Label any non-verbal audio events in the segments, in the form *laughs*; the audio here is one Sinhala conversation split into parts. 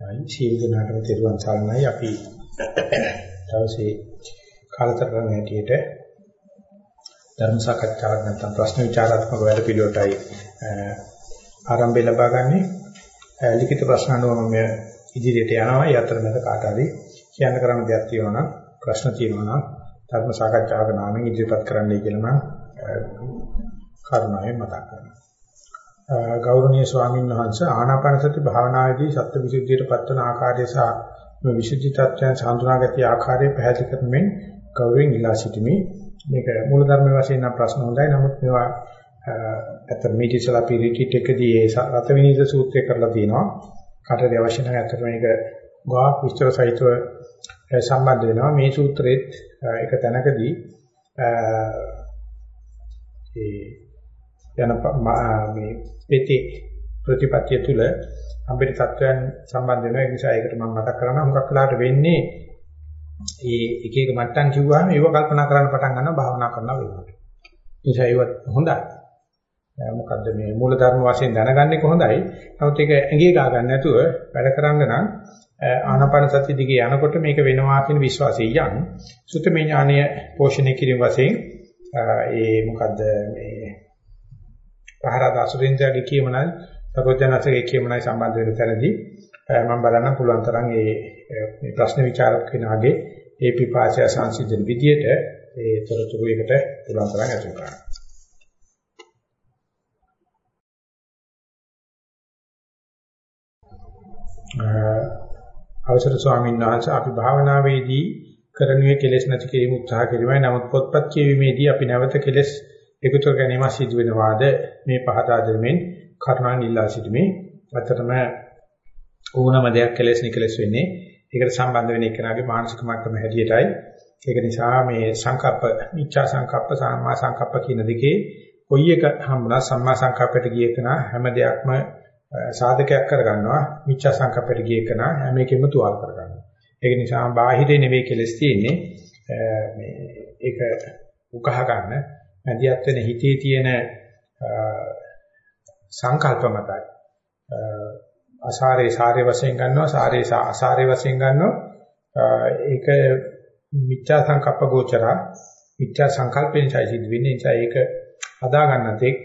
අයි සීල දනාටම තෙරුවන් සරණයි අපි දවසේ කාලතරණ හැටියට ධර්ම සාකච්ඡාවක් නැත්නම් ප්‍රශ්න විචාරාත්මක වැඩ පිළිවෙලටයි ආරම්භය ලබා ගන්නෙ. ලිඛිත ප්‍රශ්න අනුව මම ඉදිරියට යනවා. ඒ අතරමැද කාට හරි කියන්න කරන්න දෙයක් තියෙනවා නම් ප්‍රශ්න තියෙනවා නම් ධර්ම සාකච්ඡාවක නාමයෙන් ඉදිරිපත් කරන්නයි කියලා මම කරුණාවෙන් මතක් කරනවා. ගෞරවනීය ස්වාමීන් වහන්සේ ආනාපාන සති භාවනාවේදී සත්‍යවිසුද්ධියට පත්වන ආකාරය සහ මේ විසුද්ධි tattයන් සාඳුනාගතිය ආකාරය පැහැදිලි කරමින් ගෞරවයෙන් ඉලා සිටිමි. මේක මූලධර්ම වශයෙන් නම් ප්‍රශ්න හොඳයි. නමුත් මේවා අත මේටිසලා පිරිටිට් එකදී ඒ රත විනීත සූත්‍රය කරලා තියෙනවා. කාටද අවශ්‍ය නැහැ අතට මේක ගාක් විස්තර සහිතව සම්බන්ධ වෙනවා. මේ සූත්‍රෙත් එක තැනකදී ඒ යන මේ පෙතේ ප්‍රතිපත්තිය තුල අපිට තත්වයන් සම්බන්ධ වෙනවා ඒ නිසා ඒකට මම මතක් කරනවා මොකක් වෙලාට වෙන්නේ ඒ එක එක මට්ටම් කිව්වහම ඒව කල්පනා කරන්න පටන් ගන්නවා භාවනා කරනවා වෙනකොට. ඒ නිසා ඒවත් හොඳයි. මොකද්ද මේ මූලධර්ම වශයෙන් දැනගන්නේ කොහොඳයි. නමුත් ඒක ඇඟේ ගා ගන්න නැතුව වැඩ කරන්න නම් ආනාපාන සතිය දිගේ යනකොට මේක වෙනවා කියන විශ්වාසය යන් සුතමේ ඥානය පෝෂණය කිරීම වශයෙන් ඒ මොකද්ද මේ පහරද අසුරින්දගේ කියමනයි සරෝජනසගේ කියමනයි සම්බන්ධ වෙන තැනදී මම බලන්න පුළුවන් තරම් මේ මේ ප්‍රශ්න විචාරක කෙනාගේ ඒ පිපාසය සංසිඳන විදියට ඒ තොරතුරු එකට පුළුවන් තරම් අතුල් කරන්න. අවසර ස්වාමීන් වහන්සේ අපි භාවනාවේදී කරනුවේ කෙලෙස් නැති කිරීම උත්සාහ කිරීමයි. නමුත් පොත්පත් කියවීමේදී අපි නැවත කෙලෙස් එකතු කර ගැනීම සිදු වෙනවාද මේ පහදා දෙමින් කරුණාන් ඉල්ලා සිටිමේ. අතරම ඕනම දෙයක් කෙලෙස් නිකලෙස් වෙන්නේ ඒකට සම්බන්ධ වෙන එකනාගේ මානසික මට්ටම හැටියටයි. ඒක නිසා මේ සංකප්ප, මිච්ඡා සංකප්ප, සම්මා සංකප්ප කියන දෙකේ කොයි එක හම්බුණා සම්මා සංකප්පයට ගිය එකනා හැම දෙයක්ම සාධකයක් කරගන්නවා. මිච්ඡා සංකප්පයට ගිය එකනා හැම එකෙම තුවාල කරගන්නවා. ඒක නිසා බාහිරේ නෙවෙයි කෙලස් තියෙන්නේ. මේ ඒක උකහා ගන්න මැදිහත් වෙන හිතේ තියෙන සංකල්ප මතයි. අසාරේ සාරේ වශයෙන් ගන්නවා සාරේ අසාරේ වශයෙන් ගන්නවා. ඒක මිත්‍යා සංකප්ප ගෝචරා මිත්‍යා සංකල්පෙන් සිද්ධ වෙන්නේ. නිසා ඒක හදා ගන්න තෙක්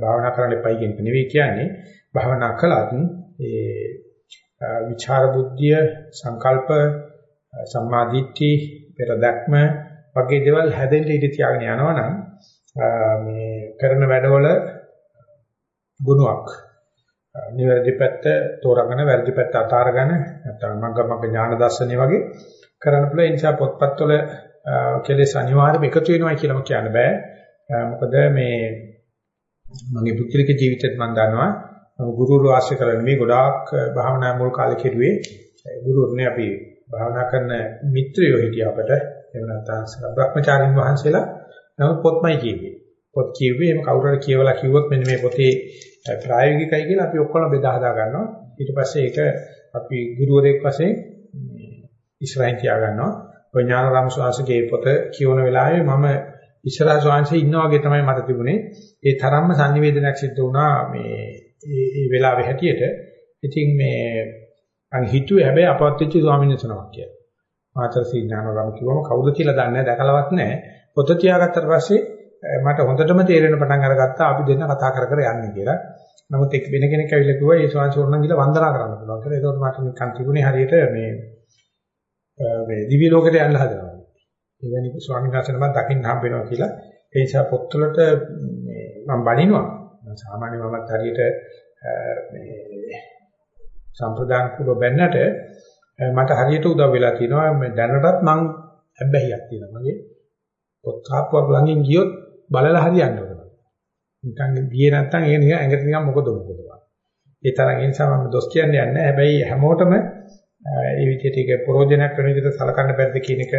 භාවනා කරන්න එපයි කියන එක නෙවෙයි කියන්නේ. භාවනා කළත් ඒ විචාර බුද්ධිය සංකල්ප සම්මාදිට්ඨි පෙර දැක්ම වගේ දේවල් හැදෙන්න ඉඩ තියාගෙන යනවනම් මේ කරන වැඩවල ගුණයක් නිවැරදි පැත්ත තෝරාගෙන වැරදි පැත්ත අතාරගෙන නැත්නම් මග්ගමග්ග ඥාන දර්ශනය වගේ කරන්න පුළුවන්. ඒ නිසා පොත්පත්වල කෙලෙස් අනිවාර්යයෙන්ම එකතු වෙනවා කියලාම කියන්න බෑ. මොකද මේ මගේ පුත්‍රික ජීවිතෙත් මම දන්නවා. මම ගුරුවරු ආශ්‍රය කරලා නෙමෙයි ගොඩාක් භාවනා මුල් කාලේ කෙරුවේ. ගුරුවරුනේ අපි භාවනා කරන මිත්‍රයෝ හිටියා අපට. එහෙම නැත්නම් බ්‍රහ්මචාරින් වහන්සේලා නමුත් පොත්මයි කියුවේ. පොත් කියුවේ එහෙම කවුරු හරි කියවලා කිව්වොත් මෙන්න මේ පොතේ ප්‍රායෝගිකයි කියලා අපි ඔක්කොම බෙදා හදා ගන්නවා. ඊට පස්සේ ඒක අපි ගුරුවරයෙක් වශයෙන් ඉස්සරහින් තියා ගන්නවා. ඔය ඥානරාම ස්වාමීගේ පොත කියවන වෙලාවේ මම ඉස්සරහ ස්වාමීන් ඉන්නා වගේ තමයි මට තිබුණේ. ඒ තරම්ම sannivedanayak සිද්ධ වුණා මේ මේ වෙලාවේ හැටියට. ඉතින් මේ අන් හිතුවේ හැබැයි අපවත් වෙච්ච ස්වාමීන් වහන්සේ නමක් කියලා. මාතෘ ඥානරාම කිව්වම කවුද කියලා දන්නේ නැහැ දැකලවත් නැහැ. පොත තියාගත්තට පස්සේ මට හොඳටම තේරෙන පටන් අරගත්තා අපි දෙන්න කතා කර කර යන්නේ කියලා. නමුත් එක් වෙන කෙනෙක් ඇවිල්ලා කිව්වා ඒ ස්වාමීන් වහන්සේ ගිහලා වන්දනා කරන්න පුළුවන් කියලා. ඒකෝට මට නිකන් තිබුණේ හරියට මේ මේ දිව්‍ය ලෝකෙට යන්න හදනවා. එවැනි ස්වාමීන් වහන්සේ නමක් දකින්න හම්බ වෙනවා කියලා. ඒ නිසා පොත්වලට මේ මම බණිනවා. සාමාන්‍ය මමත් හරියට මේ සම්ප්‍රදාන කුල බැන්නට මට හරියට උදව් වෙලා තියෙනවා දැනටත් මං හැබැයික් තියෙනවා මගේ පොත් කාප්පුවක් ළඟින් ගියොත් බලලා හරියන්න ඕන. නිකන් ගියේ නැත්තම් ඒ නිකන් ඇඟට නිකන් මොකද මොකද ඒ තරම් ඒ නිසා මම දොස් කියන්නේ නැහැ. හැබැයි හැමෝටම ඒ විදිහට ඒක ප්‍රෝජනයක් වෙන විදිහට සලකන්න බැරිද කියන එක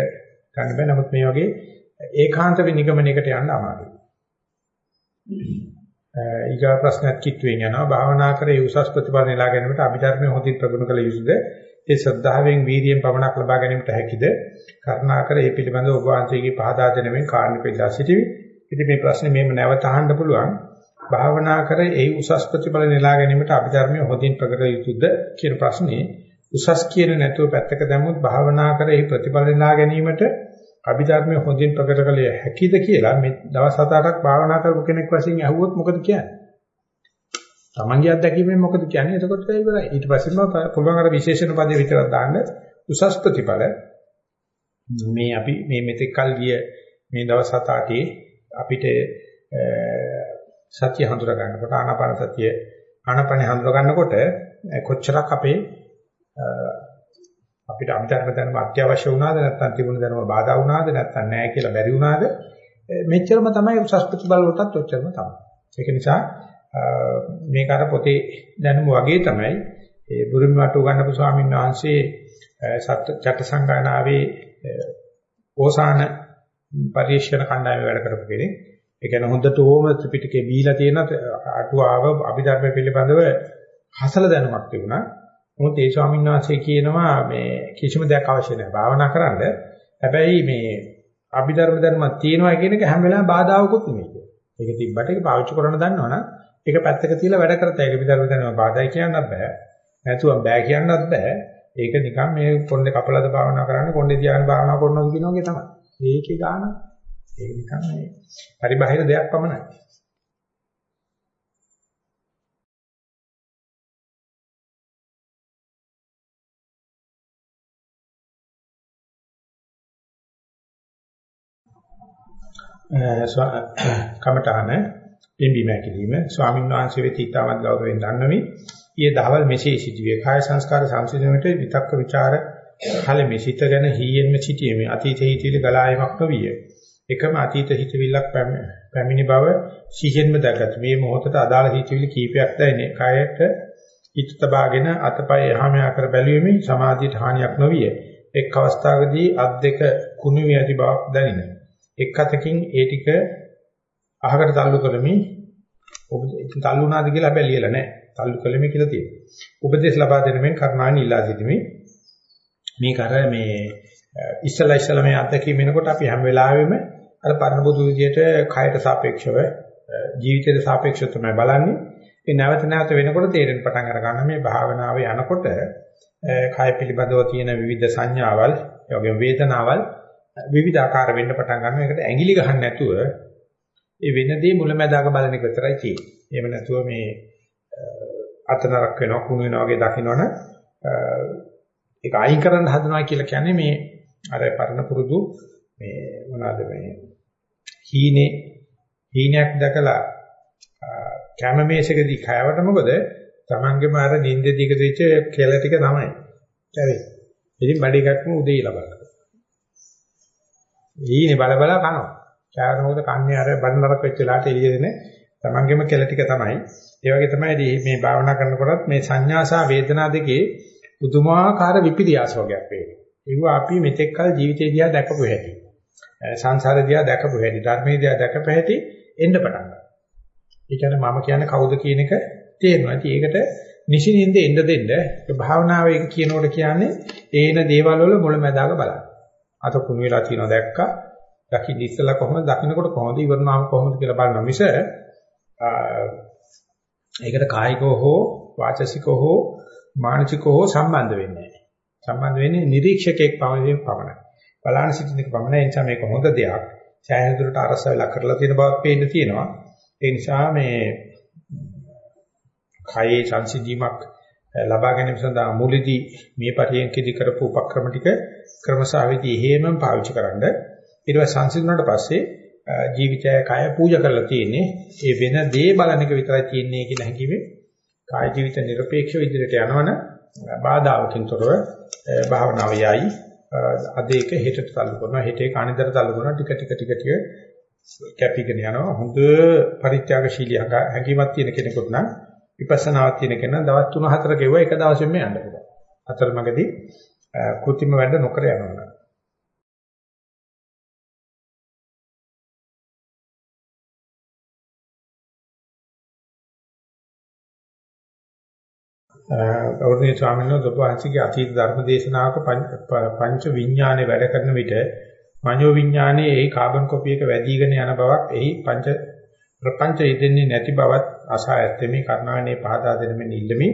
ගන්න බෑ. නමුත් මේ වගේ ඒකාන්ත විනිගමනයකට යන්න අමාරුයි. ඊගා ප්‍රශ්නයක් කිට්ටුවෙන් යනවා. භාවනා කරේ උසස් ප්‍රතිඵල නෙලා ගැනීමට අභිධර්මයේ හොඳින් ප්‍රගුණ කළ යුතුද? ඒ ශ්‍රද්ධාවෙන් වීර්යයෙන් පමණක් ලබා ගැනීමට හැකිද? කරුණාකර මේ පිළිබඳව ඔබ වහන්සේගේ පහදා දෙනමින් කාරණේ පිළිලා සිටිවි. ඉතින් මේ ප්‍රශ්නේ මෙහෙම නැවත අහන්න පුළුවන්. භාවනා කර ඒ උසස් ප්‍රතිඵල නෙලා ගැනීමට අභිධර්මයේ හොදින් ප්‍රකට යුතුද කියන ප්‍රශ්නේ උසස් කියන නැතුව පැත්තක දැමුවොත් භාවනා කර ඒ ප්‍රතිඵල නෙලා ගැනීමට අභිධර්මයේ හොදින් ප්‍රකට කළ හැකිද කියලා මේ දවස් 7-8ක් භාවනා කරපු කෙනෙක් වශයෙන් අහුවොත් මොකද කියන්නේ? තමන්ගේ අත්දැකීමෙන් මොකද කියන්නේ? එතකොට ඒක ඉවරයි. ඊට පස්සෙම පුළුවන් අර විශේෂණ පදේ විතරක් දාන්න උසස් ප්‍රතිඵල මේ අපි මේ මෙතෙක් කල් ගිය මේ දවස් 7-8 අපිට සතිය හඳුනා ගන්නකොට ආනාපාන සතිය ආනාපාන හඳුනා ගන්නකොට කොච්චරක් අපේ අපිට අභිධර්ම දැනුම අත්‍යවශ්‍ය වුණාද නැත්නම් තිබුණ දැනුම බාධා වුණාද නැත්නම් නැහැ කියලා බැරි වුණාද මෙච්චරම තමයි උසස් ප්‍රතිබල වලටත් ඔච්චරම තමයි. ඒක නිසා මේක අර පොතේ දැනුම වගේ තමයි ඒ බුරුමි වටු ගන්නපු ස්වාමීන් වහන්සේ සත්‍ය චත්ත සංගායනාවේ ඕසාන පරිශ්‍රණ කණ්ඩායම වැඩ කරපු කෙනෙක්. ඒ කියන්නේ හොඳට ඕම ත්‍රිපිටකේ බීලා තියෙන අටුවාව අභිධර්ම පිළිබඳව හසල දැනුමක් තිබුණා. මොකද ඒ ස්වාමීන් වහන්සේ කියනවා මේ කිසිම දෙයක් අවශ්‍ය නැහැ භාවනා කරන්න. හැබැයි මේ අභිධර්ම දැනුමක් තියෙනවා කියන එක හැම වෙලාවෙම බාධාවකුත් නෙමෙයි කියන්නේ. ඒක තිබ්බට ඒක පාවිච්චි කරන්න දන්නවනම් ඒක පැත්තක තියලා වැඩ කරත ඒක අභිධර්ම දැනුම බාධායි කියන්නත් බෑ. නැතුව බෑ කියන්නත් බෑ. ඒක නිකන් මේ කොණ්ඩේ කපලාද භාවනා කරන්නේ කොණ්ඩේ තියාගෙන භාවනා කරනවා කියන වගේ තමයි. ඒකේ ගාන ඒක නිකන් මේ පරිබාහිර දෙයක් පමණයි. කමඨාන පිම්බීම කිරීම ස්වාමීන් වහන්සේ වෙත ඊටමත් ගෞරවයෙන් දන්නමි. ඊයේ දහවල් මෙසේ සිදුවේ කාය සංස්කාර සංසිඳනට විතක්ක ਵਿਚාර කලමේ සිත ගැන හීයෙන්ම සිටීමේ අතීත හිතිවිලි ගලායමක් නොවිය. එකම අතීත හිතවිල්ලක් පැමිණි බව සිහියෙන්ම දැකගත් මේ මොහොතට අදාළ හිතවිලි කීපයක් දැයිනේ. කායයට හිත තබාගෙන අතපය යහමයා කර බැලීමේ සමාධියට හානියක් නොවිය. එක් අවස්ථාවකදී අත් දෙක කුණු වී ඇති බවක් දැනින. එක් අතකින් ඒ ටික අහකට තල්ලු කරමින් ඔබ තල්ලුනාද කියලා හැබැයි ලියලා නැහැ. තල්ලු කළෙමි කියලා තියෙනවා. උපදේශ ලබා දෙන මෙන් කර්ණානි ඉල්ලා සිටිමි. මේක අර මේ ඉස්සලා ඉස්සලා මේ අත්දැකීම එනකොට අපි හැම වෙලාවෙම අර පරණ බුදු විදියට කයට සාපේක්ෂව ජීවිතයට සාපේක්ෂව තමයි බලන්නේ. ඒ නැවත නැවත වෙනකොට තේරෙන පටන් අර ගන්න මේ භාවනාවේ යනකොට කය පිළිබඳව තියෙන විවිධ සංඥාවල්, ඒ වගේම වේදනාවල් විවිධ ආකාර වෙන්න පටන් ගන්නවා. ඒකට ඇඟිලි ගහන්න නැතුව ඒ වෙනදී මුලැමැදාක බලන එක විතරයි තියෙන්නේ. එහෙම නැතුව මේ අතනරක් වෙනවා කුණු වෙනවා වගේ දකින්නවනේ ඒක අයින් කරන්න හදනවා කියලා කියන්නේ මේ අර පරණ පුරුදු මේ මොනවාද මේ හීනේ හීනයක් දැකලා කැමමේසකදී කයවට මොකද Tamangeම අර නිින්දදී එක දෙච්ච කෙල ටික තමයි කැවේ. ඉතින් බඩ එකක්ම උදේ ලබනවා. හීනේ බල බල කනවා. කෑවට මොකද කන්නේ අර බඩ නරක වෙච්ච වෙලාවට එළිය දෙන Tamangeම කෙල ටික තමයි. ඒ වගේ තමයි මේ භාවනා කරනකොටත් මේ සංඥා සහ වේදනා දෙකේ පුදුමාකාර විපිරියාස වගේක් වෙන්නේ. ඒව අපි මෙතෙක් කල ජීවිතේ දිහා දැකපු හැටි. සංසාරේ දිහා දැකපු හැටි, ධර්මයේ දිහා දැකපු හැටි එන්න පටන් ගන්නවා. ඒ කියන්නේ මම කියන්නේ කවුද කියන එක තේරෙනවා. ඉතින් ඒකට නිසින්ින්ද එන්න දෙන්න භාවනාව ඒක කියනකොට කියන්නේ ඒන දේවල් වල මුලැමැදාක බලන්න. අත කුණු වෙලා තියෙනවා දැක්කා. දකින්න ඉස්සලා කොහොමද දකින්නකොට කොහොමද ඉවරනාම කොහොමද කියලා බලනවා මිස ඒකට කායිකව හෝ වාචසිකව හෝ මානසිකව හෝ සම්බන්ධ වෙන්නේ නැහැ. සම්බන්ධ වෙන්නේ නිරීක්ෂකෙක් පමණයි. බලාන සිටින එක පමණයි. ඒ නිසා මේක හොඳ දෙයක්. ඡායන දුරට අරස වෙලා කරලා තියෙන බවක් පේන්න තියෙනවා. ඒ නිසා මේ කයේ සංසිඳීමක් ලබා ගැනීම සඳහා මුලදී මේ පරියන්කදී කරපු උපක්‍රම ටික ක්‍රමසාවිතී හේමම් පාවිච්චි කරන්න. ඊට පස්සේ සංසිඳුණාට පස්සේ ජීවිතය කය පූජා කරලා තියෙන්නේ ඒ වෙන දේ බලන එක විතරයි තියෙන්නේ කියන හැඟීමේ කාය ජීවිත নিরপেক্ষව ඉදිරියට යනවන බාධාවකින් තොරව භාවනාව යයි. අද ඒක හෙටට تعلق කරනවා. හෙටේ කාණිදර تعلق කරනවා. ටික ටික ටික ටික කැපිගෙන යනවා. හොඳ පරිත්‍යාගශීලී හැඟීමක් තියෙන කෙනෙකුට නම් විපස්සනාවක් තියෙන කෙනා දවස් 3 4 ගෙවුවා එක දවසෙම යන්න පුළුවන්. අතරමඟදී කෘතිම වැඩ නොකර යනවා. ගෞරවනීය ස්වාමීන් වහන්සේ වහන්සේගේ අතීත ධර්ම දේශනාවක පංච විඥානේ වැඩ කරන විට මනෝ විඥානයේ ඒ කාබන් කොපි එක වැඩිගෙන යන බවක් එහි පංච ප්‍රපංච යෙදෙන්නේ නැති බවත් අසහායත්‍ය මේ කර්ණානේ පහදා දෙන මෙන්න ඉල්ලමි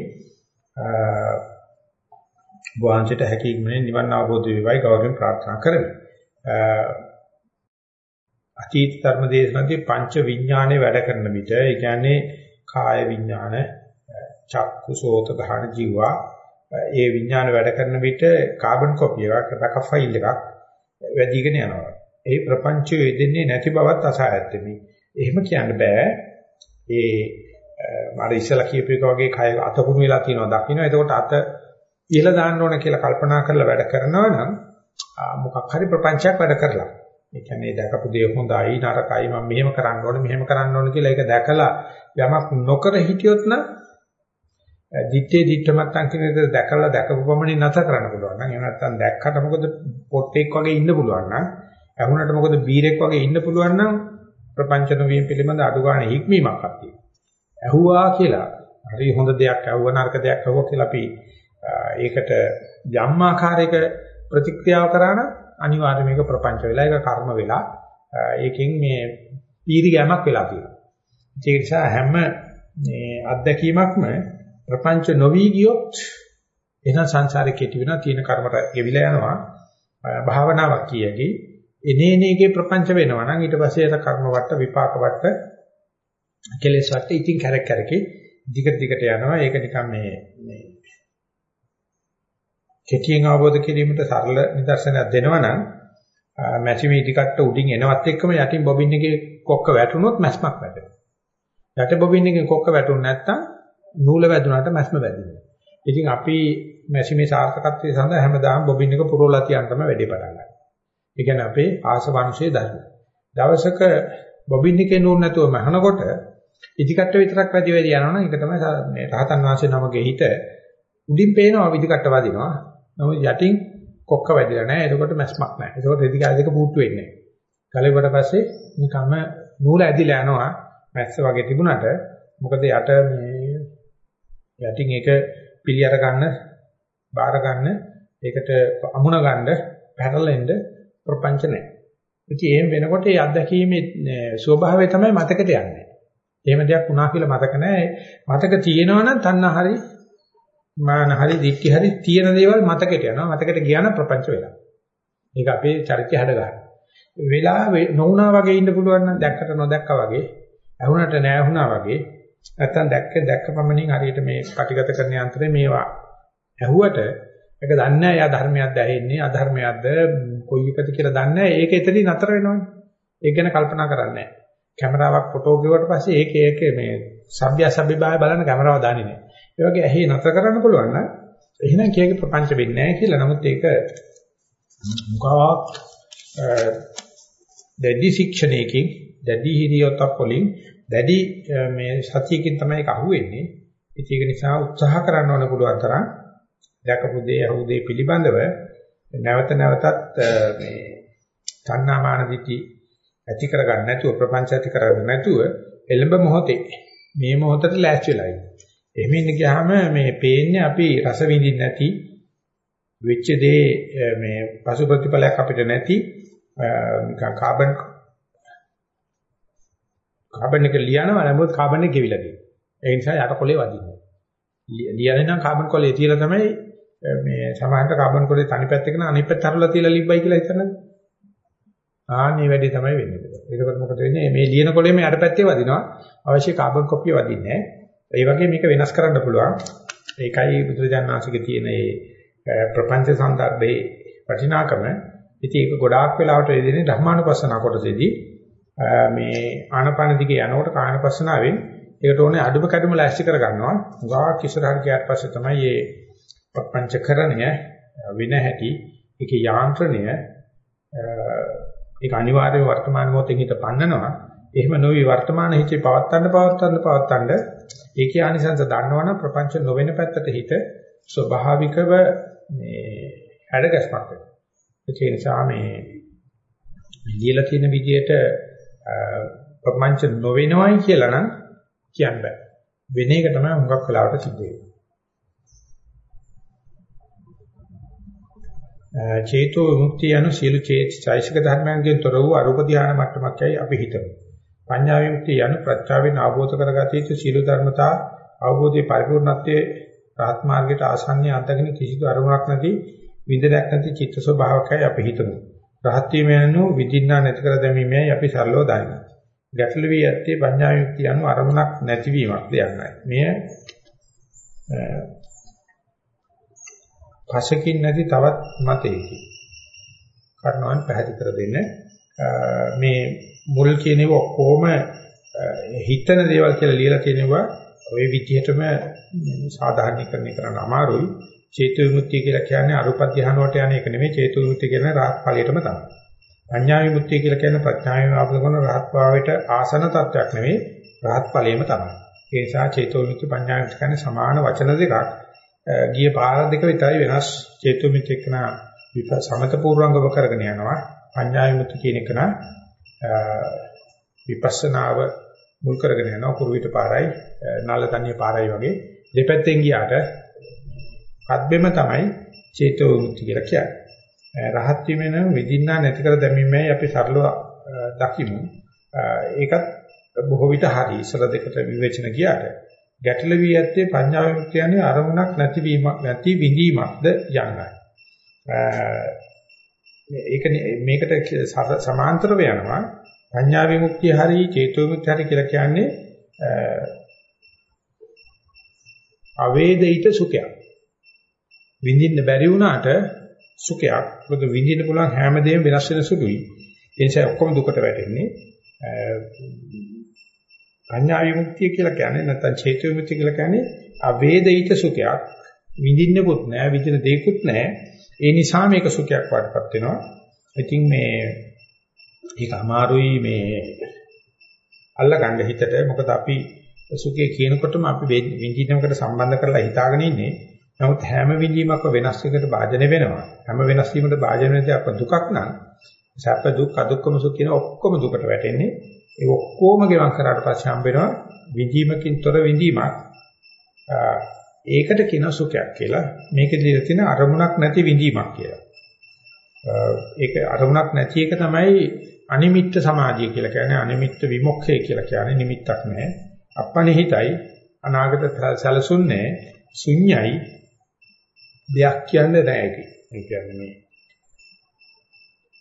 වහන්සේට හැකීමනේ නිවන් අවබෝධ වේවයි ගෞරවයෙන් ප්‍රාර්ථනා කරමි. අතීත ධර්ම දේශනාවේ පංච විඥානේ වැඩ කරන විට ඒ කියන්නේ කාය විඥාන, චක්කු සෝත ගහන ජීවා ඒ විඥාන වැඩ කරන විට කාබන් කොපි එකක් බෑකප් ෆයිල් එකක් වැඩිගෙන යනවා. ඒ ප්‍රපංචය යෙදෙන්නේ නැති බවත් අසහායත්මි. එහෙම කියන්න බෑ. ඒ මම ඉස්සලා කියපු එක වගේ කය අතකුණු වෙලා තියෙනවා දකින්න. එතකොට අත ඉහළ දාන්න ඕන කියලා කල්පනා කරලා වැඩ කරනවා නම් මොකක් හරි ප්‍රපංචයක් වැඩ කරලා. ඒ කියන්නේ දැකපු දේ හොඳයි නරකයි මම මෙහෙම කරන්න ඕනේ මෙහෙම කරන්න ඕනේ කියලා ඒක දැකලා යමක් නොකර හිටියොත් නම් දිත්තේ දිත්තමත්තන් කියන එක දැකලා දැකපු පමණින් නැතර කරන්න පුළුවන් නම් එහෙම නැත්නම් දැක්කට මොකද පොට්ටෙක් වගේ ඉන්න පුළුවන් නම් ඇහුණට මොකද බීරෙක් වගේ ඉන්න පුළුවන් නම් ප්‍රපංචන වීම පිළිබඳ අඩු ගන්න හික්මීමක් ඇති. ඇහුවා කියලා හරි හොඳ දෙයක් ඇහුවා නරක දෙයක් ඇහුවා කියලා අපි ඒකට යම් ආකාරයක ප්‍රතික්‍රියාව කරා නම් අනිවාර්යයෙන් මේක ප්‍රපංච වෙලා ඒක කර්ම වෙලා ඒකෙන් මේ පීරි ගැමක් වෙලා තියෙනවා. ඒ නිසා හැම මේ අත්දැකීමක්ම ප්‍රපංච නොවි ගියොත් එහෙනම් සංසාරේ කෙටි වෙනවා තියෙන කර්මට ගෙවිලා යනවා. භාවනාවක් කියකි. එනේනේගේ ප්‍රපංච වෙනවා නම් ඊට පස්සේ ඒක කර්ම වට විපාක වට කෙලෙස් වට ඉතින් කැරක් කැරකේ දිගට දිගට යනවා. ඒක නිකන් මේ මේ කෙටියෙන් අවබෝධ කිරීමට සරල නිදර්ශනයක් දෙනවා නම් මැසිමේ ඉදිකට උඩින් එනවත් එක්කම යටින් බොබින් එකේ කොක්ක වැටුනොත් මැස්මක් වැටෙනවා. යට බොබින් එකේ කොක්ක වැටුනේ නැත්තම් නූල වැදුනට මැස්ම වැදිනවා. ඉතින් අපි මැසිමේ සාර්ථකත්වයේ සඳහා හැමදාම බොබින් එක පුරවලා තියන්න තමයි වැඩේ පටන් ගන්න. ඒ කියන්නේ අපේ ආසවංශයේ ධර්ම. දවසක බොබින් එකේ නූල් නැතුව මහනකොට ඉදිකට විතරක් වැඩි වැඩි යනවනම් ඒක තමයි මේ රහතන් වහන්සේ නමගේ හිත උඩින් පේනවා ඉදිකට වදිනවා. නමුත් යටින් කොක්ක වැදිලා නැහැ. එතකොට මැස්මක් නැහැ. එතකොට රෙදි කාය දෙක පුට්ටු වෙන්නේ නැහැ. ගලෙවට පස්සේ නිකම්ම නූල ඇදිලා යනවා. මැස්ස වගේ තිබුණාට මොකද යට මේ යටින් ඒක පිළි අර ගන්න, බාර ගන්න, ඒකට අමුණ ගන්න, පැටලෙන්න ප්‍රපංච නැහැ. ඉතින් එහෙම වෙනකොට ඒ අත්දැකීමේ ස්වභාවය තමයි මතකයට යන්නේ. එහෙම දෙයක් වුණා කියලා මතක නැහැ. මතක තියෙනවා නම් තණ්හා හරි මාන හරි දික්ටි හරි තියෙන දේවල් මතකයට යනවා. මතකයට ගියා නම් ප්‍රපංච වෙලා. මේක අපේ චරිතය හැඩ ගන්න. වෙලා නොවුනා වගේ ඉන්න පුළුවන් නම් දැක්කට නොදැක්කා වගේ, ඇහුණට නැහැ වගේ, නැත්තම් දැක්ක දැක්ක පමණින් හරියට මේ ප්‍රතිගත කරන යන්ත්‍රේ මේවා ඇහුවට ඒක දන්නේ නැහැ යා ධර්මයක්ද ඇහෙන්නේ අධර්මයක්ද කොයි එකද කියලා දන්නේ නැහැ. ඒක එතනින් නතර වෙනවනේ. ඒක ගැන කල්පනා කරන්නේ කැමරාවක් ෆොටෝ ගෙවුවට පස්සේ ඒක ඒක මේ සබ්බ්‍ය සබ්බිබාය බලන කැමරාව දාන්නේ නැහැ. ඒ වගේ ඇහි නතර කරන්න පුළුවන් නම් එහෙනම් කියේක ප්‍රපංච වෙන්නේ නැහැ කියලා. නමුත් ඒක මුඛාවක් දැඩි ශික්ෂණයකින් දැඩි හිරියොතක් වලින් දැඩි මේ සතියකින් තමයි ඒක අහුවෙන්නේ. ඒක නිසා උත්සාහ කරන්න ඕන පුළුවන් තරම් දැකපු දේ අහු දේ පිළිබඳව නැවත නැවතත් මේ තණ්හාමාන දිටි ඇති කරගන්න නැතුව ප්‍රපංච ඇති කරගන්න නැතුව එළඹ මොහොතේ මේ මොහොතට ලෑස්ති වෙලා ඉන්න. එහෙම ඉන්න ගියාම මේ පේන්නේ අපි රස විඳින්න නැති වෙච්ච දේ මේ පසු ප්‍රතිඵලයක් අපිට නැති නිකන් කාබන් කාබන් එක ලියනවා නමුත් කාබන් එක ගෙවිලා තියෙනවා. ඒ නිසා යට කොලේ වදිනවා. ලියන්නේ නම් කාබන් කොලේ තියලා තමයි මේ සමහරට කාබන් කොලේ තනි පැත්තක න අනිත් පැත්ත අරලා තියලා ලිබ්බයි කියලා හිතන්නේ. ආන්නේ වැඩි තමයි වෙන්නේ. ඒකත් මොකද වෙන්නේ මේ ලියන කොලේම යට පැත්තේ වදිනවා. අවශ්‍ය කාබන් කොපිය වදින්නේ නැහැ. ඒ වගේ මේක වෙනස් කරන්න පුළුවන්. ඒකයි බුදුරජාණන්සේගේ තියෙන මේ ප්‍රපංච සන්දර්භයේ වටිනාකම. ඉතින් ඒක ගොඩාක් වෙලාවට එදිනේ ධර්මානුපස්සන කොටසේදී මේ ආනපාන දිගේ යනකොට කායනපස්සනාවෙන් ඒකට ඕනේ අඩුම කැඩුම ලෑස්ති කර ගන්නවා. උගාක් ඉස්සරහට ගියාට පස්සේ තමයි මේ ප්‍රපංචකරණය වින හැටි ඒකේ යාන්ත්‍රණය ඒක අනිවාර්යව වර්තමාන මොහොතේ හිත පන්නනවා. එහෙම නොවි වර්තමාන හිතේ පවත්තන්න පවත්තන්න පවත්තන්න ඒකේ ආනිසංස දන්නවනම් ප්‍රපංච නොවන පැත්තට හිත ස්වභාවිකව මේ හැඩගැස්මක් වෙනවා. ඒ නිසා මේ ලියලා තියෙන විදිහට ප්‍රපංච නොවෙනවයි කියලා නම් කියන්න බෑ. වෙන එක තමයි හුඟක් වෙලාවට සිද්ධ වෙන්නේ. චේතෝ විමුක්තිය යන සීල චෛතසික ධර්මයන්ගෙන් තොර වූ අරූප ධානය මට්ටමක්යි අපි හිතමු. පඤ්ඤා විමුක්තිය යන ප්‍රත්‍යාවෙන් අවබෝධ කරගත යුතු සීල ධර්මතා අවබෝධයේ පරිපූර්ණත්වයේ රාත් මාර්ගයට ආසන්නයේ අන්තගෙන කිසිදු අරමුණක් නැති විඳයක් නැති චිත්ත ස්වභාවකයි අපි හිතමු. රහත් වීම යනු විදින්නා නැති කර දැමීමයි අපි සරලව දන්නේ. ගැටළු වී ඇත්තේ පඤ්ඤා විමුක්තිය යනු අරමුණක් නැතිවීමක් දෙයක්යි. මෙය පසකින් නැති තවත් මතයකි. කර්ණවන් පැහැදිලි කර දෙන්න මේ මුල් කියන ඒවා ඔක්කොම හිතන දේවල් කියලා ලියලා තියෙනවා ওই විදිහටම සාධාරණීකරණය කරන්න අමාරුයි. චේතු විමුක්තිය කියලා කියන්නේ අරුප ධ්‍යාන වලට යන එක නෙමෙයි චේතු විමුක්තිය කියන්නේ රාහත් ඵලයටම තමයි. පඤ්ඤා විමුක්තිය කියලා කියන්නේ ප්‍රඥාවෙන් ආපද කරන රාහත් භාවයට ආසන තත්වයක් නෙමෙයි රාහත් ඵලයම තමයි. ඒ නිසා චේතු විමුක්ති පඤ්ඤා විමුක්ති කියන්නේ සමාන වචන දෙකක්. ගිය පාර දෙක විතරයි වෙනස්. චේතු විමුක්ති කියන සමත පූර්වංගව කරගෙන යනවා. පඤ්ඤා විමුක්ති කියන එක නා විපස්සනාව මුල් කරගෙන යනවා කුරුවිට පාරයි නාලතන්‍ය පාරයි වගේ දෙපැත්තෙන් ගියාට පද්මෙම තමයි චේතෝ විමුක්ති කියලා කියන්නේ. රහත් වීමෙන විදින්නා නැති කර දැමීමයි අපි සරලව දකිමු. ඒකත් බොහෝ විට හරි ඉස්සර දෙකට විවේචන ගියාට ගැටල වී ඇත්තේ පඤ්ඤා විමුක්තිය කියන්නේ අරමුණක් නැතිවීමක් නැති විඳීමක්ද යන්නයි. මේක මේකට සමාන්තරව යනවා පඤ්ඤා විමුක්තිය හරි චේතෝ විමුක්තිය හරි කියලා කියන්නේ අවේදිත සුඛයක්. විඳින්න බැරි වුණාට සුඛයක්. මොකද විඳින්න පුළුවන් හැමදේම වෙනස් වෙන සුළුයි. ඒ නිසා ඔක්කොම දුකට වැටෙන්නේ. පඤ්ඤා විමුක්තිය කියලා කියන්නේ නැත්නම් චේතෝ විමුක්තිය කියලා කියන්නේ අවේදිත සුඛයක්. විඳින්නෙකුත් නෑ, විඳින දෙයක්වත් නෑ. ඒ නිසා මේක සුඛයක් වඩපත් වෙනවා. ඉතින් මේ ඒක අමාරුයි මේ අල්ලගන්න හිතට මොකද අපි සුඛය කියනකොටම අපි විඳිනවකට සම්බන්ධ කරලා හිතාගෙන ඉන්නේ. නමුත් හැම විඳීමක්ම වෙනස් එකකට භාජනය වෙනවා. හැම වෙනස් වීමකට භාජනය වෙද්දී අප දුකක් නම් සැප දුක් අදුක්කම සුඛ කියන ඔක්කොම දුකට වැටෙන්නේ. ඒ ඔක්කොම ගෙවන් කරාට පස්සේ හම්බ වෙනවා විඳීමකින් තොර විඳීමක්. ඒකට කියන සුඛයක් කියලා. මේකේ තියෙන අරමුණක් නැති විඳීමක් කියලා. ඒක අරමුණක් නැති එක තමයි අනිමිත්ත සමාධිය කියලා කියන්නේ අනිමිත්ත විමුක්ඛය කියලා කියන්නේ නිමිත්තක් නැහැ. අපනිහිතයි අනාගත සැලසුන්නේ ශුන්‍යයි දෙයක් කියන්නේ නැහැ ඒක. ඒ කියන්නේ මේ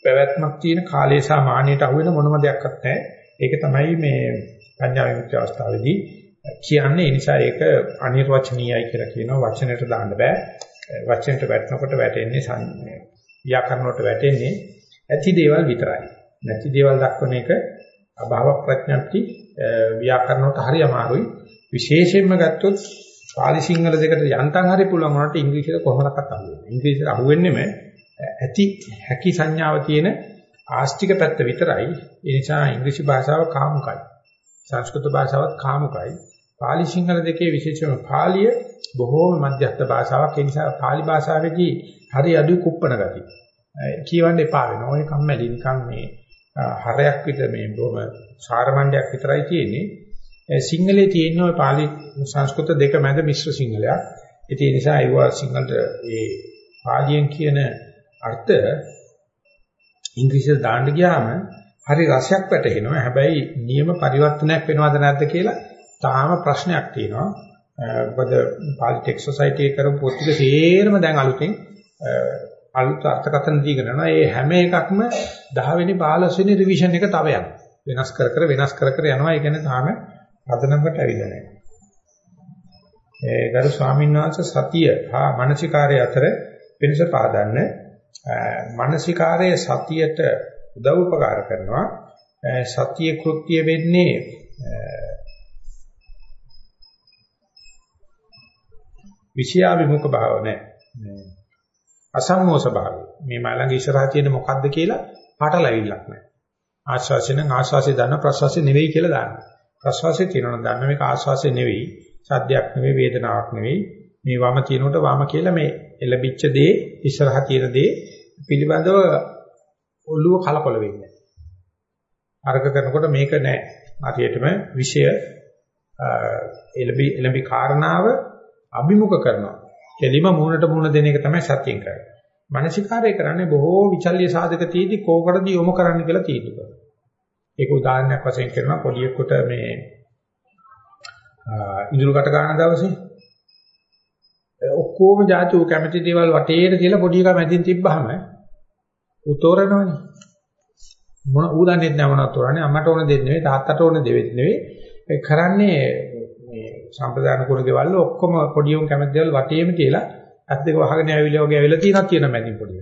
පැවැත්මක් තියෙන කාලය සහ මානෙට අහු වෙන මොනම දෙයක්වත් නැහැ. ඒක තමයි මේ පඤ්ඤා විමුක්ති අවස්ථාවේදී කියන්නේ. ඒ නිසා ඒක අනිර්වචනීයයි කියලා කියනවා වචනයට දාන්න බෑ. වචනයට වැටෙනකොට වැටෙන්නේ ව්‍යාකරණ වලට වැටෙන්නේ ඇති දේවල් විතරයි. නැති දේවල් දක්වන එක අභාව ප්‍රඥප්ති ව්‍යාකරණ වලට හරි අමාරුයි. විශේෂයෙන්ම ගත්තොත් පාලි සිංහල දෙකට යන්තම් හරි පුළුවන් වුණාට ඉංග්‍රීසියට කොහොමදක්වත් අහු වෙන්නේ. ඉංග්‍රීසියට අහු වෙන්නෙම ඇති හැකි සංඥාව තියෙන ආස්තික පැත්ත විතරයි. ඒ නිසා ඉංග්‍රීසි භාෂාව කාමුකයි. සංස්කෘත භාෂාවත් කාමුකයි. පාලි සිංහල දෙකේ විශේෂම පාලිය බොහෝම මධ්‍යස්ථ භාෂාවක්. ඒ නිසා පාලි භාෂාවේදී හරි අඩු කුප්පණ ගති. කියවන්න එපා වෙනවා. ඔය කම්මැලි නිකන් මේ හරයක් විතර මේ බොහොම සාරමණ්ඩයක් විතරයි තියෙන්නේ. සිංහලේ තියෙන ඔය පාලි සංස්කෘත දෙක මැද මිශ්‍ර සිංහලයක්. ඒ නිසා ඒවා සිංහලට ඒ පාලියෙන් කියන අර්ථ ඉංග්‍රීසියට දාන්න ගියාම හරි රසයක් වැටෙනවා. හැබැයි නියම පරිවර්තනයක් වෙනවද නැද්ද කියලා තාම ප්‍රශ්නයක් තියෙනවා. මොකද පාලි ටෙක් සොසයිටි එකේ කරපු පොත් ටික සේරම දැන් අලුතෙන් අලුත් අර්ථකථන දීගෙන යනවා. ඒ හැම එකක්ම 10 වෙනි 15 වෙනි රිවිෂන් එක තව යනවා. වෙනස් කර කර වෙනස් කර කර යනවා. ඒ කියන්නේ තාම පදනමකට ඇවිල්ලා නැහැ. ඒ ගරු ස්වාමීන් වහන්සේ සතිය හා මානසිකාරය අතර වෙනස පාදන්න මානසිකාරයේ සතියට උදව් උපකාර කරනවා. සතිය කෘත්‍ය වෙන්නේ විෂයාභිමුඛ භාව නැහැ. අසම්මෝස භාවය. මේ මලඟ ඉස්සරහා තියෙන මොකද්ද කියලා පාටලවිල්ලක් නැහැ. ආශ්වාසය නම් ආශ්වාසය දන්න ප්‍රශ්වාසය නෙවෙයි කියලා දාන්න. ප්‍රශ්වාසය තියෙනවා දන්න මේක ආශ්වාසය නෙවෙයි, සද්දයක් නෙවෙයි, වේදනාවක් නෙවෙයි. මේ වම තියෙනකොට වම කියලා මේ එළබිච්ච දේ ඉස්සරහා තියෙන දේ පිළිබඳව ඔළුව කලකොල වෙන්නේ. අර්ග කරනකොට මේක නෑ. හරියටම විෂය එළබි එළබි කාරණාව අභිමුඛ කරනවා. කෙලිම මූණට මූණ දෙන එක තමයි සත්‍යයෙන් කරන්නේ. මානසිකාරය කරන්නේ බොහෝ විචල්්‍ය සාධක තියදී කෝකටද යොමු කරන්න කියලා තීන්දුව කරනවා. ඒක උදාහරණයක් වශයෙන් කරනවා. පොඩියෙකුට මේ ඉඳුල්කට ගන්න දවසේ ඔක්කොම જાතු කැමති දේවල් වටේට තියලා පොඩි එකා මැදින් තිබ්බහම උතෝරනවනේ මොන ඌ දන්නේ නැහැ මොනවද තෝරන්නේ. අම්මට ඕන දෙන්නේ නෙවෙයි තාත්තට ඕන දෙවෙත් නෙවෙයි. ඒ කරන්නේ මේ සම්ප්‍රදාන කුණ ගෙවල් ඔක්කොම පොඩි උන් කැමති දේවල් වටේම තියලා අත් දෙක වහගෙන ඇවිල්ලා වගේ ඇවිල්ලා තියෙනක් තියෙන මැදින් පොඩි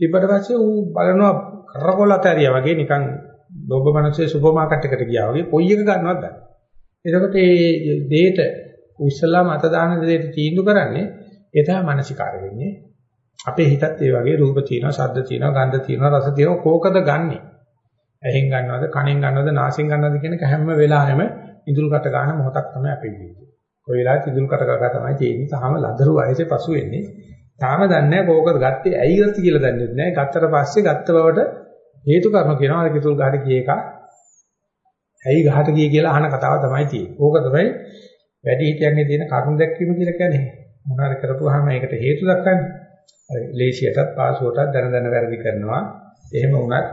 ඊපට පස්සේ ඌ බලනවා කරකොල අතරියා වගේ නිකන් ලෝභ මනසේ සුපර් මාකට් එකට ගියා වගේ කොයි එක ගන්නවද දන්නේ. එතකොට මේ දෙයට ඉස්සලාම අත දාන දෙයට තීන්දුව කරන්නේ ඒ තමයි මානසිකාර වෙන්නේ. අපේ හිතත් ඒ වගේ රූප තියෙනවා, ශබ්ද තියෙනවා, ගන්ධ තියෙනවා, රස තියෙනවා කෝකද ගන්නෙ? ඇහෙන් ගන්නවද, කනෙන් ගන්නවද, නාසයෙන් ගන්නවද කියන එක හැම වෙලාවෙම ඉඳුල්කට ගන්න මොහොතක් තමයි අපේ ජීවිතේ. කොයි වෙලාවෙත් ඉඳුල්කට ගගා තමයි තියෙන්නේ. තාම ලදරු වයසේ පසු වෙන්නේ. තාම දන්නේ නැහැ කෝකද ගත්තේ ඇයි ගත්තේ කියලා දන්නේ නැහැ. ගත්තට පස්සේ ගත්ත බවට හේතු කර්ම කියනවා. අර කිතුල් ගහට ගිය එක. ඇයි ගහට ගියේ කියලා අහන කතාව තමයි තියෙන්නේ. ඕක තමයි වැඩි හිටියන්ගේ තියෙන කර්ම දැක්වීම කියලා කියන්නේ. මොනවාරි කරපුවාම ඒකට හේතු දක්වන්නේ. අර ලේසියටත් පාසුවටත් දැන දැන වැරදි කරනවා. එහෙම වුණත්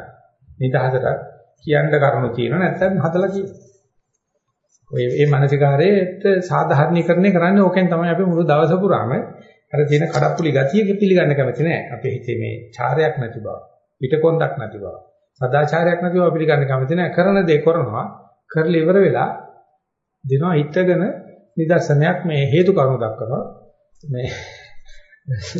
නිදහසට කියන්න කරුණු තියෙනවා නැත්නම් හදලා කියනවා. ඔය මේ මානසිකාරයට සාධාරණීකරණය කරන්නේ ඕකෙන් තමයි අපි මුළු දවස පුරාම අර තියෙන කඩප්පුලි ගතිය පිළිගන්න කැමති නෑ. අපේ හිතේ මේ චාරයක් නැති බව, පිටකොන්දක් නැති බව, සදාචාරයක් නැති බව පිළිගන්න කැමති නෑ. කරන දේ කරනවා. කරලා ඉවර වෙලා දෙනවා හිතගෙන නිදර්ශනයක් මේ හේතු කරුණු දක්වනවා. මේ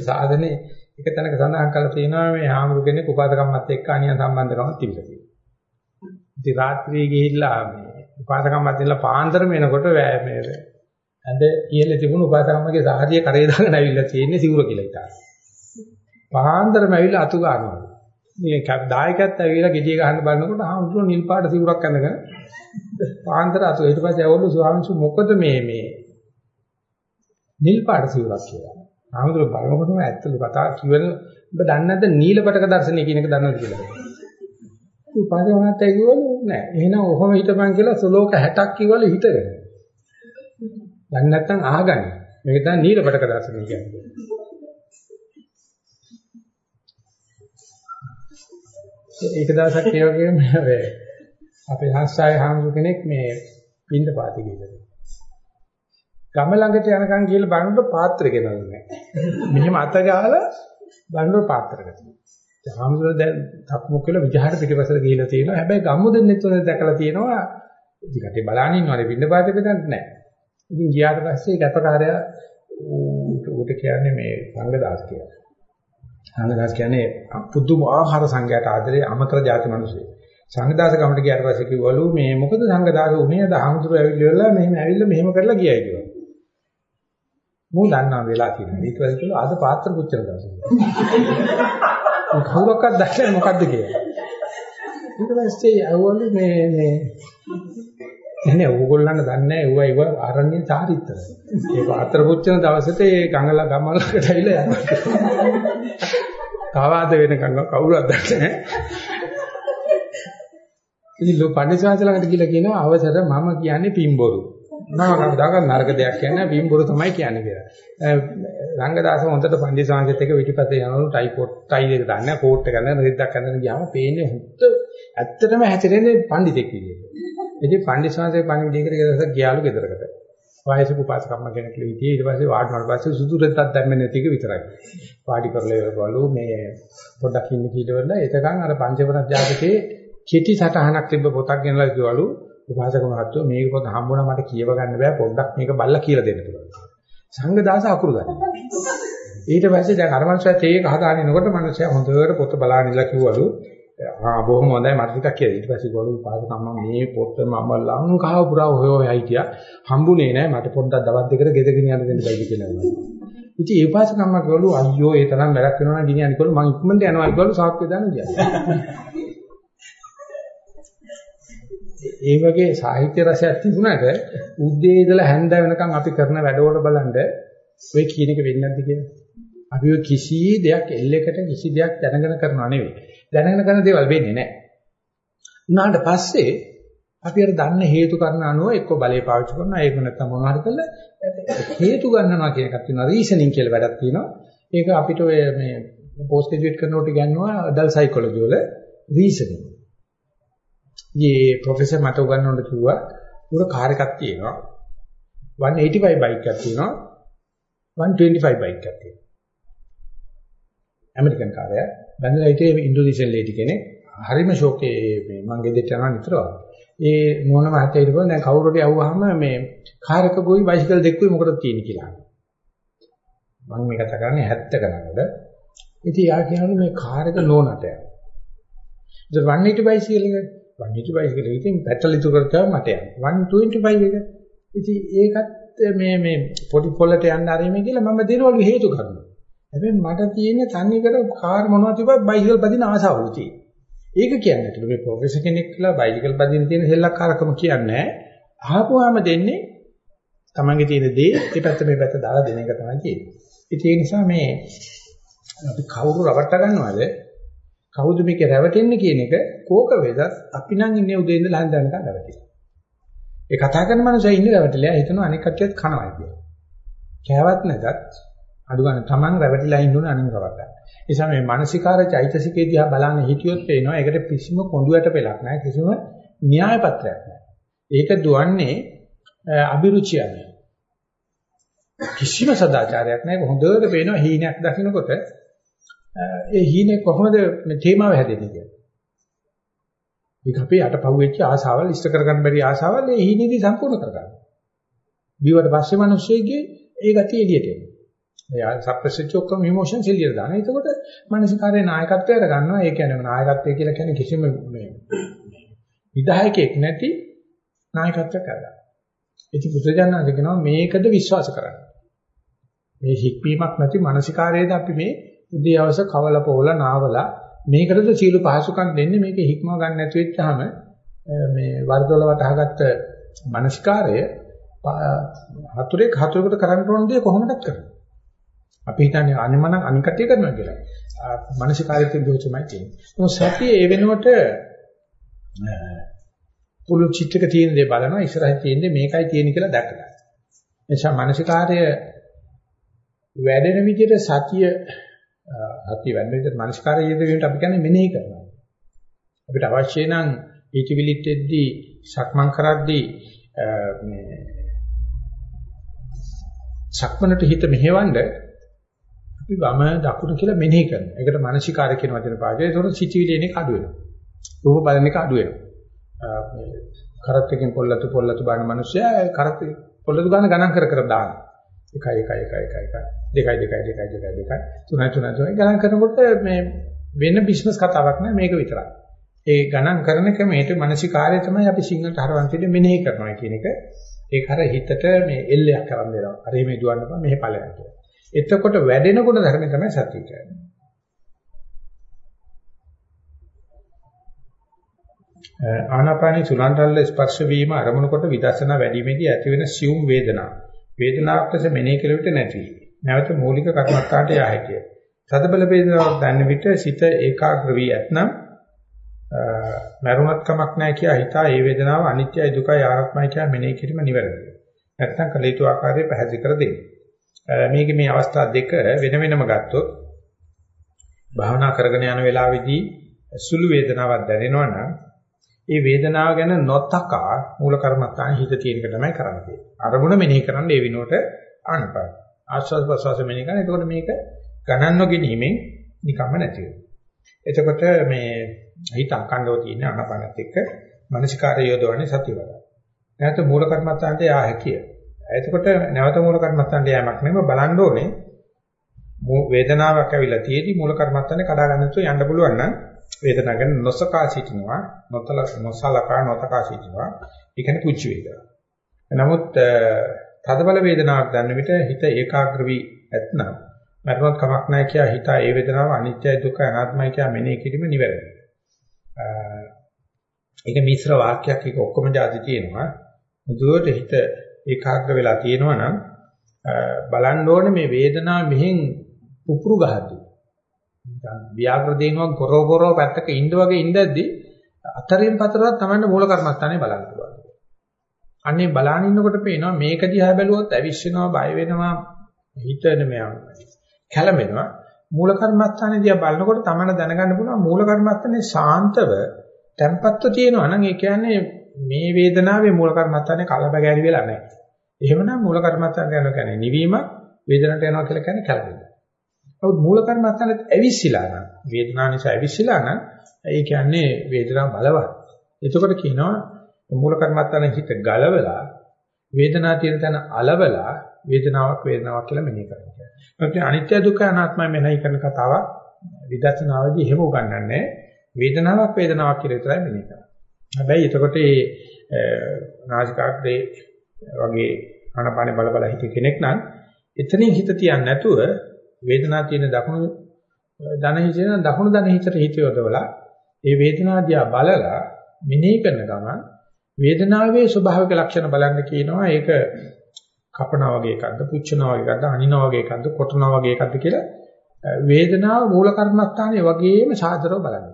සාධනේ එක තැනක සඳහන් කරලා තියෙනවා මේ ආමුරු කෙනෙක් උපාදකම්මත් එක්ක අනියම් සම්බන්ධකමක් තිබිලා තියෙනවා. ඉතින් රාත්‍රියේ ගිහිල්ලා මේ උපාසකම්මත් ඉඳලා පාන්දර වෙනකොට මේ ඇඳ කියලා තිබුණු උපාසකම්මගේ සාහදිය කරේ දාගෙන ඇවිල්ලා තියෙන්නේ සිවුර කියලා ඉතාල. පාන්දරම ඇවිල්ලා අතු ගන්නවා. මේ දායකයත් ඇවිල්ලා ගෙඩිය ගහන්න බලනකොට ආමුරු නිල් පාට සිවුරක් ඇඳගෙන පාන්දර අතු ඊට පස්සේ ඇවොල්ලු ස්වාමීන් වහන්සේ මොකද මේ මේ නිල් පාට සිවුරක් කියලා. ආමුරු බලනකොටම ඇත්තලු කතා කිව්වල ඔබ දන්නේ නැද්ද නීලපටක දර්ශනය කියන එක දන්නවද කියලා. උපාධි මහත්තයා කිව්වලු නෑ. එහෙනම් ඔහොම හිටපන් කියලා සලෝක 60ක් කිව්වලු හිටගෙන. දැන් නැත්තම් අහගන්න. මේක තමයි නීලපටක දර්ශනය කියන්නේ. ඒක දවසක් ඒ වගේම අපේ හස්සාවේ හාමුදුර කෙනෙක් මේ පින්ඳ පාති කියලා. ගම ළඟට යනකම් කියලා බලනකොට පාත්‍රය ගෙනල්ලා නැහැ. මෙහෙම අත ගහලා බලනකොට පාත්‍රයකට. හාමුදුරුවෝ දැන් තක්මුක් කියලා විජහාට පිටිපස්සට ගිහිලා තියෙනවා. හැබැයි ගම්මු දෙන්නෙත් උනේ දැකලා තියෙනවා. ඉතින් කටේ බලන්න ඉන්නවනේ පින්න පාතේ බෙදන්න නැහැ. ඉතින් ගියාට පස්සේ ගැපකාරයා ඌට කියන්නේ මේ සංඝදාස් කියලා. සංඝදාස් කියන්නේ පුදුමාකාර සංඝයාට ආදරේ අමතර ಜಾති මිනිස්සු. සංඝදාස ගමට ගියාට පස්සේ කිව්වලු මේ මොකද සංඝදාස උනේ අද හාමුදුරුවෝ ඇවිල්ලා මෙහෙම ඇවිල්ලා මෙහෙම කරලා ගියයි කියලා. මූ දන්නා වෙලා තියෙනවා. ඊට පස්සේ කිව්වා අද පාත්‍ර පුච්චන දවසේ. *laughs* කවුරක්වත් දැක්කේ මොකද්ද කියලා. ඊට පස්සේ අහවලු මේ මේ එන්නේ ඕගොල්ලන්ට දන්නේ නැහැ ඒව ඒව ආරණ්‍ය චාරිත්‍ර. ඒ පාත්‍ර පුච්චන දවසට ඒ ගංගල ගමලකට ඇවිල්ලා යනවා. කවාද වෙනකන් කවුරුවත් දන්නේ නැහැ. ඉතින් ලෝ පඬිසාංශ ළඟට ගිහලා කියනවා අවසර මම කියන්නේ පිම්බොරු. මම කවදාකවත් නරක දෙයක් කියන්නේ පිම්බොරු තමයි කියන්නේ කියලා. රංගදාස හොඳට පඬිසාංශෙත් එක පිටිපස්සේ යනවලු ටයි කොට් ටයි දෙක දාන්න කෝට් එක ගන්න රෙද්දක් ගන්න ගියාම පේන්නේ හුත්ත ඇත්තටම හැතරෙන්නේ පඬිතෙක් විදියට. ඉතින් පඬිසාංශේ පණිවිඩයකට ගියදස ගියාලු ගෙදරකට. වයසක උපාසකම්ම කෙනෙක් ලීතිය ඊට පස්සේ වාඩිවුණාට පස්සේ සුදු රෙද්දක් දැම්මේ නැති එක විතරයි. වාඩි කරලා ඉවරවලු මේ පොඩ්ඩක් ඉන්න කීලවල එතකන් අර පංචවරත් ජාතකයේ කෙටි සටහනක් තිබ්බ පොතක් ගෙනලා කිව්වලු උපාසක මහත්තයෝ මේක පොත හම්බුණා මට කියව ගන්න බෑ පොඩ්ඩක් මේක බලලා කියලා දෙන්න කියලා. සංඝදාස අකුරු ගන්න. ඊට පස්සේ දැන් අර මනුස්සයා තේක හදාගෙන ඉනකොට මනුස්සයා හොඳට පොත බලාගෙන ඉඳලා කිව්වලු ආ බොහොම හොඳයි මට ටිකක් කියලා. ඊට පස්සේ ගොළු පාද කම්ම මේ පොත මම ලංකාව පුරා හොය හොය හිටියා. හම්බුනේ නෑ මට පොඩ්ඩක් දවස් දෙකකට ගෙදගෙන යන්න දෙන්න බැරි කියලා. ඉතින් ඒ පාස කම්ම ගොළු අයියෝ ඒ තරම් වැඩක් වෙනවා නම් ගෙනියන්න කිව්වලු මං ඉක්මනට යනවා ගොළු සාක්කුවේ දාන්න ගියා. ඒ වගේ සාහිත්‍ය රසයක් තිබුණාට උද්දී ඉඳලා හැන්ද වෙනකන් අපි කරන වැඩවල බලන්න ඔය කියන එක වෙන්නේ නැද්ද කියලා. අපි ඔය කිසි දෙයක් එල්ලයකට කිසි දෙයක් දැනගෙන කරනව නෙවෙයි. දැනගෙන කරන දේවල් වෙන්නේ නැහැ. උනාට පස්සේ අපි අර දන්න හේතු කරන අනුව එක්ක බලය පාවිච්චි කරනවා ඒක නැත්නම් මොනවා හරි කරලා හේතු ගන්නවා කියන එකක් තියෙනවා රීසනින් කියලා වැඩක් තියෙනවා. ඒක අපිට ඔය මේ පෝස්ට් ග්‍රැජුවේට් කරනකොට ගන්නවා අඩල් සයිකොලොජි වල රීසනින්. ඊයේ ප්‍රොෆෙසර් මට උගන්වන්න කිව්වා උර කාර් එකක් තියෙනවා 185 බයික් එකක් තියෙනවා 125 බයික් එකක් තියෙනවා ඇමරිකන් කාර්යය. බැඳලා හිටියේ ඉන්ඩෝනීසියානු ලේඩි කෙනෙක්. හරිම ෂෝකේ මේ මං ගෙදරට යනවා නිතරම ඒ මොන මහත්තයා හිටපුවා දැන් කවුරු හරි આવුවාම මේ කාර් එක ගොයි බයිසිකල් දෙක්කුයි මොකටද තියෙන්නේ කියලා. මම මේ කතා කරන්නේ 70 ගණනවල ඉතින් යා කියනවා මේ කාර් එක නෝනට යනවා ඉතින් 180 බයිසිකල් එක 180 බයිසිකල් එකකින් පෙට්‍රල් ඉතුරු කරලා මට යනවා 125 එක. ඉතින් ඒකත් මේ මේ පොඩි පොළට යන්න ආරෙමේ කියලා මම දෙනවලු හේතු කරනවා. හැබැයි මට තියෙන තන්නේ කර කාර් මොනවද තිබ්බත් බයිසිකල් පදින ආසාවලු තියෙනවා ඒක කියන්නේ නැහැ. මේ ප්‍රොෆෙසර් කෙනෙක් කියලා බයිසිකල් පදින්න තියෙන සෙල්ලක්කාරකම කියන්නේ අහපුවාම දෙන්නේ තමන්ගේ තියෙන දේ ඒ පැත්ත මේ පැත්ත දාලා දෙන එක තමයි තියෙන්නේ. ඒ නිසා මේ අපි කවුරු රවට්ට ගන්නවද? කවුද මේක රැවටෙන්නේ කියන එක කෝක වේදත් අපි නම් ඉන්නේ උදේ ඉඳලා හන්ද යනකම් රැවටිලා. ඒ කතා කරන මනුස්සයා ඉන්නේ රැවටිලා හිතනවා අනික් කට්ටියත් කනවා කියලා. කෑවත් නැතත් අඩු ගන්න තමන් රැවටිලා ඉන්නුනේ අනින් රවට්ටන්න. නිසා මේ මානසිකාර චෛතසිකේ දිහා බලන්න හිටියොත් පේනවා ඒකට කිසිම කොඳුයට පෙලක් නැහැ කිසිම න්‍යාය පත්‍රයක් නැහැ. ඒක දුවන්නේ අභිරුචියනේ. කිසිම සදාචාරයක් නැහැ හොඳට පේනවා හීනයක් දකින්නකොට ඒ හීනේ කොහොමද මේ තේමාව හැදෙන්නේ කියලා. ඒක අපේ අටපහුවෙච්ච ආසාවල් ඉෂ්ට කරගන්න බැරි ආසාවල් ඒ හීනේදී සම්පූර්ණ කරගන්න. බිවට පස්සේ මිනිස්සෙගේ ඒ ගතිය එළියට එනවා. එයා සප්‍රෙස්ච් ඔක්කොම ඉමෝෂන්ස් එළියට දාන. එතකොට මානසිකාරයේ නායකත්වයට ගන්නවා. ඒ කියන්නේ නායකත්වය කියලා කියන්නේ කිසිම මේ විධායකයෙක් නැති නායකත්වයක් කරගන්න. ඉතින් බුදුජානක කියනවා මේකද විශ්වාස කරන්න. මේ හික්වීමක් නැති මානසිකාරයේද අපි මේ උදේ අවස කවල පොවල නාවලා මේකටද සීල පහසුකම් දෙන්නේ මේක හික්මව ගන්න නැති වෙච්චාම මේ වර්ගවල වටහාගත්ත මානසිකාරය හතුරෙක් හතුරකට කරන්න ඕන දේ කොහොමදත් කරන්නේ අපි හිතන්නේ අනිමන අනිකටිය කරනවා කියලා. මානසිකාරිත දෝෂමයි තියෙන්නේ. මොකද සතිය ඒ වෙනුවට පුළු චිත්තක තියෙන දේ බලනවා ඉස්සරහින් තියෙන දේ මේකයි තියෙන්නේ කියලා දැක ගන්න. එනිසා මානසිකාර්ය වැඩෙන විදිහට සතිය සතිය වැඩෙන විදිහට මානසිකාර්ය යෙදෙන්නට අපි කියන්නේ මෙනෙහි කරනවා. අපිට අවශ්‍ය නම් ඊටිවිලිටෙද්දී සක්මන් කරද්දී මේ සක්මනට හිත මෙහෙවන්න අපි වම දකුණ කියලා මෙනෙහි කරනවා. ඒකට මානසිකාරය කියන වචන පාවිච්චි. ඒතකොට සිතිවිලි එන එක අඩු වෙනවා. රූප බලන එක අඩු වෙනවා. මේ කරත් එකෙන් පොල්ලතු පොල්ලතු බලන මිනිස්සයා කරත් පොල්ලතු ගන්න ගණන් කර කර දාන. 1 1 1 1 1 2 2 2 2 2 3 3 3 ගණන් කරනකොට මේ වෙන බිස්නස් කතාවක් නෑ මේක විතරයි. ඒ ගණන් කරන ක්‍රමයට මානසිකාරය තමයි අපි සිංහලට හරවන්තිට මෙනෙහි කරනවා කියන එක. ඒක අර හිතට මේ එල්ලයක් කරන් දෙනවා. අර මේ දුවන්න බෑ මෙහෙ ඵලයක් කියලා. එතකොට වැඩෙන ගුණ ධර්ම තමයි සතිය කියන්නේ. ආනාපානී සුලන්තල්ල ස්පර්ශ වීම අරමුණු කොට විදර්ශනා වැඩිමේදී ඇතිවෙන සියුම් වේදනා. වේදනාවක් ලෙස මෙනෙහි කෙරෙවිට නැති. නැවත මූලික කර්මස්ථානට යා හැකිය. සදබල වේදනාවක් දැනෙන විට සිත ඒකාග්‍ර වී ඇතනම් මරුණත් කමක් නැහැ කියා හිතා ඒ වේදනාව අනිත්‍යයි දුකයි ආත්මයි කියා මෙනෙහි කිරීම නිවැරදියි. නැත්නම් කලිතු ආකාරයේ පැහැදිලි කර දෙන්නේ. මේකේ මේ අවස්ථා දෙක වෙන වෙනම ගත්තොත් භාවනා කරගෙන යන වෙලාවේදී සුළු වේදනාවක් දැනෙනවා නම් ඒ වේදනාව ගැන නොතකා මූල කර්මත්තාන හිත තියෙන එක තමයි කරන්නේ. අරමුණ මෙනෙහි කරන්න ඒ විනෝට ආනපාන. ආස්වාද ප්‍රසවාස මෙනෙහි කරන. එතකොට මේක ගණන් නොගැනීමෙන් නිකම්ම නැති වෙනවා. එතකොට මේ හිත අකණ්ඩව තියෙන ආනපානත් එක්ක මනසිකාරය යොදවන්නේ සතිය වල. නැත්නම් මූල කර්මත්තාන්ට යා හැකියි. එතකොට නැවත මූල කර්මත්තන්ට යෑමක් නෙමෙයි බලන්න ඕනේ. වේදනාවක් ඇවිල්ලා තියෙදි මූල කර්මත්තන්නේ කඩා ගන්න තු යන්න පුළුවන් නම් වේදනාව ගැන නොසකා සිටිනවා, නොතල නොසලකා නොතකා සිටිනවා. ඒ කියන්නේ පුච්ච වේදනාව. නමුත් තදබල වේදනාවක් ගන්න විට හිත ඒකාග්‍ර වී ඇතනම් මරණත් කමක් නැහැ කියා හිත ඒ වේදනාව අනිත්‍යයි දුක්ඛයි අනාත්මයි කියා මෙනෙහි කිරීම නිවැරදියි. ඒක මිශ්‍ර වාක්‍යයක් ඒක ඔක්කොම જાති තියෙනවා. මුදුවට හිත ඒකාග්‍ර වෙලා තියෙනවා නම් බලන්න ඕනේ මේ වේදනාව මෙහෙන් පුපුරු ගහද්දී. නිකන් ව්‍යාග්‍ර දේනුවක් ගොරෝ ගොරෝ පැත්තක ඉඳ වගේ ඉඳද්දී අතරින් පතරවත් Tamanne මූල කර්මස්ථානේ බලන්න පුළුවන්. අන්නේ බලාන ඉන්නකොට පේනවා මේක දිහා බැලුවොත් ඇවිස්සෙනවා බය වෙනවා හිතන මෙයා කැළඹෙනවා මූල කර්මස්ථානේ දිහා බලනකොට Tamanne දැනගන්න පුළුවන් මූල කර්මස්ථානේ ශාන්තව tempatව තියෙනවා නම් ඒ කියන්නේ මේ වේදනාවේ මූල කර්මත්තානේ කලබගෑරි වෙලා නැහැ. එහෙමනම් මූල කර්මත්තාන යනවා කියන්නේ නිවීම වේදනට යනවා කියලා කියන්නේ කලබල. නමුත් මූල කර්මත්තානෙත් ඇවිස්සලා නම් වේදනාව නිසා ඇවිස්සලා නම් ඒ කියන්නේ වේදනාව බලවත්. එතකොට කියනවා මූල කර්මත්තාන හිත ගලවලා වේදනාව තියෙන තැන අලවලා වේදනාවක් වේදනාවක් කියලා මෙනෙහි කරනවා. ඒත් අනිත්‍ය දුක්ඛ අනාත්මය මෙනෙහි කරන කතාවක් විදර්ශනාවේදී එහෙම උගන්වන්නේ වේදනාවක් වේදනාවක් කියලා විතරයි මෙනෙහි කරන්නේ. හැබැයි එතකොට මේ නාසිකාග්‍රේ වගේ ආනපානේ බල බල හිත කෙනෙක් නම් එතනින් හිත තියන්නේ නැතුව වේදනාව තියෙන දකුණු දන හිතේන දකුණු දන හිතට හිත යොදවලා ඒ වේදනාව දිහා බලලා මෙනෙහි කරන ගමන් වේදනාවේ ස්වභාවික ලක්ෂණ බලන්න කියනවා ඒක කපනවා වගේ එකක්ද පුච්චනවා වගේ එකක්ද අනිනවා වගේ එකක්ද කොටනවා වගේ එකක්ද කියලා වේදනාව මූල කර්මස්ථානයේ වගේම සාදරව බලන්න.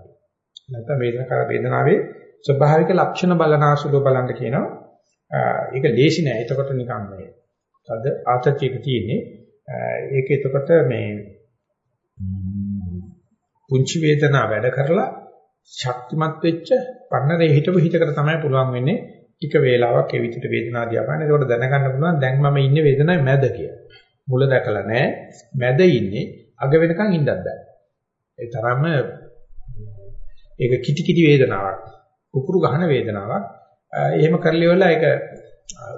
නැත්නම් වේදනාව වේදනාවේ ස්වභාවික ලක්ෂණ බලනාසුලව බලන්න කියනවා. ඒක ලේසි නෑ. එතකොට නිකන් මේ තද ආතතියක තියෙන්නේ. ඒක එතකොට මේ පුංචි වේදනාව වැඩ කරලා ශක්තිමත් වෙච්ච පන්නරේ හිටපු හිතකට තමයි පුළුවන් වෙන්නේ ටික වේලාවක් ඒ විදිහට වේදනාව දිහා බලන්න. ඒකට දැනගන්න පුළුවන් දැන් මම ඉන්නේ වේදනාවේ මැද කියලා. මුල දැකලා නැහැ. මැද ඉන්නේ අග වෙනකන් ඉන්නත් බෑ. ඒ තරම්ම ඒක කිටි කිටි වේදනාවක්. කුකුරු ගහන වේදනාවක්. එහෙම කරලා ඉවරලා ඒක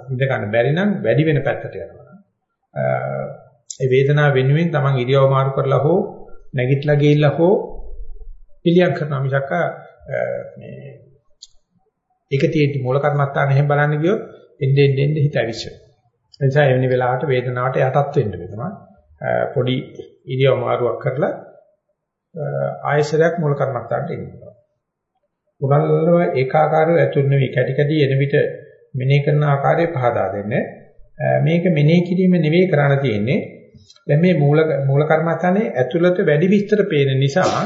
ඉඳ ගන්න බැරි නම් වැඩි වෙන පැත්තට යනවා. ඒ වේදනාව වෙනුවෙන් Taman ඉරියව මාරු කරලා හෝ නැගිටලා ගිහිල්ලා හෝ පිළියම් කරනවා මිසක් මේ ඒක තියෙද්දි මූල කර්මස්ථාන එහෙම බලන්න ගියොත් එන්නේ එන්නේ හිත ඇවිස්සෙනවා. ඒ නිසා එවැනි වෙලාවට වේදනාවට යටත් වෙන්න වෙනවා. පොඩි ඉරියව මාරුවක් කරලා ආයසරයක් මූල කර්මස්ථානට එන්න. පුරල්ලව ඒකාකාරව ඇතුල් නෙවෙයි කැටි කැටි එන විට මෙනෙහි කරන ආකාරය පහදා දෙන්නේ. මේක මෙනෙහි කිරීම නෙවෙයි කරණ තියෙන්නේ. දැන් මේ මූල මූල කර්මස්ථානයේ ඇතුළත වැඩි විස්තර පේන නිසා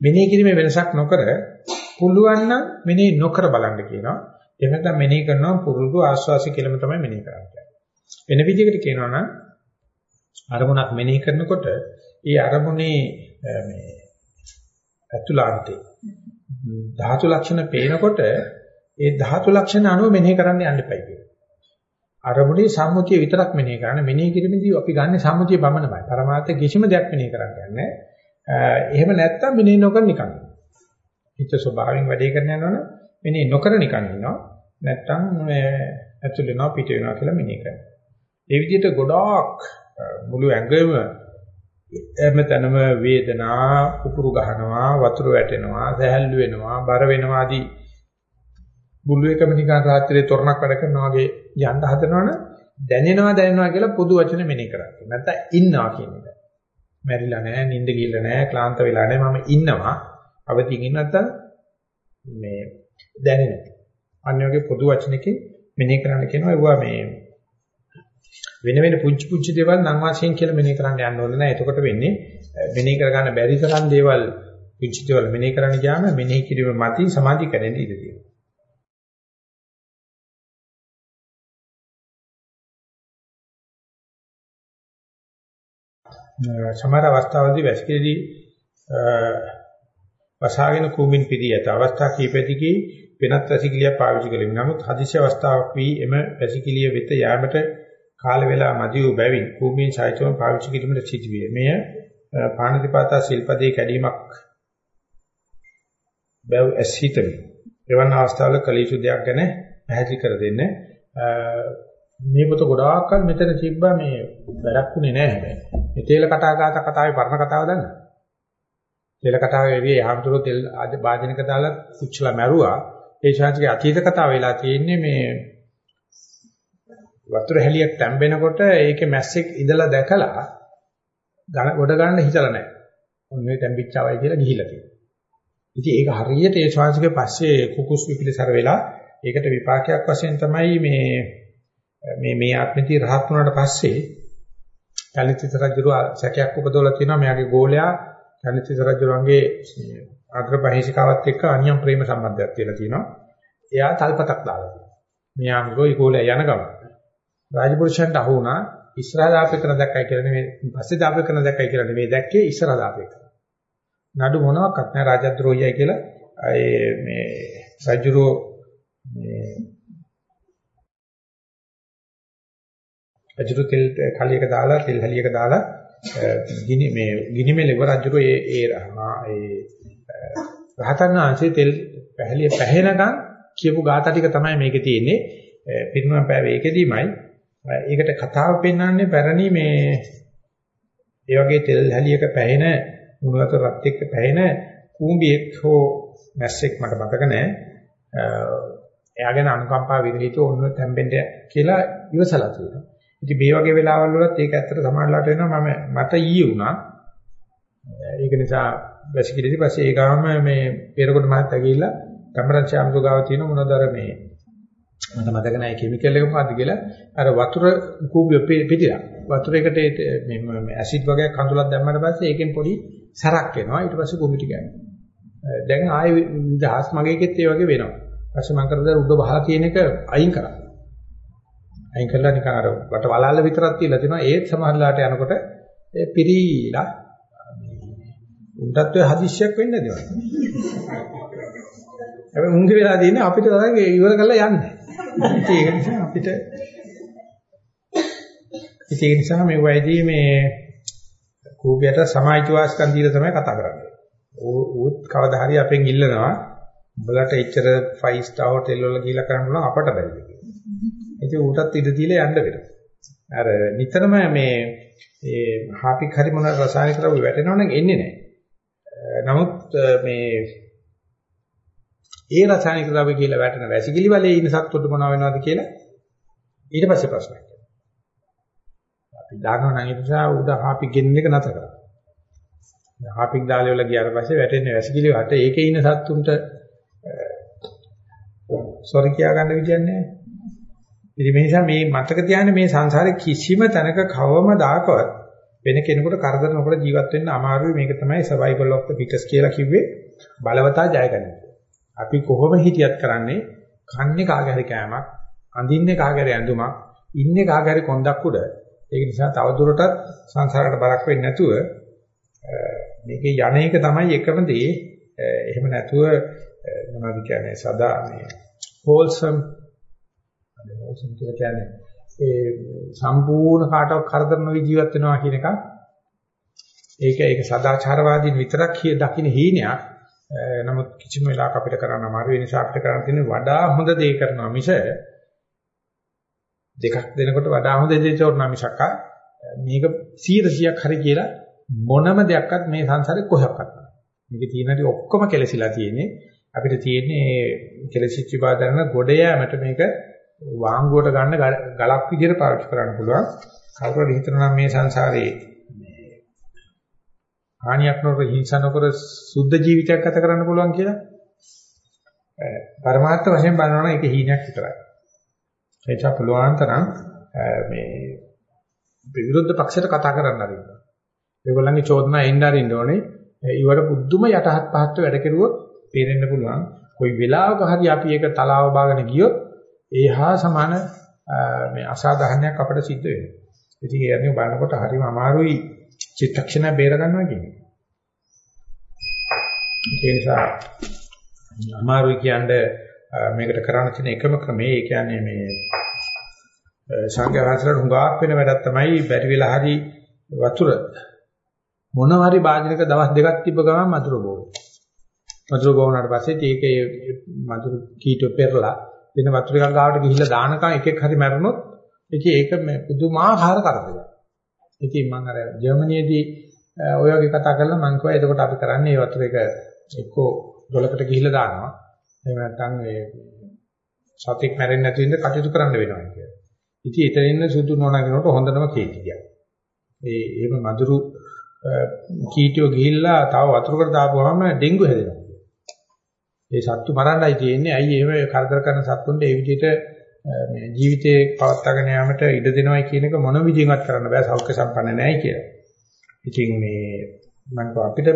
මෙනෙහි කිරීමේ වෙනසක් නොකර පුළුවන් නම් මෙනෙහි නොකර බලන්න කියනවා. එහෙම නැත්නම් මෙනෙහි කරනවා පුරුදු ආස්වාසි කියලාම තමයි මෙනෙහි කරන්නේ. වෙන විදිහකට කියනවා නම් අරමුණක් මෙනෙහි කරනකොට ඒ අරමුණේ මේ ඇතුළාන්තේ ධාතු ලක්ෂණ පේනකොට ඒ ධාතු ලක්ෂණ අනුව මෙනෙහි කරන්න යන්න එපයි කියනවා. අරමුණේ සම්මුතිය විතරක් මෙනෙහි කරන්න මෙනෙහි කිරීමේදී අපි ගන්න සම්මුතිය පමණයි. පරමාර්ථ කිසිම දෙයක් මෙනෙහි කරන්න යන්නේ එහෙම නැත්තම් මෙනෙහි නොකර නිකන්. හිත ස්වභාවයෙන් වැඩේ කරන යනවනම් මෙනෙහි නොකර නිකන් ඉන්නවා. නැත්තම් ඇතුළ වෙනවා පිට වෙනවා කියලා මෙනෙහි කරනවා. ඒ විදිහට ගොඩාක් මුළු ඇඟම එමෙතනම වේදනා උකුරු ගහනවා වතුර වැටෙනවා සහැල්ලු වෙනවා බර වෙනවා ආදී බුළු එකම නිකන් රාත්‍රියේ තොරණක් වැඩ කරනවා වගේ යන්න හදනවනම් දැනෙනවා දැනෙනවා කියලා පොදු වචන මෙනෙහි කරන්නේ නැත්නම් ඉන්නවා කියන එක. මැරිලා නැහැ, නිින්ද ගිහලා නැහැ, ක්ලාන්ත වෙලා නැහැ, මම ඉන්නවා. අවදිින් ඉන්න නැත්නම් මේ දැනෙනවා. අන්න වගේ පොදු වචනකින් මෙනෙහි කරන්න කියනවා. ඒවා මේ වෙන වෙන පුංචි පුංචි දේවල් නම් වශයෙන් කියලා මෙනෙහි කරන්න යන්න ඕනේ නැහැ. එතකොට වෙන්නේ මෙනෙහි කරගන්න බැරි තරම් දේවල් පුංචි දේවල් මෙනෙහි කරන්න ගියාම මෙනෙහි කිරීම මතින් සමාධිය කැඩෙන්න ඉඩ තියෙනවා. සමහර අවස්ථාවලදී වැසිකිලි වසාගෙන කුමින් පිදී ඇත අවස්ථා කීපෙදීකී වෙනත් වැසිකිලිය පාවිච්චි කළෙමි. නමුත් හදිසි අවස්ථාවක් වී එම වැසිකිලිය වෙත යාමට කාල වේලා මදි වූ බැවින් භූමියේ ඡායතම පාවිච්චි කිරීමට සිදුවේ. මෙය පාණතිපාතා ශිල්පදේ කැඩීමක් බැව් ඇසිතමි. එවන් අවස්ථාවල කලීසු දෙයක් ගැන පැහැදිලි කර දෙන්න. මේ පොත ගොඩාක්කල් මෙතන තිබ්බා මේ වැඩක්ුනේ නැහැ හැබැයි. මේ තේල කතාගත කතාවේ පරණ කතාව දන්නවද? තේල කතාවේ එළිය යහමතුරු තෙල් වාදනක දාලා කුච්චලා මැරුවා. ඒ ශාස්ත්‍රයේ අතීත කතාව වෙලා තියෙන්නේ මේ වතුර හැලියක් තැම්බෙනකොට ඒකේ මැස්සෙක් ඉඳලා දැකලා ගොඩ ගන්න හිතලා නැහැ. ඔන්න මේ තැම්බිච්චවයි කියලා ගිහිලා තියෙනවා. ඉතින් ඒක හරියට ඒ ශ්වාසකේ පස්සේ කුකුස් විපිලිසර වෙලා ඒකට විපාකයක් වශයෙන් තමයි මේ මේ මේ ආත්මෙදී රහත් වුණාට පස්සේ කලිතිත රජුව සැකයක් උපදවලා තියෙනවා මෙයාගේ ගෝලයා කලිතිත රජුවන්ගේ අග්‍රපහේශිකාවත් එක්ක අනියම් ප්‍රේම සම්බන්ධයක් තියෙලා තියෙනවා. එයා තල්පතක් දාලා තියෙනවා. මෙයා ගෝයි ගෝලයා යන ගමන් රාජපුරුෂයන්ට අහු වුණා ඉස්සරහා දාපේකන දැක්කයි කියලා නෙමෙයි පස්සේ දාපේකන දැක්කයි කියලා නෙමෙයි දැක්කේ ඉස්සරහා දාපේකන. නඩු මොනවාක්වත් නැහැ රාජද්‍රෝහියයි කියලා. ඒ මේ රජුරෝ මේ රජුරු තෙල් කලියක දාලා තෙල් හැලියක දාලා ගිනි මේ ගිනි මෙලව රජුරෝ ඒ ඒ ඒ රහතන් වහන්සේ තෙල් පැහැලිය පැහැෙනකන් කියපු ગાථා ටික තමයි මේකේ තියෙන්නේ. පිරිනුවම් පෑවේ ඒකෙදීමයි. ඒකට කතාව පෙන්වන්නේ පැරණි මේ ඒ වගේ තෙල් හැලියක පැහැෙන මුණු වතුර රත් එක්ක පැහැෙන කූඹියෙක් හෝ මැස්සෙක් මට මතක නැහැ. එයාගෙන අනුකම්පා විරහිත ඔන්න තැම්බෙන්න කියලා ඉවසලා තියෙනවා. ඉතින් මේ වගේ වෙලාවල් වලත් ඒක ඇත්තට සමානලාට වෙනවා මම මට ඊයේ වුණා. ඒක නිසා වැසිකිළිදි පස්සේ ඒ ගාම මේ පෙරකොට මහත්තයා ගිහිල්ලා කමරච්ච අමුගාව තියෙන මොනදර මේ මට මතක නැහැ කිමිකල් එක මොකද්ද කියලා. අර වතුර කූඹිය පිටිලා. වතුරයකට මේ ඇසිඩ් වගේ කඳුලක් දැම්මම පස්සේ ඒකෙන් පොඩි සරක් එනවා. ඊට පස්සේ කූඹි ටික යනවා. දැන් ආයේ දහස් මගේකෙත් ඒ වගේ වෙනවා. ඊපස්සේ මම කරද උඩ බහලා තියෙන එක අයින් කරා. අයින් කළා නිකන් අර වට වලාල විතරක් තියලා තිනවා. ඒත් සමහරලාට යනකොට ඒ පිරීලා උන්ටත් ඔය හදිස්සියක් වෙන්නේ නැතිවා හැබැයි උන්ගේ වෙලා තියෙන්නේ අපිට තරගේ ඉවර කරලා යන්නේ. ඒක නිසා අපිට ඒක නිසා මේ වයිදී මේ කූපයට සමාජික වාස්කම් දීලා තමයි කතා කරන්නේ. ඌත් කවදා හරි අපෙන් ඉල්ලනවා උඹලට එච්චර 5 star hotel වල ගිහිල්ලා කරන්න පුළුවන් අපට බැරිද කියලා. ඉතින් ඌටත් ඉඩ දීලා යන්න වෙනවා. අර නිතරම මේ ඒ හාපික් හරි මොන රසායනික ද්‍රව්‍ය වැටෙනවනම් එන්නේ නැහැ. නමුත් මේ ඒ රසායනික ද්‍රව්‍ය කියලා වැටෙන වැසිකිලි වලේ ඉන්න සත්තුන්ට මොනව වෙනවද කියලා ඊට පස්සේ ප්‍රශ්නයක්. අපි දානවා නම් ඒ නිසා උඩ හාපි ගෙන්න එක නැතර කරා. හාපික් දාලේ වල ගියාට පස්සේ වැටෙන්නේ වැසිකිලි වට ඒකේ ඉන්න සත්තුන්ට සොරි කියා ගන්න විදියක් නැහැ. ඉතින් මේ නිසා මේ මතක තියාගන්න මේ සංසාරේ කිසිම තැනක කවම දාකවත් වෙන කෙනෙකුට කරදර නොකර ජීවත් වෙන්න අමාරුයි මේක තමයි survival of the fittest කියලා කිව්වේ බලවතා ජය ගන්න. අපි කොහොම හිතියත් කරන්නේ කන්නේ කාගේ හරි කෑමක්, අඳින්නේ කාගේ හරි ඇඳුමක්, ඉන්නේ කාගේ හරි කොන්දක් උඩ. ඒක නිසා තවදුරටත් සංසාරයට බරක් වෙන්නේ නැතුව මේකේ යන්නේක තමයි එකම දේ. එහෙම නැතුව මොනවද කියන්නේ සදා මේ wholesome wholesome කියලා කියන්නේ ඒ සම්පූර්ණ කාටවත් කරදර නොවි ජීවත් වෙනවා කියන එක ඒක ඒක සදාචාරවාදීන් විතරක් දකින්න හීනයක් නමුත් කිසිම වෙලාවක අපිට කරන්න අමාරු වෙන නිසා අපිට කරන්න තියෙන වඩා හොඳ දේ කරනවා මිස දෙකක් දෙනකොට වඩා හොඳ දේ තෝරනවා මිසක් මේක 100ක් හරි කියලා මොනම දෙයක්වත් මේ සංසාරේ කොහෙවත් නැහැ. මේක තියෙනටි ඔක්කොම කෙලසිලා තියෙන්නේ. අපිට තියෙන්නේ කෙලසිච්ච බාදරන ගොඩ යෑමට මේක වාංගුවට ගන්න ගලක් විදිහට පාවිච්චි කරන්න පුළුවන්. කවුරුහරි හිතනවා මේ සංසාරේ හානියක් නොකර හිංසා නොකර සුද්ධ ජීවිතයක් ගත කරන්න පුළුවන් කියලා පරමාර්ථ වශයෙන් බලනවා නම් ඒක හීනයක් විතරයි. ඒ නිසා පුළුවන් තරම් මේ විරුද්ධ පක්ෂයට කතා කරන්න අරින්න. ඒගොල්ලන්ගේ චෝදනා එන්න අරින්න ඕනේ. ඊවට බුද්ධම යටහත් පහත් වැඩ කෙරුවොත් පේරෙන්න පුළුවන්. කොයි වෙලාවක හරි අපි ඒක තලාව බාගෙන ගියොත් ඒහා සමාන මේ අසාධාරණයක් අපිට සිද්ධ වෙනවා. ඉතින් ඒ අනිව බලනකොට හරිම අමාරුයි චිත්තක්ෂණ බේර ගන්නවා කියන්නේ. ඒ නිසා අමාරුයි කියන්නේ මේකට කරන්න තියෙන එකම ක්‍රමය ඒ කියන්නේ මේ සංඝයාසලට හුඟක් වෙන වැඩක් තමයි බැරි වෙලා හරි වතුර මොනවාරි භාජනක දවස් දෙකක් තිබ්බ ගමන් මතුරු බෝන. මතුරු බෝනාට පස්සේ ඒකේ මතුරු කීටෝ පෙරලා වෙන වතුර ටිකක් ගාවට ගිහිල්ලා දානකම් එකෙක් හරි මැරුණොත් ඉතින් ඒක මේ පුදුමාකාර කරදරයක්. ඉතින් මම අර ජර්මනියේදී ඔය වගේ කතා කරලා මම කිව්වා එතකොට අපි කරන්නේ මේ වතුර එක එක්කෝ ගොලකට ගිහිල්ලා දානවා. එහෙම නැත්නම් ඒ සතෙක් මැරෙන්නේ නැති වෙන්න කටයුතු කරන්න වෙනවා කියලා. ඉතින් එතන ඉන්න සුදු නෝනාගෙනට හොඳනම කේටි ගියා. ඒ එහෙම මදුරු කීටියෝ ගිහිල්ලා තව වතුරකට දාපුවාම ඩෙන්ගු හැදෙනවා. ඒ සත්තු මරන්නයි තියෙන්නේ. ඇයි එහෙම කරදර කරන සත්තුන්ට ඒ විදිහට මේ ජීවිතේ පවත්වාගෙන යාමට ඉඩ දෙනවයි කියන එක මොන විදිහකට කරන්න බෑ සෞඛ්‍ය සම්පන්න නැහැ කියලා. ඉතින් මේ මම අපිට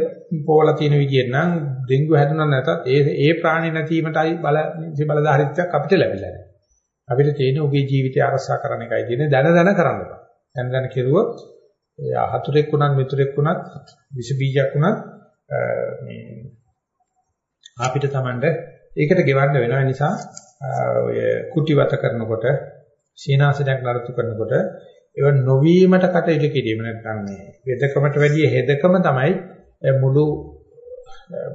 පොවලා තියෙන විදිහෙන් නම් ඩෙන්ගු හැදුණා නැතත් ඒ ඒ ප්‍රාණි නැතිවීමටයි බල බලධාරීත්වයක් අපිට ලැබිලා නැහැ. අපිට තියෙන ඔබේ ජීවිතය ආරක්ෂා කරන එකයි තියෙන්නේ දැන දැන කරන්න බෑ. දැන දැන කෙරුවොත් හතුරෙක් වුණත් මිතුරෙක් වුණත් විස බීජයක් වුණත් මේ අපිට Tamanට ඒකට ගෙවන්න වෙන නිසා ඔය කුටිවත කරනකොට සීනාසනයක් නරතු කරනකොට ඒව නොවීමට කටයුතු කිරීම නැත්නම් මේ වෙදකමට වැඩිය හෙදකම තමයි මුළු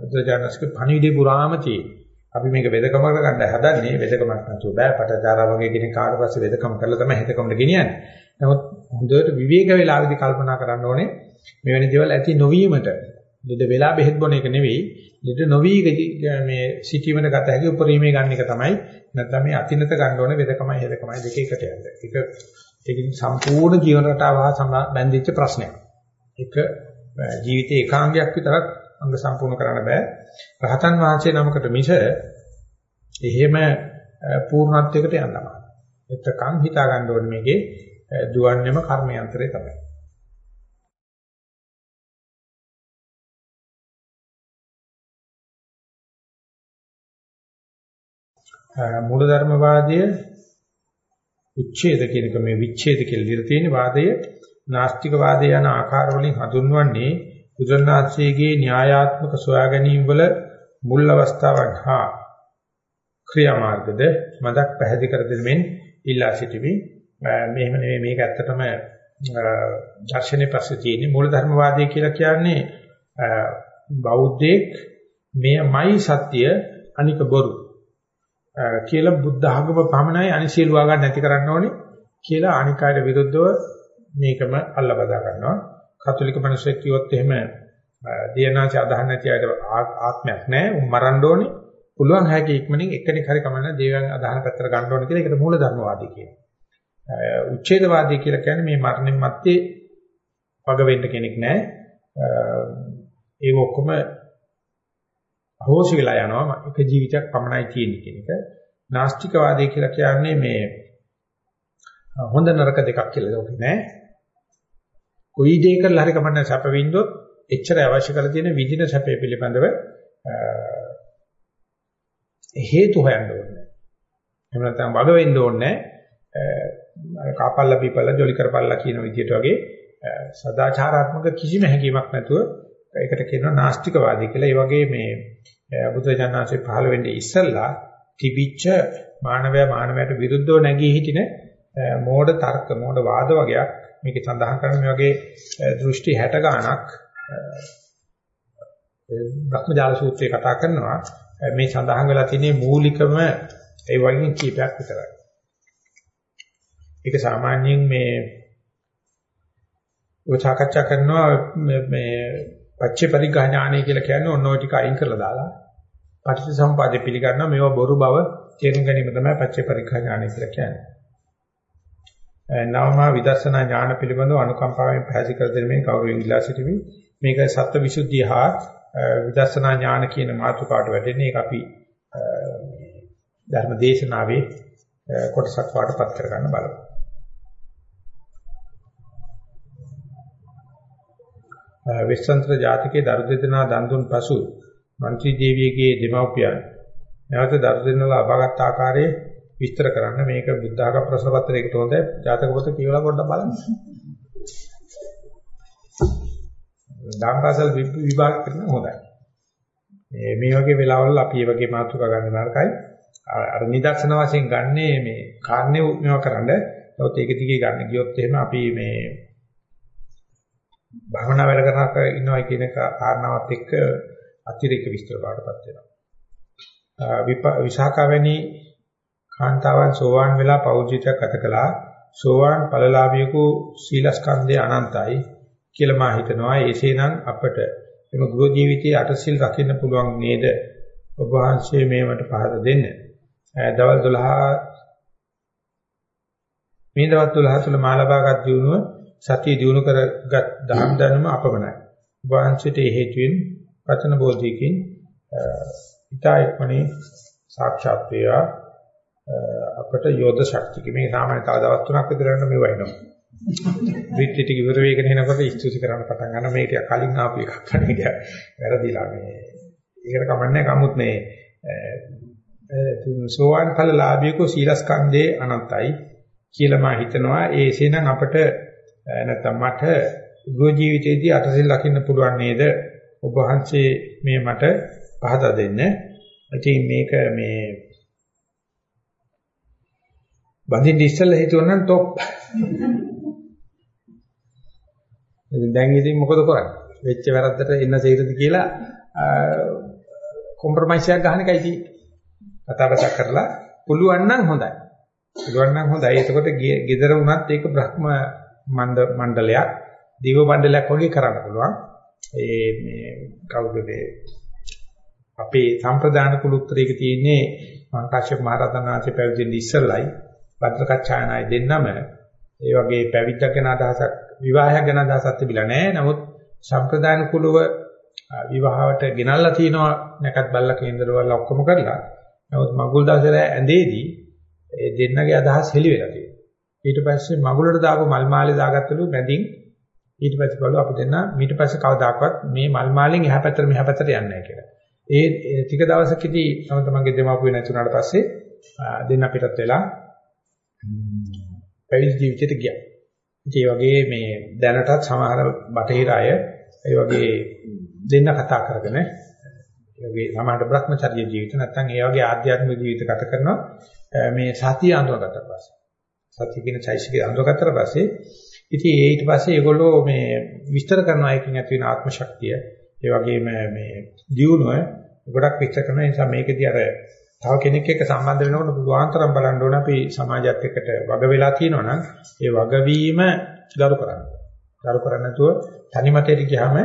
බුද්ධජානස්ක පණිවිඩේ පුරාම තියෙන්නේ. අපි මේක වෙදකමකට ගන්න හදන්නේ වෙදකමක් නැතුව බෑ පටචාරා වගේ කෙනෙක් කාට පස්සේ වෙදකම කරලා තමයි හෙදකමට ගෙනියන්නේ. නමුත් හොඳට විවේක වේලාවෙදි කල්පනා කරන්න ඕනේ මෙවැනි දේවල් ඇති නොවීමට ලෙඩ වෙලා බෙහෙත් බොන එක නෙවෙයි ලෙඩ නොවි මේ සිටීමකට ගත හැකි උපරිමයේ ගන්න එක තමයි නැත්නම් මේ අතිනත ගන්න ඕනේ වෙදකමයි හෙදකමයි දෙක එකට යන්න. ඒක ඒක සම්පූර්ණ ජීවන රටාව හා බැඳිච්ච ප්‍රශ්නයක්. ඒක ජීවිතේ ඒකාංගයක් විතරක් අංග සම්පූර්ණ කරන්න බෑ. රහතන් වහන්සේ නමකට මිස එහෙම පූර්ණත්වයකට යන්න බෑ. එතකන් හිතා ගන්න ඕනේ මේකේ දුවන්නේම කර්මයන්ත්‍රය තමයි. මූලධර්මවාදයේ උච්ඡේද කියන එක මේ විච්ඡේද කියලා දීලා තියෙන වාදය නාස්තික වාදය යන ආකාර වලින් හඳුන්වන්නේ බුදුරණාහිගේ න්‍යායාත්මක සොයා ගැනීම වල මුල් අවස්ථාවක් හා ක්‍රියාමාර්ගද මදක් පැහැදිලි කර දෙමින් ඉල්ලා සිටිමි. මෙහෙම නෙමෙයි මේක ඇත්තටම දර්ශනේ පස්සේ තියෙන්නේ මූලධර්මවාදය කියලා කියන්නේ බෞද්ධයෙක් මෙයමයි සත්‍ය අනික බොරු කියලා බුද්ධ ආගම පමණයි අනිසියලු ආගම් නැති කරන්න ඕනේ කියලා අනිකායට විරුද්ධව මේකම අල්ලබදා ගන්නවා. කතෝලික මිනිස්සුෙක් කිව්වොත් එහෙම දියනාච අදහන් නැති අයට ආත්මයක් නැහැ. උන් මරන්න ඕනේ. පුළුවන් හැකි ඉක්මනින් එකෙක් හරි කමන්න දේවයන් අදහන පැත්තට ගන්න ඕනේ කියලා ඒකට මූල ධර්මවාදී කියනවා. උච්ඡේදවාදී කියලා කියන්නේ මේ මරණයන් මැත්තේ වග වෙන්න කෙනෙක් නැහැ. ඒක ඔක්කොම අහෝසි වෙලා යනවා. එක ජීවිතයක් පමණයි තියෙන්නේ කියන එක. නාස්තිකවාදී කියලා කියන්නේ මේ හොඳ නරක දෙකක් කියලා ලෝකේ නෑ. කොයි දෙයක් කරලා හරි කමන්න සැප වින්දොත් එච්චර අවශ්‍ය කරලා තියෙන විදින සැපේ පිළිබඳව හේතු හොයන්න ඕනේ. එහෙම නැත්නම් වග වෙන්න ඕනේ. කාපල්ලා බීපල්ලා ජොලි කරපල්ලා කියන විදිහට වගේ සදාචාරාත්මක කිසිම හැඟීමක් නැතුව ඒකට කියනවා නාස්තිකවාදී කියලා. ඒ වගේ මේ බුදුජානනාංශේ පහළ වෙන්නේ ඉස්සල්ලා තිබිච්ච මානවයා මානවයට විරුද්ධව නැගී හිටින මෝඩ තර්ක මෝඩ වාද වගේක් මේකේ සඳහන් කරන මේ වගේ දෘෂ්ටි 60 ගාණක් බ්‍රහ්මජාල සූත්‍රයේ කතා කරනවා මේ සඳහන් වෙලා තියෙන මූලිකම ඒ වගේ කීපයක් විතරයි. ඒක සාමාන්‍යයෙන් මේ ඔය සාකච්ඡා කරනවා මේ පච්චේ පරිග්‍රහ ඥානය කියලා කියන්නේ ඔන්න ඔය ටික අයින් කරලා දාලා පටිච්චසමුපාදේ පිළිගන්නවා මේවා බොරු බව තේරුම් ගැනීම තමයි පච්චේ පරිග්‍රහ ඥානය කියලා කියන්නේ. නවමා විදර්ශනා ඥාන පිළිබඳව අනුකම්පාවෙන් පැහැදිලි කර දෙමින් කවුරුන් ඉල්ලා සිටිමි. මේක සත්‍ය විසුද්ධිය හා විදර්ශනා ඥාන කියන මාතෘකාවට වැටෙන්නේ ඒක අපි ධර්ම දේශනාවේ කොටසක් වාටපත් කරගන්න බලමු. විශ්වන්තර ජාතකයේ දරු දෙදෙනා දන් දුන් පසු මන්ත්‍රී දේවියගේ දෙමව්පියන් නැවත දරු දෙන්නා ලබාගත් ආකාරයේ විස්තර කරන්න මේක බුද්ධ ආගම ප්‍රශ්න පත්‍රයකට හොඳයි ජාතක පොත කියවලා පොඩ්ඩක් බලන්න. දාම්පාසල් විභාග කරන හොඳයි. මේ මේ වගේ වෙලාවල් අපි මේ වගේ මාතෘකා ගන්න නරකයි. අර නිදර්ශන වශයෙන් ගන්නේ මේ කාරණේ මේවා කරන්න. නමුත් ඒක දිගේ ගන්න ගියොත් එහෙම අපි මේ භවනා වැඩ කරනක ඉන්නවා කියන කාරණාවත් එක්ක අතිරේක විස්තර බාටපත් වෙනවා. විශාඛාවැනි කාන්තාවන් සෝවාන් වෙලා පෞජිතයක් ගත කළා. සෝවාන් ඵලලාභියෙකු සීලස්කන්ධය අනන්තයි කියලා මා හිතනවා. ඒසේනම් අපට එම ගෘහ ජීවිතයේ අටසිල් රකින්න පුළුවන් නේද? ඔබ වහන්සේ මේවට පහද දෙන්න. දවල් 12 මේ දවස් 12 තුල මා ලබාගත් දිනුව සතිය දිනු කරගත් දහම් දැනුම අපමණයි. ඔබ වහන්සේට හේතුවෙන් වචන බෝධියකින් ඊටයිපණි සාක්ෂාත් වේවා අපට යෝධ ශක්තිය. මේ සාමාන්‍ය තව දවස් තුනක් විතර යන මේ වයින්නවා. රිට්‍රීට් එක ඉවර වෙගෙන එනකොට ස්තුති කරන්න පටන් ගන්න මේ ටික කලින් ආපු එකක් කන්නේ කිය. වැරදිලා මේ. ඒකට කමන්නේ කමුත් මේ සෝවාන් ඵල ලාභියකෝ සීලස්කන්ධේ අනන්තයි කියලා මම හිතනවා. ඒ එසේනම් අපට නැත්නම් මට ගෘහ ජීවිතයේදී අටසිල් ලකින්න පුළුවන් නේද? ඔබ වහන්සේ මේ මට පහදා දෙන්න. ඉතින් මේක මේ බඳින්න ඉස්සෙල්ලා හිතුවනම් টොප්. දැන් ඉතින් මොකද කරන්නේ? වෙච්ච වැරද්දට එන්න තීරද කියලා කොම්ප්‍රොමයිස් එකක් ගන්න එකයි තියෙන්නේ. කතා බහ කරලා පුළුවන් නම් හොඳයි. පුළුවන් නම් හොඳයි. එතකොට ගෙදර වුණත් ඒක බ්‍රහ්ම මණ්ඩ මණ්ඩලයක්, දිව මණ්ඩලයක් වගේ කරන්න පුළුවන්. ඒ මේ කවුද මේ අපේ සම්ප්‍රදාන කුලුත්තරයක තියෙන්නේ මහා කාශ්‍යප මහ රහතන් වහන්සේ පැවිදෙන්න ඉස්සෙල්ලයි භද්‍රකච්ඡායනයි දෙන්නම ඒ වගේ පැවිද්දක් ගැන අදහසක් විවාහයක් ගැන අදහසක් තිබිලා නැහැ. නමුත් සම්ප්‍රදාන කුලව විවාහවට ගෙනල්ලා තිනවා නැකත් බල්ලා කේන්දරවල ඔක්කොම කරලා. නමුත් මගුල් දාසලා ඇඳේදී ඒ දෙන්නගේ අදහස් හෙලි වෙලා තියෙනවා. ඊට පස්සේ මගුලට දාපු මල් මාලේ දාගත්තලු මැදින් ඊට පස්සේ බලව අපි දෙන්න ඊට පස්සේ කවදාකවත් මේ මල් මාලෙන් එහා පැත්තට මෙහා පැත්තට යන්නේ නැහැ කියලා. ඒ ටික දවසකදී තම තමන්ගේ දෙමාපියෝ නැතුණාට පස්සේ දෙන්න පිටත් වෙලා පැවිදි ජීවිතයට ගියා. ඒ වගේ මේ දැනටත් සමහර බටහිර අය ඒ වගේ දෙන්න කතා කරගෙන ඒ වගේ සමහර භ්‍රමචර්ය ජීවිත නැත්නම් ඒ වගේ ආධ්‍යාත්මික ජීවිත ගත කරනවා මේ සතිය අඳුරගත්ත පස්සේ. සතිය කියන චෛසිකය අඳුරගත්තට පස්සේ ඉතින් ඒ ඊට පස්සේ ඒගොල්ලෝ මේ විස්තර කරනවා එකකින් ඇති වෙන ආත්ම ශක්තිය ඒ වගේම මේ දියුණුව ගොඩක් විස්තර කරන නිසා මේකදී අර තව කෙනෙක් එක්ක සම්බන්ධ වෙනකොට පුළුවන් තරම් බලන්න ඕන අපි සමාජයත් එක්කට වග වෙලා තියෙනවා නම් ඒ වගවීම ගරු කරන්න. ගරු කරන්නේ නැතුව තනිමතේට ගියාම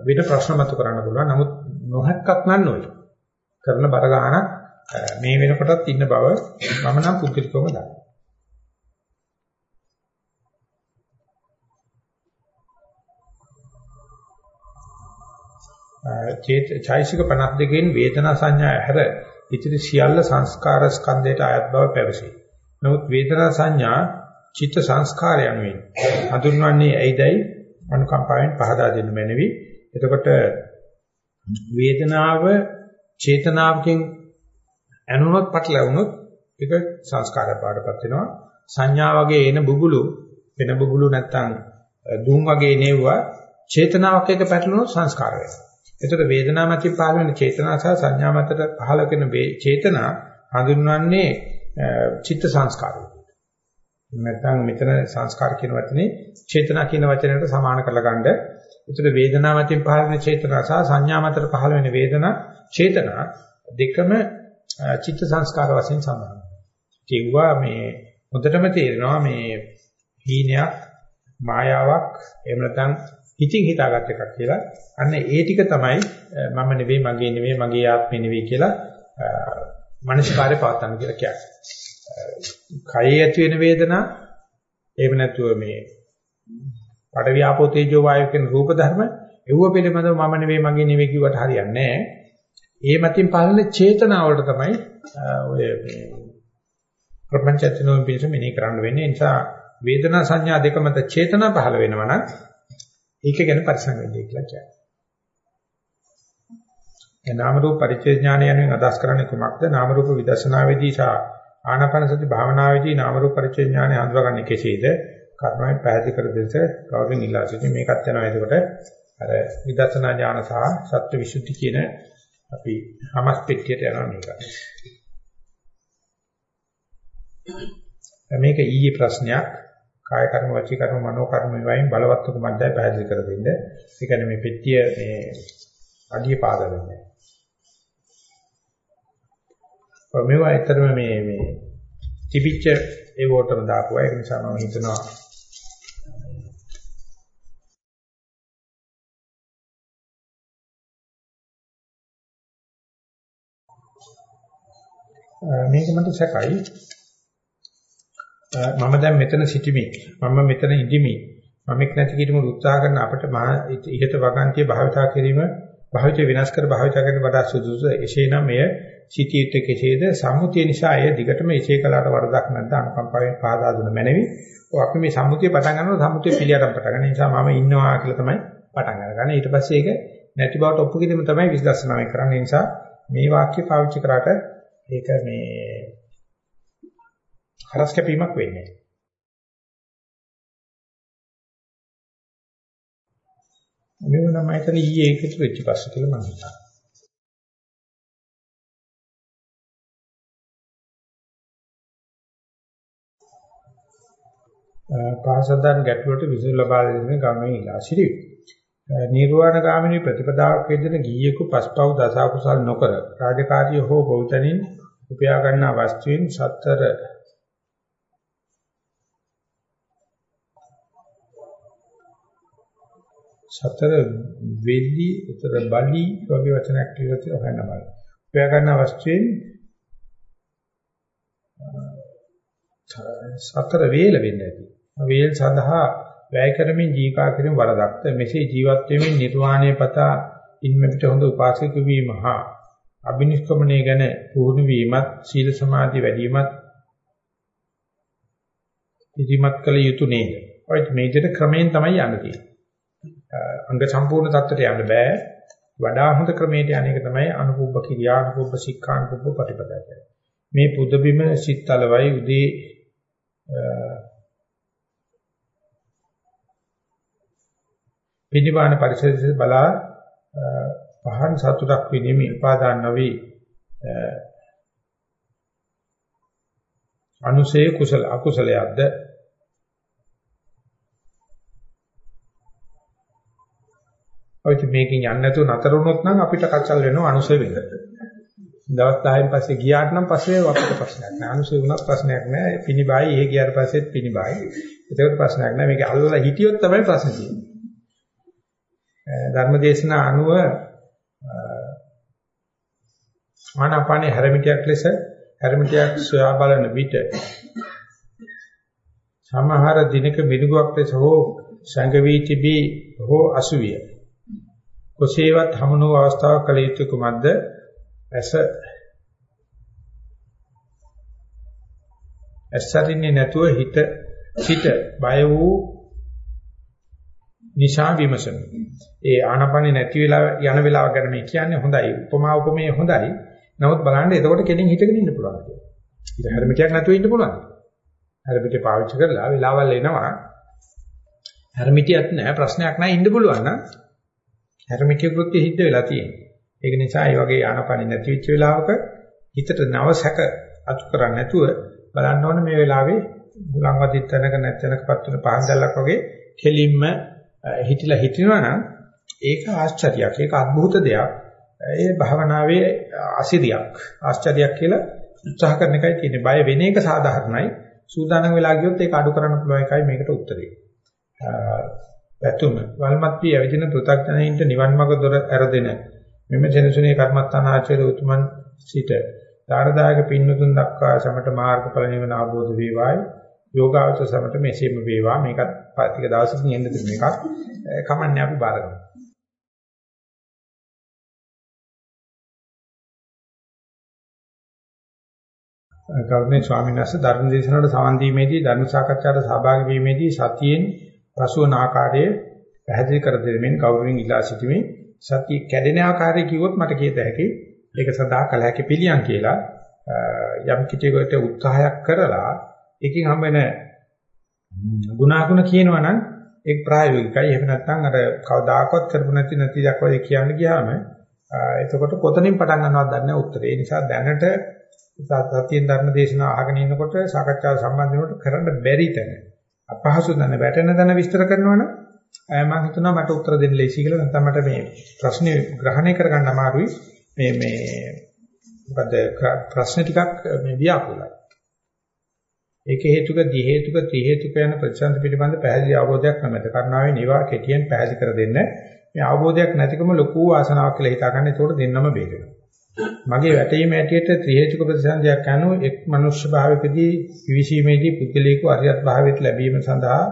විද ප්‍රශ්න මතු කරන්න පුළුවන්. නමුත් නොහැක්කක් නන් නොයි. කරන බර ගන්නක් මේ වෙනකොටත් ඉන්න බව මම නම් පුදුලිකවම දන්නවා. චේත චෛසික 52කින් වේදනා සංඥා හැර ඉතිරි සියල්ල සංස්කාර ස්කන්ධයට අයත් බව පැවසේ. නමුත් වේදනා සංඥා චිත්ත සංස්කාරයන් වෙන. හඳුන්වන්නේ ඇයිදයි අනුකම්පාවෙන් පහදා දෙන්න මැනවි. එතකොට වේදනාව චේතනාවකින් ඇනුනොත් පටලවුනොත් ඒක සංස්කාරය පාඩපත් වෙනවා. සංඥා වගේ එන බුබුලු වෙන බුබුලු නැත්තම් දුම් වගේ නෙවුවා චේතනාවක් එක පැටලුනොත් සංස්කාර වෙනවා. එතකොට වේදනා මතින් පහළ වෙන චේතනා සහ සංඥා මතට පහළ වෙන චේතනා හඳුන්වන්නේ චිත්ත සංස්කාර නැත්නම් මෙතන සංස්කාර කියන වචනේ චේතනා කියන වචනයට සමාන කරලා ගන්න. එතකොට වේදනා මතින් පහළ වෙන චේතනා සහ සංඥා මතට පහළ වෙන වේදනා චේතනා දෙකම චිත්ත සංස්කාර වශයෙන් සමානයි. කිව්වා මේ හොඳටම තේරෙනවා මේ හීනයක් මායාවක් එහෙම නැත්නම් හිතින් හිතාගත් එකක් කියලා. අන්න ඒ ටික තමයි මම නෙවෙයි මගේ නෙවෙයි මගේ ආත්මෙ නෙවෙයි කියලා මනස්කාරය පවත්න්න කියලා කියන්නේ. කයේ ඇති වෙන වේදනා එහෙම නැතුව මේ පඩ ව්‍යාපෝ තේජෝ වායු කියන රූප ධර්ම එව්ව පිළිබඳව මම නෙවෙයි මගේ නෙවෙයි කිව්වට හරියන්නේ නැහැ. ඒ මතින් පාලන චේතනාවලට තමයි ඔය මේ ප්‍රපංචයන්ෝ පිළිස මෙනෙහි කරන්න වෙන්නේ. ඒ නිසා වේදනා සංඥා දෙක මත චේතනා පහළ වෙනවා නම් ඒක ගැන පරිසං වෙන්නේ කියලා කියන්නේ. ඒ නාම රූප පරිච්ඡේද ඥානය යනුවෙන් අදහස් කරන්නේ කුමක්ද? නාම රූප විදර්ශනාවේදී සහ ආනාපාන සති භාවනාවේදී නාම රූප පරිච්ඡේද ඥානය හඳුනාගන්නේ කෙසේද? කර්මයෙන් පැහැදිලි කර දෙස කවුරුන් ඉල්ලා සිටින මේකත් යනවා එතකොට අර විදර්ශනා ඥාන සහ සත්‍ය විසුද්ධි කියන අපි හමස් පෙට්ටියට යනවා මේක. මේක ඊයේ ප්‍රශ්නයක් කාය කර්ම වචී කර්ම මනෝ කර්ම වයින් බලවත් කුමක්දයි පැහැදිලි කර දෙන්න. ඒ කියන්නේ මේ පෙට්ටිය මේ අඩිය පාද වෙන්නේ. මේවා ඇත්තටම මේ මේ තිබිච්ච ඒ වෝටම දාපුවා ඒක නිසා මම හිතනවා මේක මට සැකයි මම දැන් මෙතන සිටිමි. මම මෙතන ඉඳිමි. මම එක් නැති කිරීම උත්සාහ කරන අපට මා ඉහත වගන්තිය භාවිතා කිරීම භාවිතය විනාශ කර භාවිතා කරන වඩා සුදුසු. එසේනම් මෙය සිටියට කෙසේද සම්මුතිය නිසා එය දිගටම එසේ කලකට වරදක් නැද්ද අනුකම්පාවෙන් පාදා දුන මැනවි. ඔය අපි මේ සම්මුතිය පටන් ගන්නකොට සම්මුතිය පිළියරම් පටන් ගන්න නිසා මම ඉන්නවා කියලා තමයි පටන් අරගන්නේ. ඊට පස්සේ ඒක නැති බවට ඔප්පු කිරීම තමයි විශ්ලේෂණය කරන්නේ. ඒ නිසා මේ වාක්‍ය පාවිච්චි කරාට ඒක මේ හරස් කැපීමක් වෙන්නේ නැහැ. මේව නම් මම හිතන්නේ ඊයේ එකතු වෙච්ච පස්සේ කියලා මම හිතනවා. පාසදාන් ගැටලුවට විසඳුම් ලබා දෙන්නේ ගමේ ඉලා සිටි. නිර්වාණ ගාමිනී ප්‍රතිපදාවක් වේදෙන ගීයකු පස්පව් දසකුසල් නොකර රාජකාරිය හෝ බෞතනින් උපයා ගන්නා වස්තුයින් සතර සතර වෙලි උතර බලි වගේ වචනයක් කියලා තියෙනවා හොයන්න බලන්න. උපයා ගන්නා වස්තුවෙන් සතර වේල වෙන්න ඇති. වේල් සඳහා වැය කරමින් ජීවිකා කිරීම වරදක්ද මෙසේ ජීවත් වෙමින් නිර්වාණය පතා ඉන්මෙට හොඳ උපාසක වීම හා අබිනිෂ්ක්‍මණය ගැන පුහුණු වීමත් සීල සමාධි වැඩිවීමත් ඉදිමත් කළ යුතු නේද? ඔය මේ විදිහට ක්‍රමයෙන් තමයි යන්න තියෙන්නේ. අංග සම්පූර්ණ தත්තට යන්න බෑ. වඩා හොඳ ක්‍රමයට යන එක තමයි අනුපුබ්බ කිරියා අනුපුබ්බ සික්ඛා අනුපුබ්බ ප්‍රතිපදා කියන්නේ. මේ පුද බිම සිත්තලවයි උදේ පිළිබාන පරිසරය බලා පහන් සතුටක් විනීමේ උපාදාන නොවේ අනුසේ කුසල අකුසලයක්ද ඔය මේකෙන් යන්නේ නැතුව නතර වුණොත් නම් අපිට කචල් වෙනවා අනුසය වෙන්න. දවස් 10න් පස්සේ ගියාට නම් පස්සේ අපිට ප්‍රශ්නයක් නෑ. අනුසය වුණත් ප්‍රශ්නයක් නෑ. පිනිබායි එහෙ ගියාට පස්සෙත් පිනිබායි. ඒකට ප්‍රශ්නයක් නෑ. මේක අල්ලලා හිටියොත් තමයි ප්‍රශ්නේ තියෙන්නේ. ධර්මදේශනා අනුව ආනාපානේ හැරමිටියක් ලෙස හැරමිටියක් සොයා බලන විට සමහර දිනක මිනුගුවක් ලෙස හෝ සංගවී තිබී හෝ අසුවිය කොසේවත් හමුනෝ අවස්ථාවක් කළ යුතු කුමක්ද? ඇස ඇස්සරින්නේ නැතුව හිත සිට බය වූ නිසා විමසන. ඒ ආනපනේ නැති වෙලා යන වෙලාව ගැන මේ කියන්නේ හොඳයි. උපමා උපමේය හොඳයි. නමුත් බලන්න එතකොට කෙනෙක් හිතගෙන ඉන්න පුළුවන් කියලා. ඉත හැරමිටියක් නැතුව ඉන්න පුළුවන්. හැරමිටිය පාවිච්චි කරලා වෙලාවල් එනවා. හැරමිටියක් නැහැ ප්‍රශ්නයක් නැහැ ඉන්න පුළුවන් නම් හැරමිටිය කෘත්‍ය හිට වෙලා තියෙනවා. ඒක නිසා මේ වගේ ආනපනින් නැති වෙච්ච වෙලාවක හිතට නව සැක අතු කරන්නේ නැතුව බලන්න ඕනේ මේ වෙලාවේ බුලන් වදිත් තැනක නැත්නම්පත් වෙන පහන් දැල්ලක් වගේ කෙලින්ම හිටිලා හිටිනවා නම් ඒක ආශ්චර්යයක්. ඒක අద్భుත දෙයක්. ඒ භාවනාවේ අසිරියක් ආශ්චර්යයක් කියලා උත්සාහ කරන එකයි තියෙන්නේ. බය වෙන එක සාධාරණයි. සූදානම් වෙලා ගියොත් ඒක අඩු කරන්න පුළුවන් එකයි මේකට උත්තරේ. වැතුම. වල්මත් වී ඇවිදින පෘථග්ජනයින්ට නිවන් මඟ දොර ඇරදෙන මෙම ජනසුනේ කර්මත්තාන ආචාර්ය උතුමන් සිට ධාරදායක පින්නතුන් දක්වා සමට මාර්ගඵල නිවන ආબોධ වේවායි. යෝගාවචර සමට මෙසේම වේවා. මේකත් ටික දවසකින් එන්න දෙන එකක්. කමන්නේ අපි බාරගමු ගෞරවනීය ස්වාමීන් වහන්සේ ධර්ම දේශනාවට සවන් දීමේදී ධර්ම සාකච්ඡාවට සහභාගී වීමේදී සතියෙන් පසුවන ආකාරයේ පැහැදිලි කර දෙමින් කවුරුන් ඉලා සිටීමේ සතිය කැඩෙන ආකාරය කිව්වොත් මට කියත හැකි ඒක සදා කල හැකි පිළියම් කියලා යම් කිටියකට උත්සාහයක් කරලා එකකින් හම් වෙන ගුණාගුණ කියනවා නම් ඒක ප්‍රායෝගිකයි එහෙම නැත්නම් අර කවදාකවත් කරපු නැති නැති දක් වගේ කියන්න ගියාම එතකොට කොතනින් පටන් ගන්නවද දන්නේ උත්තරේ. ඒ නිසා දැනට සත්‍යයෙන් ධර්ම දේශනාව අහගෙන ඉන්නකොට සාකච්ඡාව සම්බන්ධ වෙනකොට කරන්න බැරි තැන අපහසු දන වැටෙන දන විස්තර කරනවනම් මම හිතනවා මට උත්තර දෙන්න ලේසි කියලා. නැත්නම් මට මේ ප්‍රශ්නේ ග්‍රහණය කරගන්න අමාරුයි. මේ මේ මොකද ප්‍රශ්න ටිකක් මේ ව්‍යාකූලයි ඒක හේතුක දි හේතුක ත්‍රි හේතුක යන ප්‍රතිසන්ද පිළිබඳ පැහැදිලි අවබෝධයක් නැමෙත කරුණාවේ නිවා කෙටියෙන් පැහැදිලි කර දෙන්න. මේ අවබෝධයක් නැතිකම ලොකු ආසනාවක් කියලා හිතාගන්න. ඒකට දෙන්නම බේරෙනවා. මගේ වැටීම ඇටියට ත්‍රි හේතුක ප්‍රතිසන්දියක් අනුව එක් මනුෂ්‍ය භාවයකදී විවිසීමේදී පුද්ගලිකව අරියත් භාවයට ලැබීම සඳහා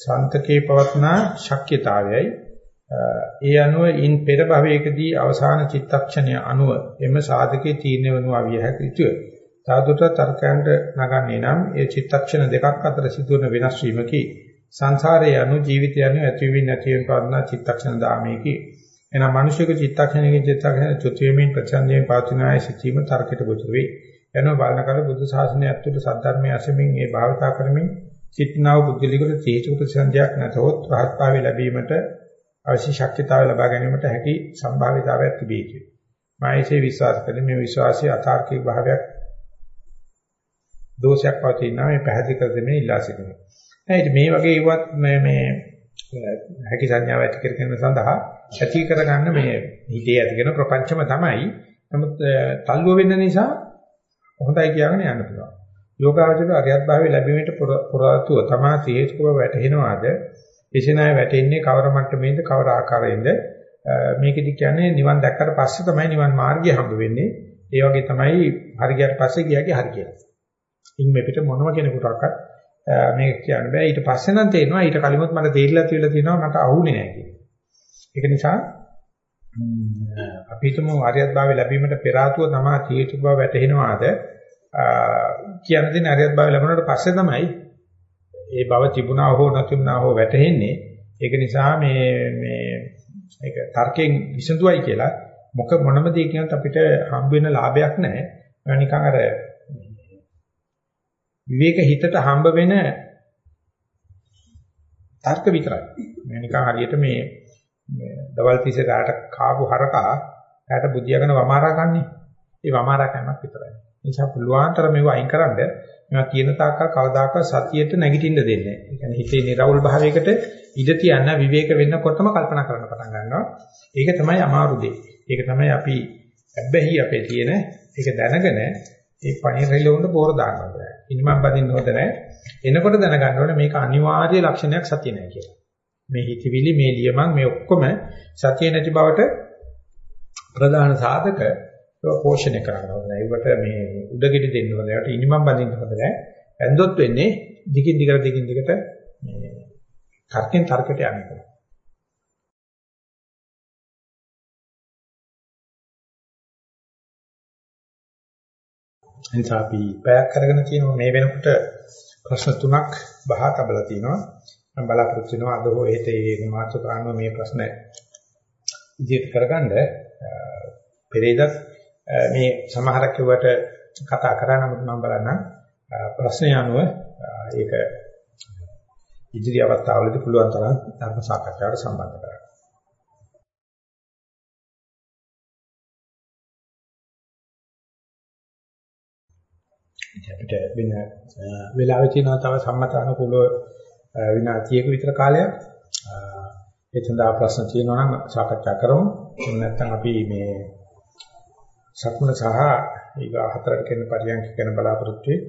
සන්තකේ පවත්නා ශක්්‍යතාවයයි ඒ අනුව ඉන් පෙර භවයකදී අවසාන චිත්තක්ෂණය අනුව එම සාධකේ තීරණය වනු අවිය හැකිය. සාදුත තර්කයන්ට නගන්නේ නම් ඒ චිත්තක්ෂණ දෙකක් අතර සිදුවන වෙනස් වීමකි. සංසාරයේ අනු ජීවිතය අනු ඇතිවීම නැතිවීම පවත්නා චිත්තක්ෂණ දාමේකි. එනම් මිනිසෙක චිත්තක්ෂණයකින් චිත්තක්ෂණ චුතියමින් ප්‍රචන්දයෙන් පවතිනාය සිටීම තර්කයට ගොදුරු වේ. යනවා බලන කල බුදු සාසනය ඇතුළත සද්ධර්මයේ අසමින් මේ භාවිතා කරමින් සිටනා වූ බුද්ධලිකට තේජු ප්‍රතිසන්දියක් නැතහොත් රහත්භාවය ලැබීමට අවශ්‍ය ශක්තිතාවය ලබා ගැනීමට හැකි සම්භාවිතාවයක් තිබේ කිය. මායසේ විශ්වාස කරන මේ විශ්වාසයේ අතාර්කික භාවයක් දෝෂයක් පවතිනවා මේ පැහැදිලි කර දෙන්නේ ඉල්ලා සිටිනවා. නේද මේ වගේ ඉවත් මේ මේ හැකි සංඥාව ඇති කරගෙන සඳහා ඇති කරගන්න මේ හිතේ ඇති කරන ප්‍රපංචම තමයි. නමුත් තල්ලුව වෙන්න නිසා හොඳයි කියලාගෙන යන්න පුළුවන්. යෝගාවචර අරියත් භාවයේ ලැබීමට පුරාතුව තමා තේජකව වැටෙනවාද? එසේනාය වැටෙන්නේ කවර මට්ටමේද කවර ආකාරයෙන්ද? මේකෙදි කියන්නේ නිවන් දැක්කට පස්සේ තමයි නිවන් මාර්ගය හම්බ වෙන්නේ. ඒ වගේ තමයි හරි ගියට පස්සේ ගියාගේ හරි කියලා. ඉන් මේ පිට මොනම කෙනෙකුටවත් මේක කියන්න බෑ. ඊට පස්සේ නම් තේරෙනවා ඊට කලිමුත් මට තේරිලා තියලා තියෙනවා මට අහුනේ නැහැ කියලා. ඒක නිසා අපි හිතමු ආර්යත් භාවය ලැබීමට පෙර ආතුව තමා තීතු බව වැටහෙනවාද කියන දේ ආර්යත් භාවය ලැබුණාට පස්සේ තමයි ඒ බව තිබුණා හෝ නැතිුණා හෝ වැටහෙන්නේ. ඒක නිසා මේ මේ ඒක තර්කයෙන් විසඳුවයි කියලා මොක මොනම දෙයකින්වත් අපිට හම්බ වෙන ලාභයක් නැහැ. නිකන් අර විවේක හිතට හම්බ වෙන තර්ක විතරයි. මේ නිකන් හරියට මේ දවල් තිස්සේ රාට කාපු හරකා රාට බුදියාගෙන වමාරා ගන්නේ. ඒ වමාරා කෑමක් විතරයි. ඒ නිසා පුළුවන් තරම් මේව අයින් කරන්න මේවා කියන තාක්කල් කවදාකවත් සතියට නැගිටින්න දෙන්නේ නැහැ. ඒ කියන්නේ හිතේ නිරවුල් භාවයකට ඉඩ තියන්න විවේක වෙන්නකොටම කල්පනා කරන්න පටන් ගන්නවා. ඒක තමයි අමාරු දෙය. ඒක තමයි අපි හැබැයි අපේ තියෙන ඒක දැනගෙන ඒ පණිරෙල උන්න පෝර දානවා. ඉනිමම් බදින්න හොඳ නැහැ. එනකොට දැනගන්න ඕනේ මේක අනිවාර්ය ලක්ෂණයක් සතිය නැහැ කියලා. මේ හිතවිලි මේ ලියමන් මේ ඔක්කොම සතිය නැති බවට ප්‍රධාන සාධක පෝෂණය කරන්න ඕනේ. ඒකට මේ උඩගෙඩි දෙන්න ඕනේ. ඒකට ඉනිමම් බඳින්න හොඳ නැහැ. ඇන්දොත් වෙන්නේ දිගින් දිගට දිගින් දිගට මේ තර්කෙන් තර්කයට යන්නේ. එනිසා අපි පැයක් අරගෙන තියෙනවා මේ වෙනකොට ප්‍රශ්න තුනක් බහ තබලා තිනවා. මම බලාපොරොත්තු වෙනවා අද හෝ හෙට මේ මාතෘකාන්ව මේ ප්‍රශ්න ඉදිරියට කරගන්න පෙරේදත් මේ සමහරක් කිව්වට කතා කරා නමුත් මම බලන්නම් ප්‍රශ්නය අනුව ඒක ඉදිරි අවස්ථාවලදී පුළුවන් තරම් ධර්ම සාකච්ඡාවට සම්බන්ධ කරගන්න. අපිට වෙන වෙලාවෙ තියෙනවා තව සම්මත අනුකූලව විනාඩියක විතර කාලයක් ඒ සඳහා ප්‍රශ්න තියෙනවා නම් සාකච්ඡා කරමු. එහෙම නැත්නම් අපි මේ සක්මන සහ ඊග හතරට කියන පරියන්ක ගැන බලාපොරොත්තු වෙයි.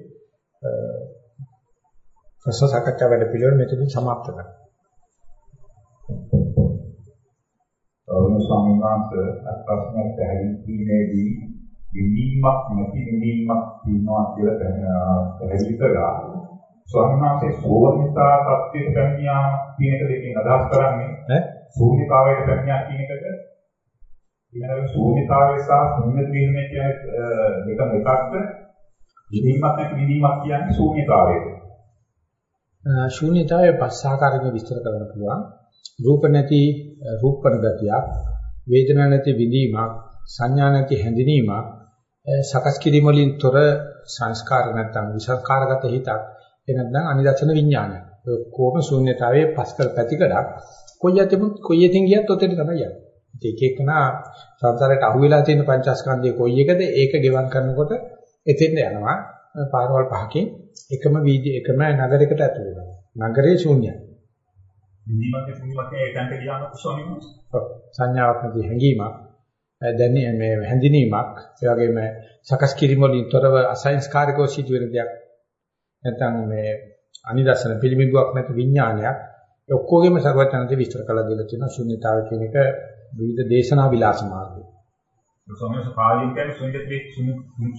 ප්‍රශ්න සාකච්ඡා වැඩ පිළිවෙල මෙතනින් સમાપ્ત කරනවා. අවුරුදු ස්වාමීන් වහන්සේ ප්‍රශ්නයක් පැහැදිලි කිරීමේදී විඳීමක් නැති විඳීමක් තියෙනවා කියලා පැහැදිලි කළා. ස්වාමීන් වහන්සේ සෝවනිතා තත්ත්වයට පැමිණියා කියන එක දෙකෙන් අදහස් කරන්නේ. ඈ? ශූන්‍යතාවයට පැමිණියා කියන එකද? ඊළඟට ශූන්‍යතාවය සහ ශූන්‍ය වීම කියන දෙකම එකක්ද? විඳීමක් නැති විඳීමක් කියන්නේ ශූන්‍යතාවයද ශූන්‍යතාවය පස් ආකාරයෙන් විස්තර කරන්න පුළුවන්. රූප නැති රූපණ ගතියක් වේදනා නැති විඳීමක් සංඥා නැති හැඳිනීමක් සකස් කිරීම වලින් තොර සංස්කාර නැත්නම් විසංකාරගත හිතක් එනනම් අනිදර්ශන විඥානය. ඔය කොහොම ශූන්‍යතාවයේ පස්කල් පැතිකඩක් කොයි යතිමුත් කොයි යතින් ගියත් ඔතෙන් තමයි යන්නේ. ඒක එක්කනා සංසාරයට අහු වෙලා තියෙන පංචස්කන්ධයේ කොයි එකද ඒක ගෙවම් කරනකොට එතෙන්ද යනවා. පාරවල් පහකින් එකම වීදි එකම නගරයකට ඇතුළු වෙනවා. නගරේ ශූන්‍යයි. නිදිමත ශූන්‍යමත් ඒකට ගියාම ස්වාමීන් වහන්සේ. සංඥාවක් නැති හැඟීමක් දැනීම මේ හැඳිනීමක් ඒ වගේම සකස් කිරීම වලින් තොරව අසංස්කාරිකව සිදුවෙන දෙයක් නැත්නම් මේ අනිදර්ශන පිළිඹුවක් නැති විඥානයක් ඒ ඔක්කොගෙම සර්වඥාන්තේ විස්තර කළා දෙලා තියෙනවා ශුන්‍යතාව කියන එක විවිධ දේශනා විලාස මාර්ගය. සමහර පාලින් කියන්නේ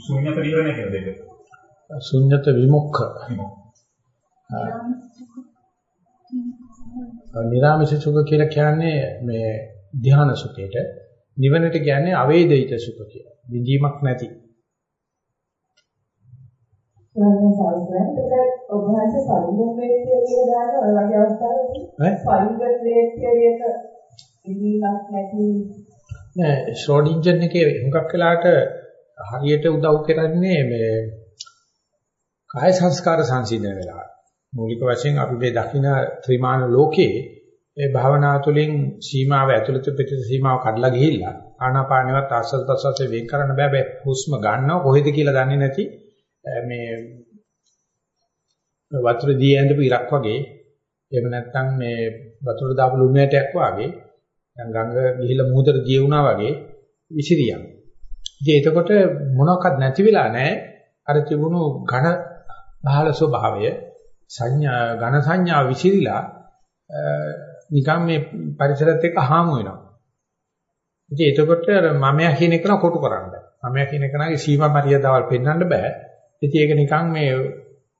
ශුන්‍යත විවරණය කියන දෙක. ශුන්‍යත විමුක්ඛ. නිරාමිෂ සුඛ කියලා කියන්නේ මේ ධ්‍යාන සුඛයට නිවනට කියන්නේ අවේදිත සුඛ කියලා. විඳීමක් නැති. නෑ ෂෝඩින්ජර් එකේ හුඟක් වෙලාට හරියට උදව් කරන්නේ මේ කාය සංස්කාර සංසිඳන වෙලාවට. මූලික වශයෙන් අපි මේ දකින ත්‍රිමාන ලෝකේ ඒ භාවනා තුළින් සීමාව ඇතුළත පිටත සීමාව කඩලා ගිහිල්ලා ආනාපානවත් ආස්වාද ප්‍රසවාසයෙන් වෙන් කරන්න බෑ බෑ හුස්ම ගන්නව කොහෙද කියලා දන්නේ නැති මේ වතුර දී ඇඳපු ඉරක් වගේ එහෙම නැත්නම් මේ වතුර දාපු ලුණු ඇටයක් වගේ දැන් ගඟ ගිහිල්ලා මුහුදට දිය වුණා වගේ විසිරියක්. ඉතින් එතකොට මොනවත් නැති වෙලා නැහැ. අර තිබුණු ඝන බහල ස්වභාවය සංඥා ඝන සංඥා විසිරිලා නිකන් මේ පරිසරත් එක්ක හාමු වෙනවා. ඉතින් එතකොට අර මමයා කියන එක න කොටු කරන්න බෑ. මමයා කියන කෙනාගේ සීමා මරියදාවල් පෙන්වන්න බෑ. ඉතින් ඒක නිකන් මේ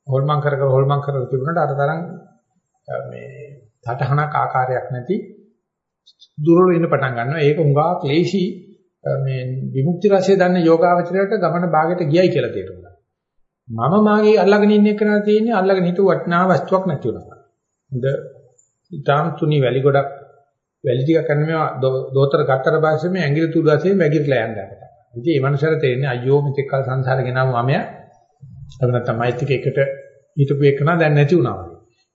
හොල්මන් කර කර හොල්මන් කර තිබුණාට අර තරම් මේ තටහනක් ආකාරයක් නැති දුර්වල වෙන්න පටන් ගන්නවා. ඒක උඟා ක්ලේශී මේ විමුක්ති රසය දන්න යෝගාවචරයට ගමන භාගයට ගියයි කියලා තේරුණා. මම මාගේ අල්ලගෙන ඉන්න එක නා තියෙන්නේ අල්ලගෙන හිටු වටිනා වස්තුවක් නැති වුණා. හොඳ ඊටාම් තුනි වැලි ගොඩක් වැලි ටික කරන මේවා දෝතර ගත්තට පස්සේ මේ ඇඟිලි තුඩු වශයෙන් වැగిරලා යනවා. ඉතින් මේ මනුස්සයර තේරෙන්නේ අයියෝ මෙතෙක් කල සංසාරේ ගෙනාව මමයා. එහෙම නැත්නම් මෛත්‍රික එකට හිටපු එකන දැන් නැති වුණා.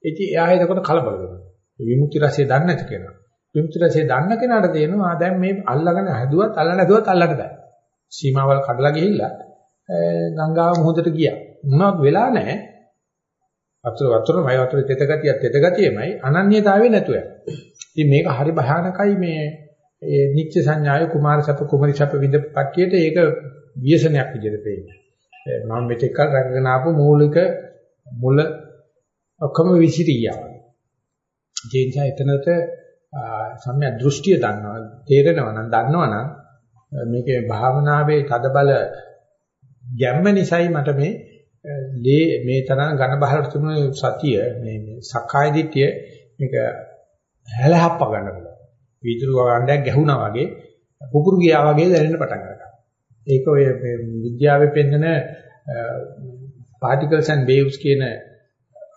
ඉතින් එයා එතකොට කලබල වෙනවා. විමුක්ති රසය දන්නේ නැති කෙනා. විමුක්ති රසය දන්න කෙනාට තේරෙනවා දැන් මේ අල්ලගෙන හැදුවත් අල්ලන්න හැදුවත් අල්ලන්න බෑ. සීමාවල් කඩලා ගිහිල්ලා ගංගාව මුහුදට ගියා. මොනවත් වෙලා නැහැ. වතුර වතුරමයි වතුරේ තෙත ගතියක් තෙත ගතියමයි අනන්‍යතාවය නැතුව යනවා. ඉතින් මේක හරි භයානකයි මේ ඒ නිච්ච සංඥාය කුමාර සප කුමරි සප විදපක්කියට ඒක ව්‍යසනයක් විදිහට පේන්නේ. මම මෙතෙක් කල් රැකගෙන ආපු මූලික මුල ඔක්කොම විසිරියා. ඒ නිසා එතනට සම්‍යක් දෘෂ්ටිය දන්නවා තේරෙනවා නම් දන්නවා නම් මේකේ භාවනාවේ තදබල ගැම්ම නිසායි මට මේ ලේ මේ තරම් ඝන බහලට තිබුණ සතිය මේ සක්කාය දිට්ඨිය මේක හැලහප්ප ගන්න පුළුවන්. වීදුරු වගණ්ඩයක් ගැහුණා වගේ පුපුරු ගියා වගේ දැනෙන්න පටන් ගන්නවා. ඒක ඔය විද්‍යාවේ පෙන්නන particles and waves කියන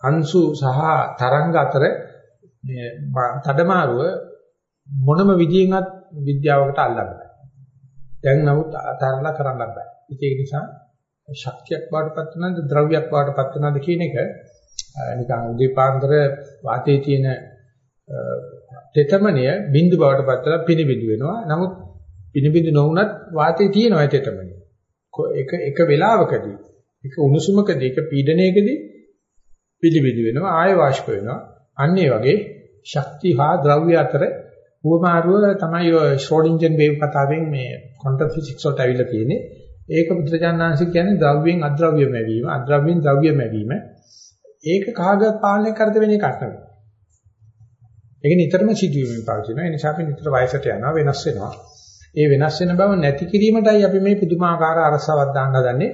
අංශු සහ තරංග අතර මේ තඩමාරුව මොනම විදියෙන්වත් විද්‍යාවකට අල්ලන්න බෑ. දැන් නමුත් අතරලා කරන්න බෑ. ඒක නිසා ශක්තියක් වඩපත් වෙනවද ද්‍රව්‍යයක් වඩපත් වෙනවද කියන එක නිකන් උදේපාන්දර වාතයේ තියෙන තෙතමනය බිඳු බවට පත්වලා පිනිබිඳු වෙනවා. නමුත් පිනිබිඳු නොවුනත් වාතයේ තියෙනවා තෙතමනය. එක එක වෙලාවකදී එක උණුසුමකදී එක පීඩනයකදී පිළිබිඳු වෙනවා ආය වාෂ්ප වෙනවා. අන්න ඒ වගේ ශක්ති හා ද්‍රව්‍ය අතර උවමාරුව තමයි ඔය ශ්‍රෝඩින්ජර් වේව් කතාවෙන් මේ ක්වොන්ටම් ෆිසික්ස් වලට අවිල්ලා තියෙන්නේ. ඒක බුද්ධජානනාංශික කියන්නේ ද්‍රව්‍යයෙන් අද්‍රව්‍යම වීම, අද්‍රව්‍යයෙන් ද්‍රව්‍යම වීම. ඒක කාගත් පාලනය කරද වෙන එකක් නෙවෙයි. ඒක නිතරම සිදුවීමෙන් පවතිනවා. ඒ නිසා අපි නිතර වයසට යනවා වෙනස් වෙනවා. ඒ වෙනස් වෙන බව නැති කිරීමටයි අපි මේ පුදුමාකාර අරසාවක් දාන්න හදන්නේ.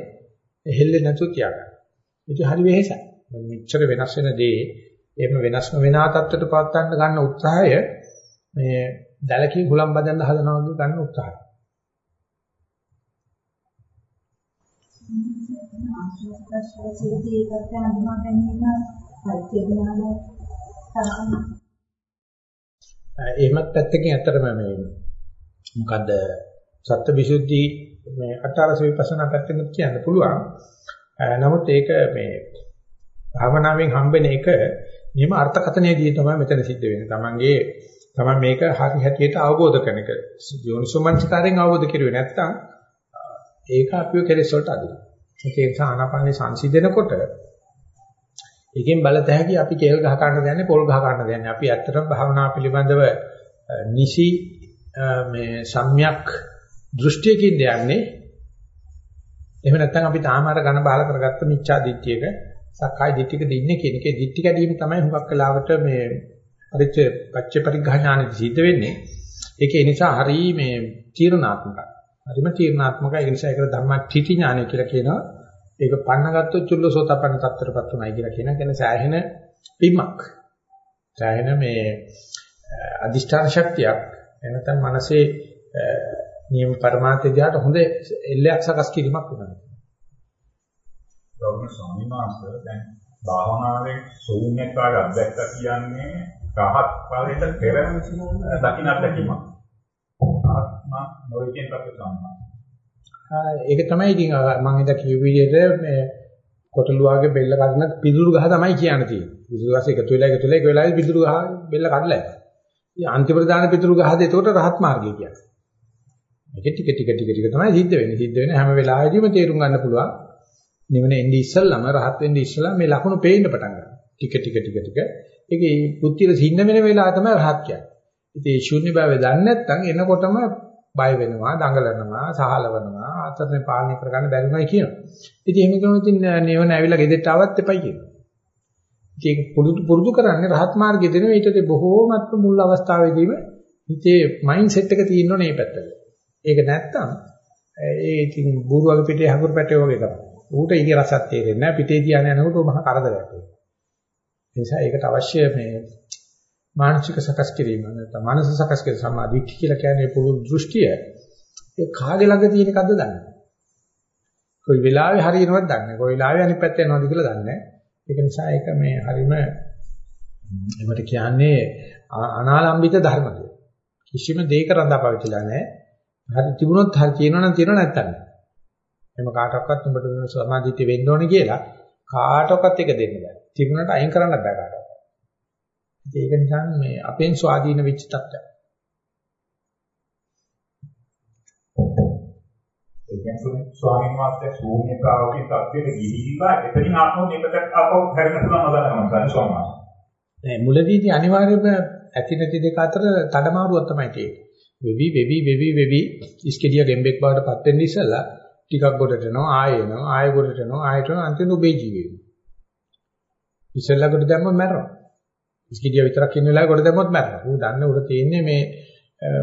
හෙල්ලෙන්නේ නැතුව තියාගන්න. ඒක හරි වෙහෙසයි. මෙච්චර වෙනස් වෙන දේ එහෙම වෙනස්ම වෙන ආතත්ත්වයට පවත්වන්න ගන්න උත්සාහය මේ දැලකින් හුලම් බදන්න හදනවා වගේ ගන්න උත්සාහය. එහෙමත් පැත්තකින් ඇත්තටම මේ මොකද්ද සත්‍යවිසුද්ධි මේ අටාරස විපස්සනා පැත්තෙන් කියන්න පුළුවන්. නමුත් ඒක මේ භාවනාවෙන් හම්බෙන එක නියම අර්ථකථනයේදී තමයි මෙතන සිද්ධ වෙන්නේ. Tamange තමයි මේක හරි හැටියට අවබෝධ කරන එක. යෝනිසෝමනස්කාරයෙන් අවබෝධ කෙරුවේ නැත්නම් ඒක අපිව කෙලෙස් වලට අදිනවා. ඒ නිසා ආනාපානේ සංසිඳනකොට ඒකෙන් බලත හැකි අපි කේල් ගහ ගන්න දන්නේ පොල් ගහ ගන්න දන්නේ. අපි ඇත්තටම භාවනා පිළිබඳව නිසි මේ සම්‍යක් දෘෂ්ටියකින් යන්නේ. එහෙම නැත්නම් අපි තාම අර ඝන බාල කරගත්ත මිච්ඡා දිට්ඨියක සක්කාය දිට්ඨියකද ඉන්නේ කියන එකේ දිට්ඨි කැඩීම තමයි හුඟක් වෙලාවට මේ පරිච්ඡ පච්ච පරිග්‍රහ ඥානෙදි සිද්ධ වෙන්නේ. ඒක ඒ නිසා හරි මේ තීරණාත්මකයි. හරිම තීරණාත්මකයි. ඒ නිසා ඒකට ධම්මච්චිති ඥානය කියලා කියනවා. ඒක පන්නගත්තොත් චුල්ලසෝතපන්න තත්ත්වයටපත් උනායි කියලා කියන කෙන සෑහෙන පිම්මක්. සෑහෙන මේ අදිෂ්ඨාන ශක්තියක් එනතන මනසේ නියම පරමාර්ථ දිහාට හොඳ එල්ලයක් සකස් කිරීමක් වෙනවා. ගෞරවනීය ස්වාමීන් වහන්සේ දැන් භාවනාවේ ශූන්‍යතාවය අත්දැක්ක කියන්නේ රහත් ඵලයට පෙර දකින්න අත්දැකීමක්. ආත්ම නොයෙකින් තමයි සම්මා. ඒක තමයි ඉතින් මම හිතා කියු විදිහට මේ කොටලුවාගේ බෙල්ල කඩන පිදුරු ගහ තමයි කියන්න තියෙන්නේ. පිදුරු ගහ එකතු වෙලා එකතු වෙලා ඒක වෙලාවේ පිදුරු ගහ බෙල්ල කඩලා යනවා. ඉතින් අන්තිමට දාන පිදුරු ගහද එතකොට රහත් මාර්ගය කියන්නේ. මේක ටික ටික ටික ටික තමයි සිද්ධ වෙන්නේ. සිද්ධ වෙන හැම වෙලාවෙදීම තේරුම් ගන්න පුළුවන්. නිවන එන්නේ ඉස්සල්ලාම රහත් වෙන්නේ ඉස්සල්ලා මේ ලකුණු පේන්න පටන් ගන්නවා. ටික ටික ටික ටික. ඒකේ බුද්ධිය සින්න වෙන වෙලාව තමයි රහත් කියන්නේ. ඉතින් ඒ ශූන්‍ය භාවය දන්නේ නැත්නම් එනකොටම බය වෙනවා, දඟලනවා, සහලවනවා, අතරේ පාලනය කරගන්න බැරි වෙනවා කියනවා. ඉතින් එහෙම කියනොත් ඉතින් නිවන ඇවිල්ලා ගෙදරට ආවත් එපයි කියනවා. ඒක පුරුදු පුරුදු කරන්නේ රහත් මාර්ගයේ දෙන ඊටදී බොහෝමත්ම මුල් අවස්ථාවේදීම හිතේ මයින්ඩ් සෙට් එක තියෙන්න ඕනේ මේ පැත්තට. ඒක නැත්තම් ඒ ඉතින් බూరుවගේ පිටේ හකුරු පැටේ වගේ තමයි. ඌට ඊගේ රසක් තේරෙන්නේ නැහැ. පිටේ තියාන යනකොට මහ කරදරයක් වෙනවා. ඒ නිසා ඒකට අවශ්‍ය මේ මානසික සකස් කිරීම නැත්නම් මානස සකස් කිරීම සමාධිත්‍ය කියලා කියන්නේ පුළු දෘෂ්ටිය. ඒ කාගේ ළඟ තියෙන එකක්ද දන්නේ නැහැ. කොයි වෙලාවෙ හරියනවද දන්නේ නැහැ. කොයි වෙලාවෙ අනිත් පැත්ත යනවද කියලා දන්නේ නැහැ. ඒක නිසා ඒක මේ හරීම ඒකට කියන්නේ අනාලම්බිත ධර්ම කියලා. කිසිම දෙයක රඳාපවතිලා නැහැ. හරි තිබුණොත් හරි කියනවා නම් තියෙනවා නැත්තම් නෑ. එහෙම කාටවත් උඹට මේ සමාධිත්‍ය වෙන්න ඕනේ කියලා කාටවත් එක දෙන්න බෑ. තිබුණාට අයින් කරන්න බෑ කාටවත්. ඒක නිසා මේ අපෙන් ස්වාධීන වෙච්ච තත්ත්වයක්. ඒ කියන්නේ ස්වාමීන් වහන්සේ ශූන්‍යතාවකේ තත්ත්වයට ගිහිල්ලා එතනින් ආත්මෝ දෙකට අපව හැරෙන්න පුළුවන් නදාගන්නවා ස්වාමීන් වහන්සේ. නෑ මුලදීදී අනිවාර්යයෙන්ම ඇති නැති දෙක අතර තඩමාරුවක් තමයි තියෙන්නේ. වෙවි වෙවි වෙවි වෙවි ඉස්කෙඩිය ගෙම්බෙක් බවට පත් වෙන්න ඉස්සලා ටිකක් ගොඩට යනවා ආයෙ එනවා ආයෙ ගොඩට යනවා ආයෙට යනවා අන්තිමට ඔබේ ජීවේ. ඉස්සෙල්ලා කොට දැම්මම මැරෙනවා. ඉස්කෙඩිය විතරක් ඉන්න වෙලාවේ කොට දැම්මොත් මැරෙනවා. ඌ දන්නේ උඩ තියෙන්නේ මේ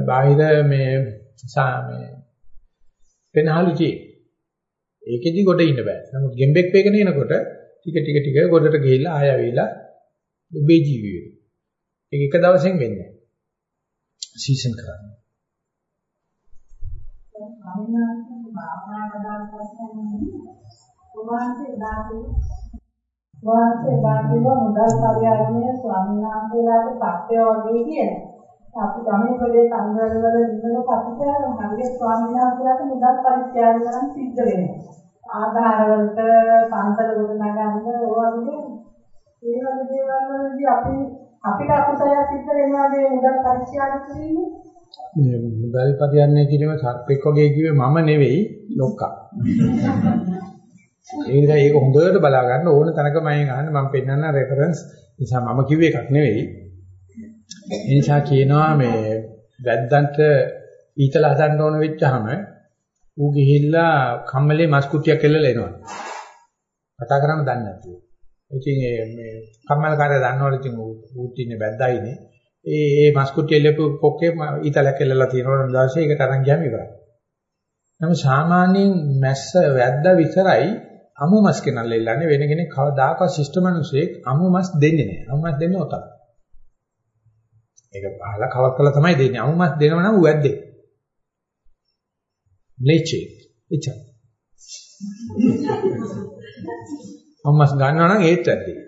බාහිර මේ මේ පෙනහළු ජී. ඒකෙදි ගොඩ ඉන්න බෑ. නමුත් ගෙම්බෙක් වේගෙන එනකොට ටික ටික ටික ගොඩට ගිහිල්ලා ආය ඇවිල්ලා ඔබේ ජීවි වෙනවා. ඒක එක දවසෙන් වෙන්නේ නැහැ. සීසන් කරන්නේ. වාසේ දාකිව මුදල් පරිහරණය ස්වාමීන් වහන්සේලාට සත්‍ය වගේ කියන. අපි ගමේ පොලේ සංග්‍රහවල ඉන්නකොට අපිට හරියට ස්වාමීන් වහන්සේලාට මුදල් පරිත්‍යාග කරන් සිද්ධ වෙනවා. ආධාර වලට පන්සල ගොඩ නගන්න ඕවා වගේ ඒ වගේ දේවල් වලදී අපි අපිට අකුසලයක් සිද්ධ වෙනවා මේ මුදල් පරිත්‍යාග කිරීමේ මේ මුදල් පරිහරණය කිරීම සර්පෙක් වගේ කිව්වේ මම නෙවෙයි ලොක්කා. ඒ නිසා ඒක හොඳට බලා ගන්න ඕන තැනක මම අහන්නේ මම පෙන්නන්න රෙෆරන්ස් නිසා මම කිව්වේ එකක් නෙවෙයි. ඒ නිසා කියනවා මේ වැද්දන්ට ඊතල හදන්න ඕන වෙච්චාම ඌ ගිහිල්ලා කම්මලේ මස් කුට්ටියක් එල්ලලා එනවා. කතා කරන්න දන්නේ නැතුව. ඉතින් මේ කම්මල්කාරය දන්නවලු ඉතින් ඌත් ඉන්නේ වැද්දායිනේ. ඒ ඒ මස් කුට්ටිය එල්ලපු කොක්කේ ඊතලයක් එල්ලලා තියෙනවා දවසේ ඒකට අරන් ගියාම ඉවරයි. නමුත් සාමාන්‍යයෙන් මැස්ස වැද්දා විතරයි අමු මස් කෙනල්ල එල්ලන්නේ වෙන කෙනෙක් කවදාකවත් ශිෂ්ට මිනිසෙක් අමු මස් දෙන්නේ නැහැ. අමු මස් දෙන්නේ ඔතන. ඒක පහලා කවක් කළා තමයි දෙන්නේ. අමු මස් දෙනව නම් වැද්දේ. ලේචේ. එච්චර. අමු මස් ගන්නවා නම් ඒත් වැද්දේ.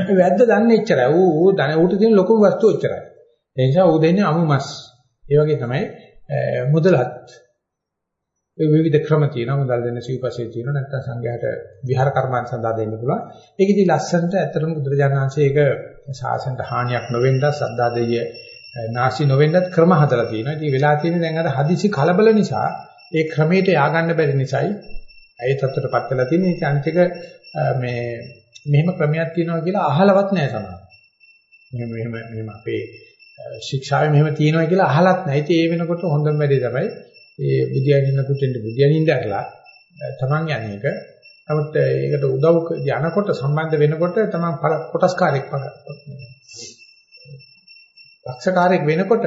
ඒ වැද්ද දන්නේ එච්චරයි. ඌ ඌ දන ඌට තියෙන ලොකුම වස්තුව එච්චරයි. ඒ නිසා ඌ දෙන්නේ අමු මස්. ඒ වගේ තමයි මුදලත් ඒ විවිධ ක්‍රම තියෙනවා මුදල් දෙන්න සිව්පස්සේ තියෙනවා නැත්නම් සංඝයාට විහාර කර්මාන් සඳහා දෙන්න පුළුවන්. ඒකෙදි ලස්සනට ඇත්තටම බුදුරජාණන් වහන්සේ ඒක ශාසනයට හානියක් නොවෙන්න සද්දා දෙය නාසි නොවෙන්නත් ක්‍රම හදලා තියෙනවා. ඉතින් වෙලා තියෙන්නේ දැන් අර හදිසි කලබල නිසා ඒ ක්‍රමයට ය아가න්න බැරි නිසායි ඒ තත්ත්වයටපත් වෙලා තියෙන්නේ. ඉතින් අනිත් මේ මෙහෙම ක්‍රමයක් තියෙනවා කියලා අහලවත් නැහැ සමහර. මෙහෙම මෙහෙම මෙහෙම අපේ ශික්ෂාවේ මෙහෙම තියෙනවා කියලා අහලත් නැහැ. ඉතින් ඒ වෙනකොට හොඳම වැඩේ තමයි ඒ බුදියානින්න කුටෙන්ට බුදියානින්න ඇරලා තමන් යන්නේ එක. නමුත් ඒකට උදව් යනකොට සම්බන්ධ වෙනකොට තමන් කොටස්කාරයෙක් පක්ෂකාරයෙක් වෙනකොට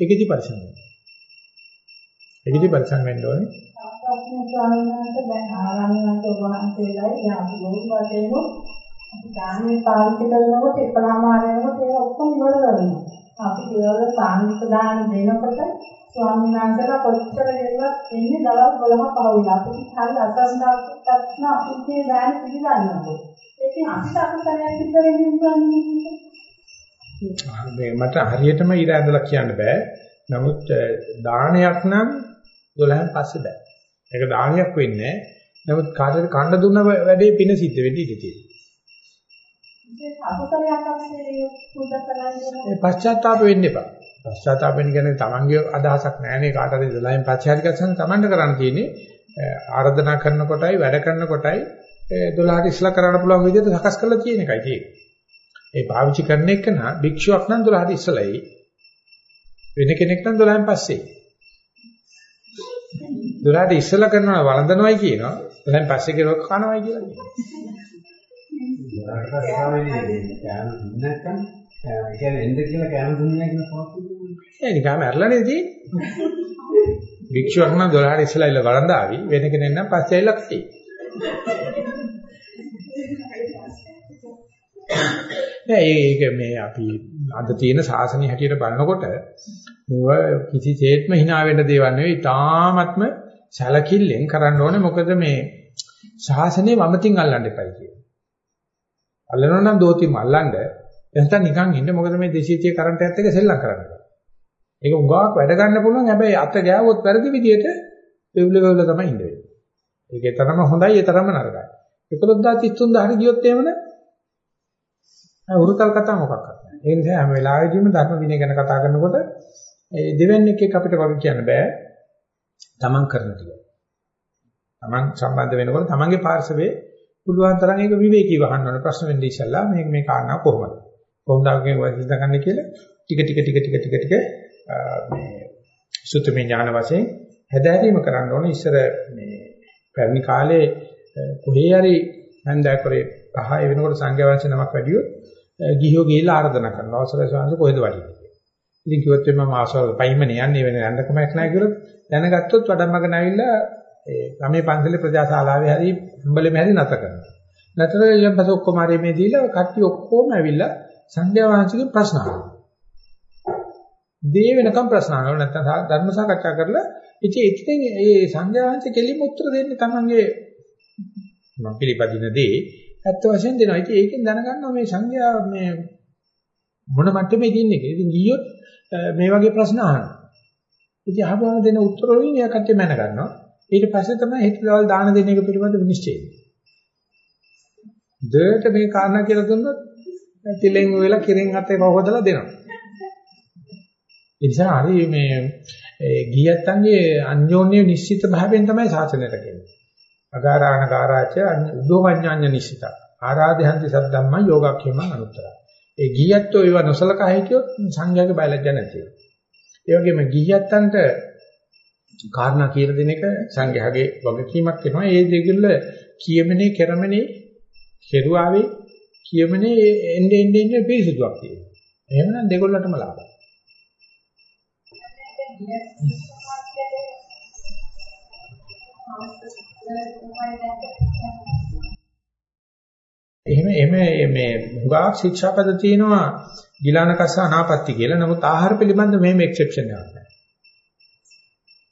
ඒකෙදි පරිසම් වෙනවා. ඒකෙදි පරිසම් වෙන්න ඕනේ. අපේ ස්වාමීන් වහන්සේ දැන් ආරණ්‍යවන්ත වහන්සේලායි අපි ගොනු වශයෙන් අපි දාන්නේ පාවිච්චි කරනකොට එකලාම ආරණ්‍යවල ඒක ඔක්කොම ඉවර කරනවා. අපි කියලා සාන්තික දාන දෙනකොට ස්වාමීන් වහන්සේලා කොච්චර ගෙවුවත් එන්නේ දවස් 12 පහවිලා. අපි හරි අසන්දාස්ත්න අපිට දාන පිළිගන්නවා. ඒකෙන් අපිට අකුසලයක් සිද්ධ වෙන්නේ මට හරියටම ඉර ඇඳලා කියන්න බෑ. නමුත් දානයක් නම් 12න් පස්සේ බෑ. ඒක දානයක් වෙන්නේ නැහැ. නමුත් කාටද කන්න දුන්න වැඩේ පින සිද්ධ වෙන්න ඉඩ තියෙනවා. ඒ පශ්චාත්තාප වෙන්න එපා. පශ්චාත්තාප වෙන්න කියන්නේ තමන්ගේ අදහසක් නැහැනේ කාට හරි 12න් පස්සේ හරි ගස්සන තමන්ට කරන්න තියෙන්නේ ආරාධනා කරන කොටයි වැඩ කරන කොටයි 12ට ඉස්ලා කරන්න පුළුවන් විදිහට සකස් කරලා තියෙන එකයි තියෙන්නේ. ඒ පාවිච්චි කරන එක නා භික්ෂුවක් නම් 12ට ඉස්සලයි වෙන කෙනෙක් නම් 12න් පස්සේ. 12ට ඉස්සලා කරනවා වළඳනවයි කියනවා 12න් පස්සේ කෙරුවක් කනවයි කියලා කියනවා. භික්ෂුවක් නම් 12ට ඉස්සලා ඉල වළඳාවි වෙන කෙනෙක් නම් පස්සේ ඇවිල්ලා කටි. නෑ ඒක මේ අපි අද තියෙන සාසනීය හැටියට බලනකොට මේව කිසිසේත්ම hina වෙන්න දේවල් නෙවෙයි තාමත්ම සැලකිල්ලෙන් කරන්න ඕනේ මොකද මේ ශාසනය වමතින් අල්ලන්න එපයි කියන්නේ. අල්ලනවා නම් දෝතිම අල්ලන්න එතන නිකන් ඉන්න මොකද මේ 230 කරන්ට් එකත් එක්ක සෙල්ලම් කරන්න. ඒක උගාවක් වැඩ ගන්න පුළුවන් හැබැයි අත ගෑවොත් වැරදි විදියට වෙවුල වෙවුල තමයි ඉන්න වෙන්නේ. ඒකේ තරම හොඳයි ඒ තරම නරකයි. 11033 හරි ගියොත් එහෙම නෑ උරුතල් කතා මොකක්වත් නෑ. ඒ නිසා හැම වෙලාවෙදීම ධර්ම විනය ගැන කතා කරනකොට ඒ දෙවන්නේක් එක්ක අපිට වගේ කියන්න බෑ. තමන් කරන ටික. තමන් සම්බන්ධ වෙනකොට තමන්ගේ පාර්ශවයේ පුළුවන් තරම් ඒක විවේකීව අහන්න ඕන ප්‍රශ්න වෙන්නේ ඉස්සල්ලා මේ මේ කාරණා කොහොමද? කොහොමද අපගේ වයිසිත ගන්න කියලා ටික ටික ටික ටික ටික ටික මේ සුත්තමේ ඥාන වශයෙන් හැදෑරීම කරන්න ඕනේ ඉස්සර මේ පැරණි කාලේ කොහේ හරි හන්දා කරේ පහය වෙනකොට සංඝයා වහන්සේ නමක් වැඩියොත් ගිහියෝ ගිහිල්ලා ආරාධනා කරනවා අවසරයි ස්වාමීන් කොහෙද වඩින්නේ ඉතින් කිව්වොත් මම ආසාව පයින්මනේ යන්නේ වෙන යන්න කමක් නැහැ කියලා දැනගත්තොත් වඩම්මගෙන ඇවිල්ලා ඒ ගමේ පන්සලේ ප්‍රජාශාලාවේ හරි හම්බලෙම හරි නැත කරනවා. නැතර ඊට පස්සේ ඔක්කොම හරි මේ දීලා කට්ටිය ඔක්කොම ඇවිල්ලා සංඝයා වහන්සේගෙන් ප්‍රශ්න අහනවා. දේ වෙනකම් ප්‍රශ්න අහනවා නැත්නම් ධර්ම සාකච්ඡා කරලා ඉතින් ඉතින් ඒ සංඝයා වහන්සේ කෙලින්ම උත්තර දෙන්නේ තමන්ගේ මම පිළිපදින දේ ඇත්ත වශයෙන් දෙනවා. ඉතින් ඒකෙන් දැනගන්නවා මේ සංඝයා මේ මොන මට්ටමේ ඉන්නේ කියලා. ඉතින් ගියොත් මේ වගේ ප්‍රශ්න අහනවා. ඉතින් අහපුවම දෙන උත්තර වලින් එයා කට්ටිය මැන ගන්නවා. ඊට පස්සේ තමයි හිත දවල් දාන දෙන එක පිළිබඳ විනිශ්චය. දෙයට මේ කාරණා කියලා දුන්නොත් තිලෙන් වෙලා කිරෙන් අතේ පහවදලා දෙනවා. ඒ නිසා හරි මේ ගියත්තන්ගේ අන්‍යෝන්‍ය නිශ්චිත භාවයෙන් තමයි සාසනයට කියන්නේ. අගාරාණ ගාරාච උදෝමඥාඤ්ඤ නිශ්චිත. ආරාධයන්ති සද්දම්ම යෝගක්ඛේම අනුත්තර. ඒ ගියත්තෝ ඒව නොසලකා හිටියොත් සංඝයාගේ බයලජ්ජ නැති වෙනවා. ඒ වගේම ගියත්තන්ට කාරණා කියලා දෙන එක සංඝයාගේ වගකීමක් වෙනවා. ඒ දෙගොල්ල කියමනේ කරමනේ කෙරුවාවේ කියමනේ එන්නේ එන්නේ එන්නේ පිරිසුදුවක් තියෙනවා. එහෙමනම් දෙගොල්ලටම ලාභයි. එහෙම එහෙම මේ හුඟා ශික්ෂාපද තියෙනවා ගිලානකස අනාපත්‍ති කියලා. නමුත් ආහාර පිළිබඳ මෙහෙම එක්සෙප්ෂන් එකක් නැහැ.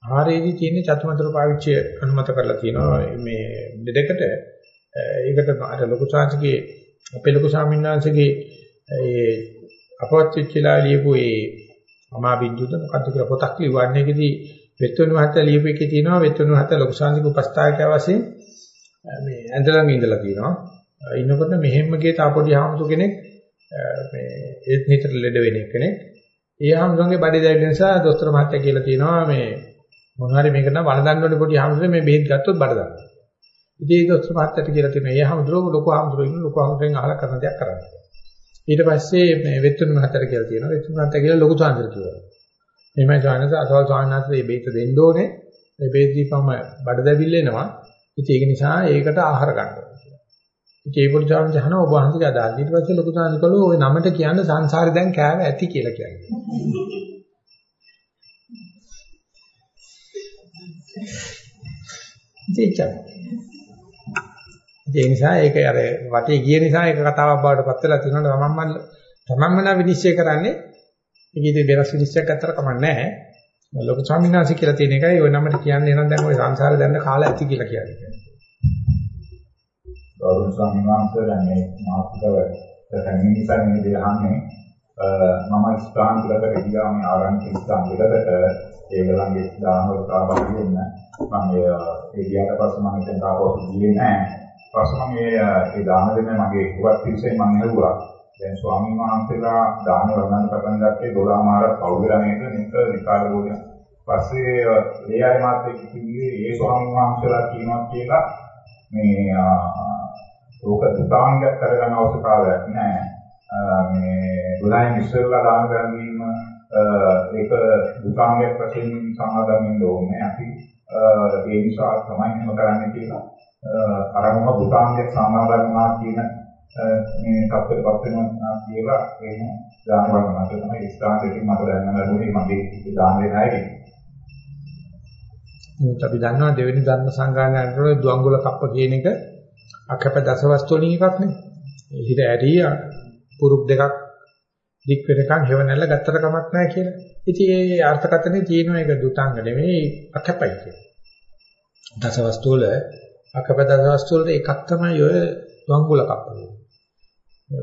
ආහාරයේදී තියෙන චතුමතර පාවිච්චි අනුමත කරලා තියෙනවා මේ දෙදකට ඒකට අර ලොකු සාංශගේ අපේ ලොකු ස්වාමීන් වහන්සේගේ ඒ අපවත් වෙච්චලා ලියපු ඒ අමා බින්දුද මොකද්ද කියලා පොතක් ලියවන්නේකදී වෙත්තුණු මහත්තයා ලියපු එකේ තියෙනවා වෙත්තුණු මහත්තයා ලොකු සාංශික උපස්ථායකයා වශයෙන් මේ ඇඳලඟ ඉඳලා තියෙනවා. ඉන්නකොට මෙහෙම්ම ගිය තාපොඩි හාමුදුර කෙනෙක් මේ ඒත් නිතර ලෙඩ වෙන කෙනෙක්. ඒ හාමුදුරන්ගේ බඩේ දැවිලි නිසා දොස්තර මහත්තයා කියලා තියෙනවා මේ මොනවා හරි මේක නම් වළඳන්න ඕනේ පොඩි හාමුදුරේ මේ බෙහෙත් ගත්තොත් බඩ දාන්න. ඉතින් ඒ දොස්තර මහත්තයාට කියලා තියෙනවා ඒ හාමුදුරුවෝ ලොකු හාමුදුරුවෝ ඉන්න ලොකු හාමුදුරෙන් අහලා කරන දෙයක් කරන්න. ඊට පස්සේ මේ වෙත්තුන් මහත්තයාට කියලා තියෙනවා වෙත්තුන් මහත්තයා කියලා ලොකු සාන්දර කියනවා. එimhe ස්වාමීන් අසවල් ස්වාමීන් වහන්සේ මේ බෙහෙත දෙන්න ඕනේ. මේ බෙහෙත් දීපම බඩ දැවිල්ල එනවා. ඉතින් ඒක නිසා ඒකට ආහාර ගන්න ඕනේ කියලා. ඉතින් ඒ පොඩි ස්වාමීන් වහන්සේ අහනවා ඔබ වහන්සේගේ අදාළ ඊට පස්සේ ලොකු සාන්දර කළෝ ওই නමට කියන්නේ සංසාරේ දැන් කෑව ඇති කියලා කියන්නේ. ඉතින් ඒ නිසා ඒක අර වටේ ගිය නිසා ඒක කතාවක් බවට පත් වෙලා තියෙනවා තමන්ම තමන්ම නම් විනිශ්චය කරන්නේ ඒක ඉතින් වෙනස් විනිශ්චයක් අතර කමක් නැහැ ලොකු ස්වාමීන් වහන්සේ කියලා තියෙන එකයි ওই නමට කියන්නේ නම් දැන් ওই සංසාරේ දැන් කාලය ඇති කියලා කියන්නේ. ගෞරව ස්වාමීන් වහන්සේ දැන් මේ මාතෘකාව දැන් නිසා මේ දේ අහන්නේ මම ස්ථාන දෙකට ගියා මේ ආරණ්‍ය ස්ථාන දෙකට ඒගොල්ලන්ගේ දාන වල සහභාගී වෙන්න මම ඒ ගියාට පස්සේ මම හිතන තාපොස් ගියේ නැහැ පස්සේ මම ඒ දාන දෙන්න මගේ කුවත් පිළිසෙන් මම හෙව්වා දැන් ස්වාමීන් වහන්සේලා දාන වර්ණන පටන් ගත්තේ 12 මාරක් පෞද්ගල නේද නික නිකාල භෝජන පස්සේ ඒ අය මාත් එක්ක කිව්වේ ඒ ස්වාමීන් වහන්සේලා කියනවා කියලා මේ ඕක දුතාංගයක් කරගන්න අවශ්‍යතාවයක් නැහැ. මේ දුලයන් ඉස්සෙල්ලා දාන ගැනීම ඒක දුතාංගයක් වශයෙන් සමාදන් වෙන්න ඕනේ. අපි ඒ නිසා තමයි එහෙම කරන්නේ කියලා. අරමුණ දුතාංගයක් සමාදන් වුණා කියන මේ තත්ත්වයටපත් වෙනවා කියලා එහෙම දාන වලට තමයි ස්ථාන දෙකකින් මට දැනගන්න ලැබුණේ මගේ දාන දෙන අයගෙන්. මොකද අපි දන්නවා දෙවෙනි ධර්ම සංගායනාවේ දුවංගුල කප්ප කියන එක අකප දසවස්තු වලින් එකක් නේ. හිත ඇරිය පුරුක් දෙකක් දික් වෙනකන් හේවණල්ල ගත්තට කමක් නැහැ කියලා. ඉතින් ඒ අර්ථකථනේ තියෙන එක දුතාංග නෙමෙයි අකපයි කියන්නේ. දසවස්තු වල අකප දසවස්තු වල එකක් තමයි ඔය දුවංගුල කප්ප.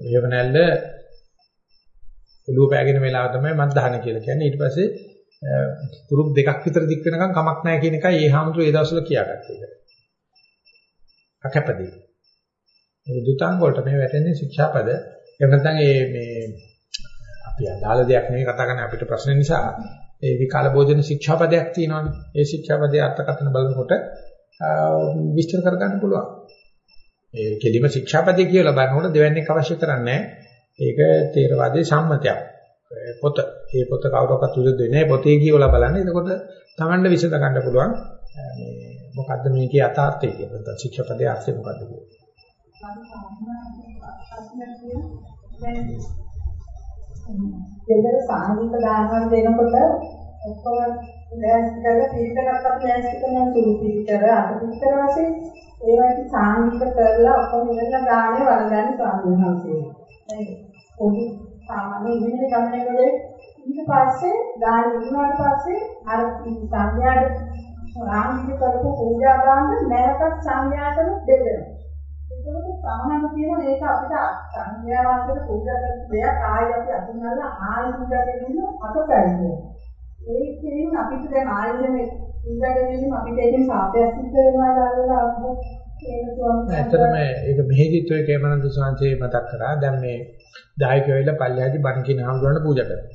හේවණල්ල ඔළුව පෑගෙන වෙලාව තමයි මත් දහන කියලා කියන්නේ. ඊට පස්සේ පුරුක් දෙකක් විතර දික් වෙනකන් කමක් නැහැ කියන එකයි ඒ හාමුදුරුවෝ ඒ දවස්වල කියාගත්තේ. අකපදී. මේ දුතාංග වලට මේ වැටෙන්නේ ශික්ෂාපද. එහෙම නැත්නම් මේ මේ අපි අදාළ දෙයක් නෙවෙයි කතා කරන්නේ අපිට ප්‍රශ්න නිසා ඒ විකාල භෝජන ශික්ෂාපදයක් තියෙනවානේ. ඒ ශික්ෂාපදයේ අර්ථකථන බලනකොට විස්තර කරගන්න පුළුවන්. ඒ කෙලිම ශික්ෂාපදේ කියලා බලනකොට දෙවන්නේ අවශ්‍ය කරන්නේ ඒක තේරවාදී සම්මතයක්. පොත. මේ පොත කවුරක්වත් උදෙ දෙන්නේ පොතේ කියවලා බලන්න. එතකොට Tamanda විසඳ ගන්න පුළුවන්. මේ මොකද්ද මේකේ යථාර්ථය කියලා. නැත්නම් ශික්ෂාපදයේ අර්ථය මොකද්ද කියලා. දෙදර සාංගික දානවල දෙනකොට ඔක්කොම ලෑස්ති කරලා පිළිකරක් අපි ලෑස්ති කරන සුළු පිළිකර අට පිළිකර වශයෙන් ඒවට සාංගික කරලා ඔක්කොම ඉවරලා දානේ වරදන්නේ ස්වාමීන් වහන්සේ. පොඩි සාමාන්‍ය ඉන්නේ ගමනේකොට ඊට පස්සේ දාන ඉදුණාට පස්සේ අර සංඥාට සාංගික කරපු පූජා දාන්න නැවතත් සංඥාටම දෙදෙනවා. ඒකෝට සාමාන්‍ය කියන ඒක අපිට සංඥා වාසයට පූජා කරපු දෙයක් ආයෙ අපි අතුනලා ආයෙ පූජා කරගෙන අතපැන්නේ. ඒ කියන්නේ අපිට දැන් ආයෙ මේ පූජා කරගෙන අපිට ඒකෙන් සිද්ධ වෙනවා දාලා ඇත්තටම ඒක මෙහෙදිත් ඔය කේමනන්ද සාංශේ මතක් කරා. දැන් මේ දායකයෝ වෙලා පල්ලෙහාදී බණ කියන හාමුදුරන්ට පූජා කරනවා.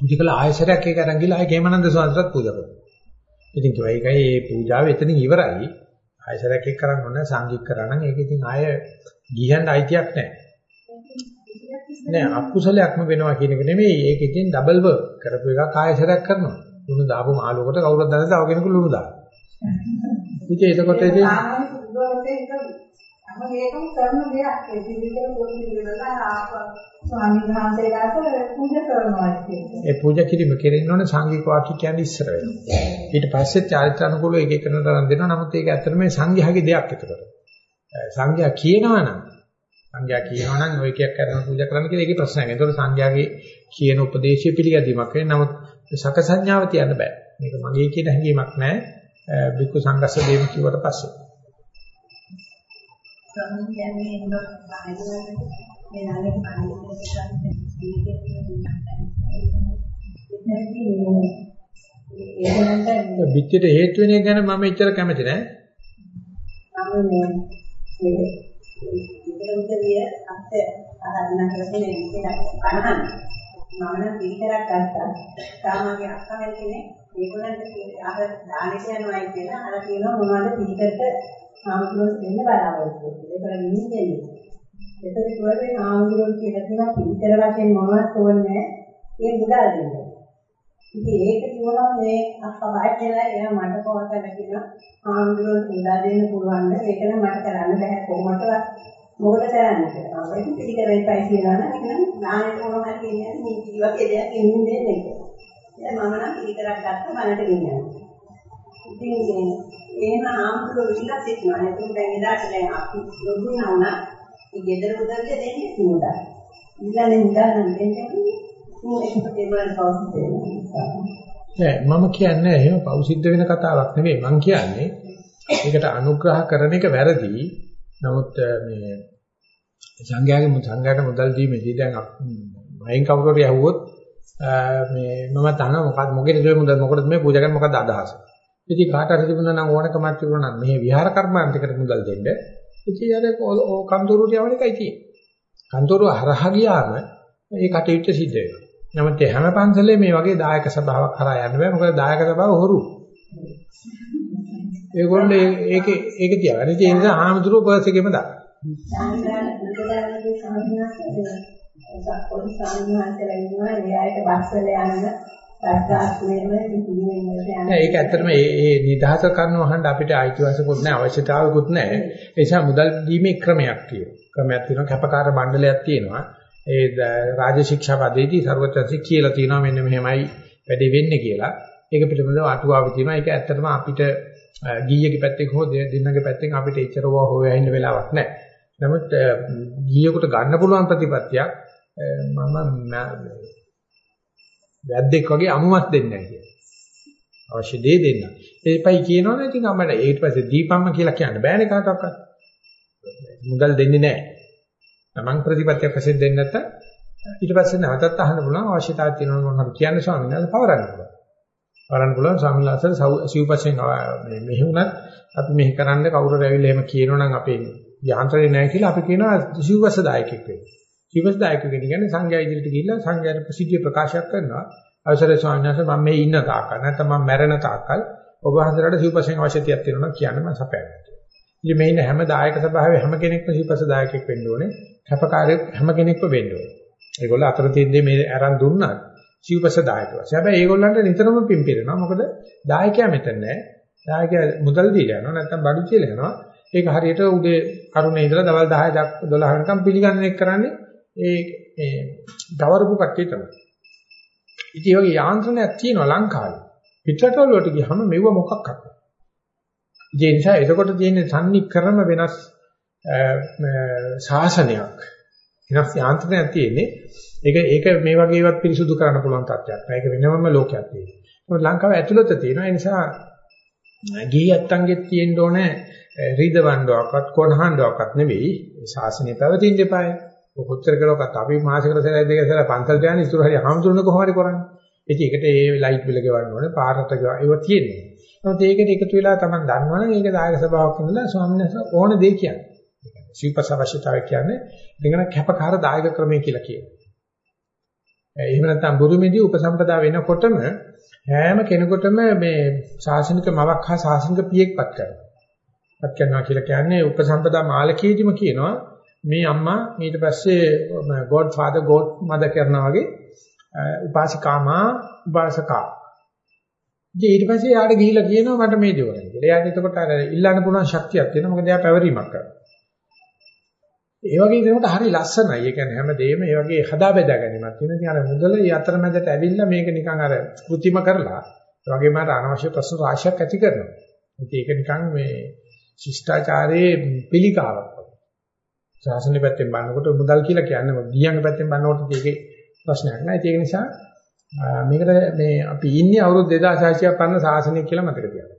මුදිකල ආයසරයක් ඒක අරන් ගිහලා ආයෙ කේමනන්ද සාංශරත් පූජා කරනවා. ඉතින් ඒකයි මේ පූජාව එතනින් ඉවරයි. ආයසරයක් එක් කරන්න ඕන සංගීත කරා නම් ඒක ඉතින් ආය ගියන්න අයිතියක් නැහැ. නෑ අකුසලයක්ම වෙනවා කියන එක නෙමෙයි ඒක ඉතින් ඩබල් වර්ක් කරපු එකක් ආයසරයක් කරනවා. ලුණු දාපු මාළුවකට කවුරුත් දන්නේ තව කෙනෙකු ලුණු දානවා. ඉතින් එතකොට ඉතින් මම ඒකම කරන දෙයක් ඒ පිළිවෙල පොඩි පිළිවෙලලා ස්වාමීන් වහන්සේලාට පූජා කරනවා කියන්නේ. ඒ පූජා කිරීම කෙරෙන්න ඕනේ සංඝික වාක්‍ය කියන්නේ ඉස්සර වෙනවා. ඊට පස්සේ චාරිත්‍ර අනුකූලව එක එක කරන තරම් දෙනවා. නමුත් ඒක ඇත්තටම සංඝයාගේ දෙයක් ඒකට. සංඝයා කියනවා නම් සංඝයා කියනවා නම් ඔය එකක් කරන පූජා කරන්න කියලා ඒකේ ප්‍රශ්නයක්. ඒතකොට සංඝයාගේ කියන උපදේශය පිළිගැදීමක් වෙන්නේ. නමුත් සකසඥාව තියන්න බෑ. මේක මගේ කියන හැඟීමක් නෑ. බිකු සංගස්ස දෙවි කිව්වට පස්සේ. පිටිට හේතු වෙන එක ගැන මම එච්චර කැමති නෑ. මම මේ මේ ඉතිරිය අත් ආරාධනා කරගෙන ඉන්නේ අනහන් මම නම් පිටරක් ගත්තා. තාමගේ අක්කා වෙන්නේ ඒගොල්ලන්ට අර දානෙට යනවායි කියලා අර කියනවා මොනවද පිටකට ආමුදුරස් දෙන්න බලාපොරොත්තු වෙන්නේ. ඒක නිමින්නේ. එතකොට කිව්වේ ආමුදුරස් කියලා තියෙනවා පිටර වශයෙන් මොනවත් ඕනේ ඒ බුදා දෙන්න. ඉතින් ඒක කිව්වම මේ අක්කා බය කියලා එයා මට කොහොමද කියලා ආමුදුරස් බුදා දෙන්න පුළුවන් ද ඒක නම් මට කරන්න බෑ කොහොමදවත් මොකද කරන්නේ කියලා. අපිට පිළිකරයි පයි කියලා නම් නානෙට මොනවද කියන්නේ මේ කිව්වා දෙයක් ඉන්නේ නේද? දැන් මම නම් පිළිකරක් ගත්ත මනට ගෙනියනවා. ඉතින් එහෙම ආම්පුර විලා සිටිනවා. එතකොට දැන් එදාට දැන් අපි ලොකුනා වුණා. ඒ ගෙදර උදවිය දෙන්නේ නෝදා. ඊළඟ උදාහරණ දෙන්නේ මොකක්ද ඒවල් නෑ මම කියන්නේ එහෙම පෞසිද්ධ වෙන කතාවක් නෙවෙයි මම කියන්නේ ඒකට අනුග්‍රහ කරන එක වැරදි නමුත් මේ සංඝයාගේ සංඝයාට මුදල් දීමේදී දැන් මයින් කවුරු හරි ඇහුවොත් මේ මම තන මොකක්ද මොකේද මුදල් මොකටද මේ පූජා කරන්නේ මොකක්ද අදහස ඉතින් කාට හරි තිබුණා නම් ඕනකමක් තිබුණා නම් මේ විහාර කර්මාන්තයකට මුදල් දෙන්න. ඉතින් අර කන්තරුට යවන එකයි තියෙන්නේ. කන්තරුව හරහා ගියාම ඒ කටයුත්ත සිද්ධ වෙනවා. නමුත් හැම පන්සලේ මේ වගේ දායක සභාවක් හරහා යන්න බෑ. මොකද දායක සභාව හොරු. ඒගොල්ලෝ ඒක ඒක තියාගෙන ඉතින් ඒ නිසා ආමතුරු පර්ස් එකේම දාන. සක්කොඩි සම්මාසලා ඉන්නවා එයාට බස්වල යන්න ඒක ඇත්තටම ඒ ඒ නිදහස කරනව අහන්න අපිට අයිතිවාසිකුත් නැහැ අවශ්‍යතාවකුත් නැහැ. ඒ නිසා මුදල් දීමේ ක්‍රමයක් තියෙනවා. ක්‍රමයක් තියෙනවා කැපකාර මණ්ඩලයක් තියෙනවා. ඒ රාජ්‍ය ශික්ෂා පදේදී ਸਰවත්‍ත්‍ය කියලා තියෙනවා මෙන්න මෙහෙමයි වැඩේ වෙන්නේ කියලා. ඒක පිළිබඳව අටුවාව තියෙනවා. ඒක ඇත්තටම අපිට ගීයගේ පැත්තෙන් හෝ දෙන්නගේ පැත්තෙන් අපිට එච්චරව හොයලා ඉන්න වෙලාවක් නැහැ නමුත් ගීයකට ගන්න පුළුවන් ප්‍රතිපත්තියක් මම වැද්දෙක් වගේ අමුමත් දෙන්නේ නැහැ කියලා. අවශ්‍ය දේ දෙන්න. ඒපයි කියනවනේ ඉතින් අම්මට ඊට පස්සේ දීපම්ම කියලා කියන්න බෑනේ කාටවත්. මුදල් දෙන්නේ නැහැ. Taman ප්‍රතිපත්තියක් වශයෙන් දෙන්නේ නැත්නම් ඊට පස්සේ නැවතත් අහන්න පුළුවන් අවශ්‍යතාවය තියෙනවා මොනවද කියන්නේ ස්වාමීන් වහන්සේ පවරන්න පුළුවන්. පවරන්න පුළුවන් ස්වාමීන් වහන්සේ සිව්පස්යෙන් මේ මෙහි වුණත් අපි මෙහි කරන්න කවුරු රැවිලා එහෙම කියනවනම් අපේ යාන්ත්‍රණේ නැහැ කියලා අපි කියනවා සිව්පස්ස දායකෙක් වෙන්න. සිවස්දායක කියන්නේ සංඝයා ඉදිරියට ගිහිල්ලා සංඝයාට ප්‍රසිද්ධිය ප්‍රකාශයක් කරනවා. අවසරයි ස්වාමීන් වහන්සේ මම මේ ඉන්න තාක්කල් නැත්නම් මම මැරෙන තාක්කල් ඔබ වහන්සේලාට සිව්පසෙන් අවශ්‍යතියක් තියෙනවා කියන්න මම සපයනවා. ඉතින් මේ ඉන්න හැම දායක සභාවේ හැම කෙනෙක්ම සිව්පස දායකයෙක් වෙන්න ඕනේ. කැපකාරයෙක් හැම කෙනෙක්ම වෙන්න ඕනේ. ඒගොල්ලෝ අතර තියෙන්නේ මේ අරන් දුන්නත් සිව්පස දායක වශයෙන්. හැබැයි ඒගොල්ලන්ට නිතරම පිම්පිරෙනවා. මොකද දායකයා මෙතන නැහැ. දායකයා මුදල් දීලා යනවා නැත්නම් බඩු කියලා යනවා. ඒක හරියට උදේ කරුණේ ඉඳලා දවල් 10 12 වෙනකම් පිළිගන්නේ කරන්නේ ඒ ඒ දවරපු කට්ටිය තමයි. ඉතින් ඒ වගේ යාන්ත්‍රණයක් තියෙනවා ලංකාවේ. පිටරටවල වලට ගියහම මෙව මොකක්වත් නැහැ. ඒ නිසා එතකොට තියෙන සම්නික්‍රම වෙනස් ශාසනයක්. වෙනස් යාන්ත්‍රණයක් තියෙන්නේ. ඒක ඒක මේ වගේවත් පිරිසුදු කරන්න පුළුවන් තත්ත්වයක් නෑ. ඒක වෙනමම ලෝකයක් තියෙනවා. මොකද ලංකාව ඇතුළත තියෙනවා. ඒ නිසා ගිහියත්තන්ගෙත් තියෙන්න ඕනේ රිදවණ්ඩාවක්වත් කොණහන්ඩාවක්වත් නෙවෙයි. ශාසනය පැවතින්න එපායි. කොච්චර කරුවත් අපි මාසෙකට සැරයක් දෙක සැරයක් පන්සල් යන ඉතුරු හරිය හාමුදුරනේ කොහොම හරි කරන්නේ. ඉතින් ඒකට ඒ ලයිට් බිල ගෙවන්න ඕනේ, පාරට ගෙවන්න ඒවා තියෙන්නේ. නමුත් ඒකට එකතු වෙලා තමයි දන්නවනම් ඒක දායක සභාවක් ඉඳලා ස්වාමීන් වහන්සේ ඕන දෙයක් කියන්නේ. ශිල්පස අවශ්‍යතාවය කියන්නේ දෙකන කැපකාර දායක ක්‍රමය කියලා කියනවා. එහෙම නැත්නම් බුරුමේදී උපසම්පදා වෙනකොටම හැම කෙනෙකුටම මේ ශාසනික මවක් හා ශාසනික පියෙක්පත් කරනවා. පත් කරනවා කියලා කියන්නේ උපසම්පදා මාලකීදිම කියනවා මේ අම්මා ඊට පස්සේ God father God mother කරනා වගේ උපාසිකාමා උපාසකා. ඊට පස්සේ යාට ගිහිල්ලා කියනවා මට මේ දේවල් කියලා. එයාට එතකොට අර ඉල්ලන්න පුළුවන් ශක්තියක් තියෙනවා. මොකද එයා පැවරීමක් කරනවා. ඒ වගේ දෙනකොට හරි ලස්සනයි. ඒ කියන්නේ හැමදේම ඒ වගේ හදා බෙදා ගැනීමක් තියෙන. ඉතින් අර මුදල යතරමැදට ඇවිල්ලා මේක නිකන් අර કૃතිම කරලා ඒ වගේම අර අනවශ්‍ය ප්‍රශ්න රාශියක් ඇති කරනවා. ඉතින් ඒක නිකන් මේ ශිෂ්ටාචාරයේ පිළිකාවක්. ශාසනය පැත්තෙන් බලනකොට මුදල් කියලා කියන්නේ ගියන්ගේ පැත්තෙන් බලනකොට ඒකේ ප්‍රශ්නයක් නෑ. ඒක නිසා මේකට මේ අපි ඉන්නේ අවුරුදු 2600ක් පරණ ශාසනය කියලා මතක තියාගන්න.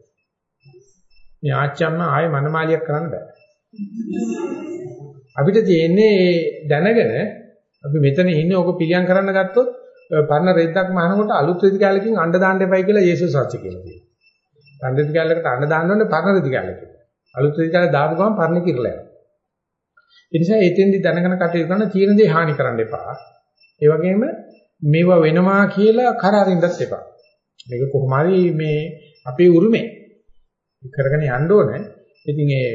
මේ ආච්චම්ම ආයේ මනමාලියක් කරන්න බෑ. අපිට තියෙන්නේ දැනගෙන අපි මෙතන ඉන්නේ ඕක පිළියම් කරන්න ගත්තොත් පරණ රෙද්දක් මහනකොට අලුත් රෙදි කැලකින් අඬ දාන්න එපයි කියලා යේසුස් සත්‍ය කියලා කියනවා. පරණ රෙදි කැලකට අඬ දාන්න ඕනේ පරණ රෙදි කැලකට. අලුත් රෙදි කැල දාපු ගමන් පරණ කිරලා යනවා. ඒ නිසා එතෙන්දි දැනගෙන කටයුතු කරන තීන දේ හානි කරන්න එපා. ඒ වගේම මේවා වෙනවා කියලා කරාරින්නත් එපා. මේක කොහොම හරි මේ අපේ උරුමේ කරගෙන යන්න ඕනේ. ඉතින් ඒ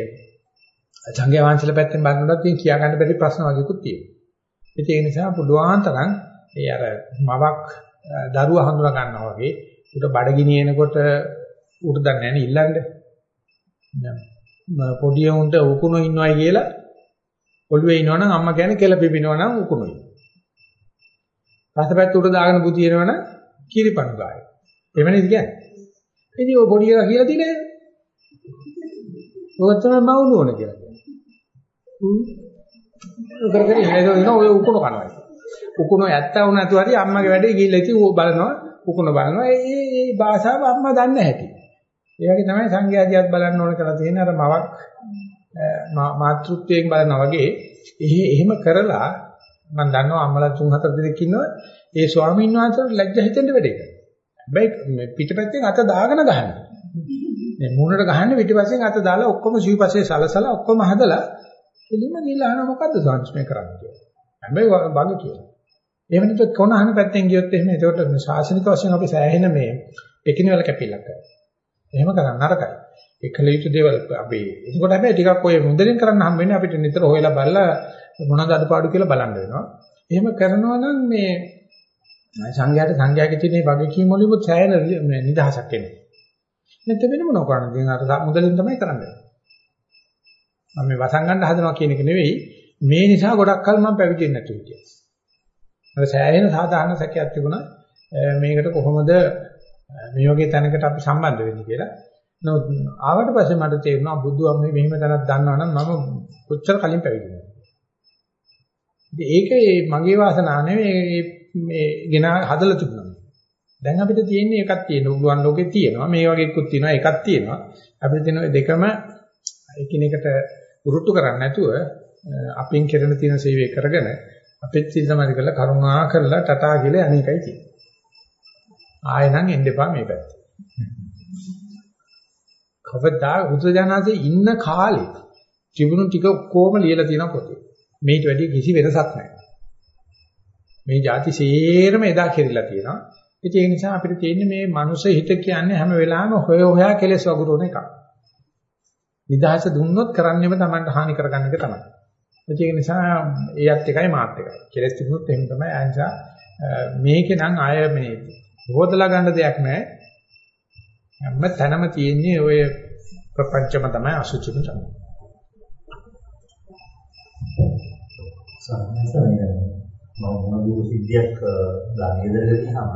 සංඝයා වහන්සේලා පැත්තෙන් බලනකොට ඉතින් කියා ගන්න බැරි ප්‍රශ්න වගේකුත් තියෙනවා. ඉතින් ඒ නිසා පුළුවන් තරම් ඒ අර මවක් දරුවා හඳුනා ගන්නවා වගේ උට බඩගිනි එනකොට උට දන්නේ නැහැ ඉල්ලන්නේ. පොඩි උන්ට උකුණු ඉන්නවයි කියලා ඔළුවේ ඉනවනම් අම්මා කියන්නේ කෙල පිපිනවනම් උකුණුයි. පස්සපැත්ත උඩ දාගෙන බුදිනවනම් කිරිපණු ගාය. එවනේ කියන්නේ. ඉතින් ඔය පොඩි එකා කියලා තියෙන්නේ. ඔය තමයි මවුන ඕන කියලා කියන්නේ. උන් කරගෙන ඉන්නේ ඔය උකුණ කනවා. උකුණ ඇත්ත වුණ නැතුව හරි අම්මගේ වැඩේ ගිහිල්ලා ඉතින් ඌ බලනවා උකුණ බලනවා. ඒ ඒ භාෂාව අම්මා දන්නේ නැහැටි. ඒ වගේ තමයි සංඝයාදියත් බලන්න ඕන කරලා තියෙන අර මවක් මාතෘත්වයෙන් බලනවා වගේ එහෙම කරලා මම දන්නවා අම්මලා තුන් හතර දෙනෙක් ඉන්නවා ඒ ස්වාමීන් වහන්සේට ලැජ්ජ හිතෙන්න වැඩේ කරනවා. හැබැයි පිටිපැත්තෙන් අත දාගෙන ගහනවා. මේ මූණට ගහන්නේ පිටිපස්සෙන් අත දාලා ඔක්කොම සිවිපස්සේ සලසලා ඔක්කොම හදලා එළිම ගිහලා අහන මොකද්ද සංස්මේ කරන්නේ කියලා. හැබැයි බග කියලා. එහෙම නැත්නම් කොනහන පැත්තෙන් ගියොත් එහෙම ඒකට ශාසනික වශයෙන් අපි සෑහෙන මේ එකිනෙවල කැපිලක් කරනවා. එහෙම කරන්න නරකයි. එකල යුතු දේවල් අපි එතකොට හැබැයි ටිකක් ඔය මුදලින් කරන්න හම් වෙන්නේ අපිට නිතර හොයලා බලලා මොනවද අඩපාඩු කියලා බලන්න වෙනවා. එහෙම කරනවා නම් මේ සංඝයාට සංඝයාගේ තියෙන වගකීම් වලින් සෑහෙන නිදහසක් එන්නේ. නැත්නම් වෙන මොනව කරන්නද? දැන් අර මුදලින් තමයි කරන්නේ. මම මේ වසංගන්න හදනවා කියන එක නෙවෙයි මේ නිසා ගොඩක් කල් මම පැවිදි වෙන්නේ නැතුව හිටියා. අර සෑහෙන සාධාරණ සැකයක් තිබුණා මේකට කොහොමද මේ වගේ තැනකට අපි සම්බන්ධ වෙන්නේ කියලා. නමුත් ආවට පස්සේ මට තේරුණා බුදු අම්මේ මෙහෙම තැනක් දන්නවනම් මම කොච්චර කලින් පැවිදි වෙනවද. ඉතින් ඒකේ මගේ වාසනාව නෙවෙයි මේ ගෙන හදලා තිබුණා. දැන් අපිට තියෙන්නේ එකක් තියෙනවා. උගුවන් ලෝකේ තියෙනවා. මේ වගේ එකක් තියෙනවා. එකක් තියෙනවා. අපිට තියෙන දෙකම එකිනෙකට උරුට්ටු කරන්නේ නැතුව අපින් කෙරෙන තියෙන සේවය කරගෙන අපිත් සිල් සමාධි කරලා කරුණා කරලා ටටා කියලා අනේකයි තියෙන්නේ. ආයෙ නම් එන්න එපා මේ පැත්තට. කවදා බුදුජානකසේ ඉන්න කාලේ තිබුණු ටික ඔක්කොම ලියලා තියෙන පොතේ. මේට වැඩි කිසි වෙනසක් නැහැ. මේ જાති සේරම එදා කෙරිලා තියෙනවා. ඉතින් ඒ නිසා අපිට තියෙන්නේ මේ මනුස්ස හිත කියන්නේ හැම වෙලාවෙම හොය හොයා කෙලස් වගුරුන එකක්. නිදහස දුන්නොත් කරන්නේම Tamanට හානි කරගන්න එක තමයි. ඒක නිසා ඒත් එකයි මාත් එකයි. කෙලස් තිබුණොත් එහෙම තමයි. ඒ නිසා මේකේ නම් ආය මේ හොදලා ගන්න දෙයක් නැහැ. හැම තැනම තියෙන්නේ ඔය ප්‍රපංචම තමයි අසුචිම තමයි. සම්මතනේ මම මොනවද සිද්ධියක් දානේ ඉඳලා ගියාම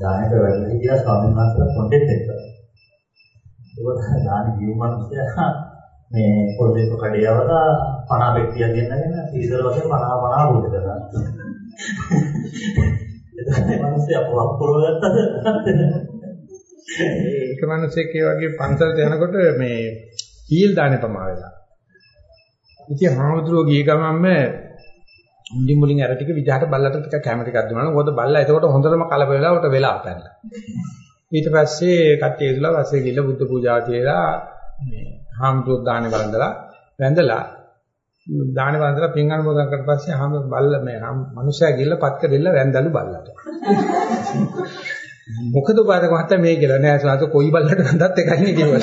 දානට වැඩි හිටියා ස්වාමීන් වහන්සේලා කොන්ටෙක්ට් එක. ඒක දාන ජීව මිනිස්සයා මේ පොඩේ කඩේවලා 50 පෙට්ටියක් ගෙන්නගෙන පිළිදර වශයෙන් 50 50 රූප කරනවා. ඒක මිනිස්සයා අපව ගත්තද? ඒක මිනිස්සෙක් ඒ වගේ පන්සලට යනකොට මේ හීල් දාන්නේ පමා වෙලා. ඉතින් හාමුදුරුවෝ ගිය ගමන්ම මුලින් මුලින් අර ටික විජහට බල්ලට ටික කැමති එකක් දුන්නා. මොකද බල්ලා එතකොට හොඳටම කලබල වෙලා උට වෙලා පැනලා. ඊට පස්සේ කට්ටිය ඉදලා පස්සේ ගිහලා බුද්ධ පූජාව තියලා මේ හාමුදුරුවෝ දානේ වළඳලා වැඳලා දානේ වළඳලා පින් අනුමෝදන් කරලා පස්සේ හාම බල්ල මේ මනුස්සයා ගිහලා පත්ක දෙල්ල වැඳලු බල්ලට. මොකද බාරක මහත්තයා මේ කියලා නෑ සාත කොයි බල්ලට වැඳත් එකයි නේ කිව්වා.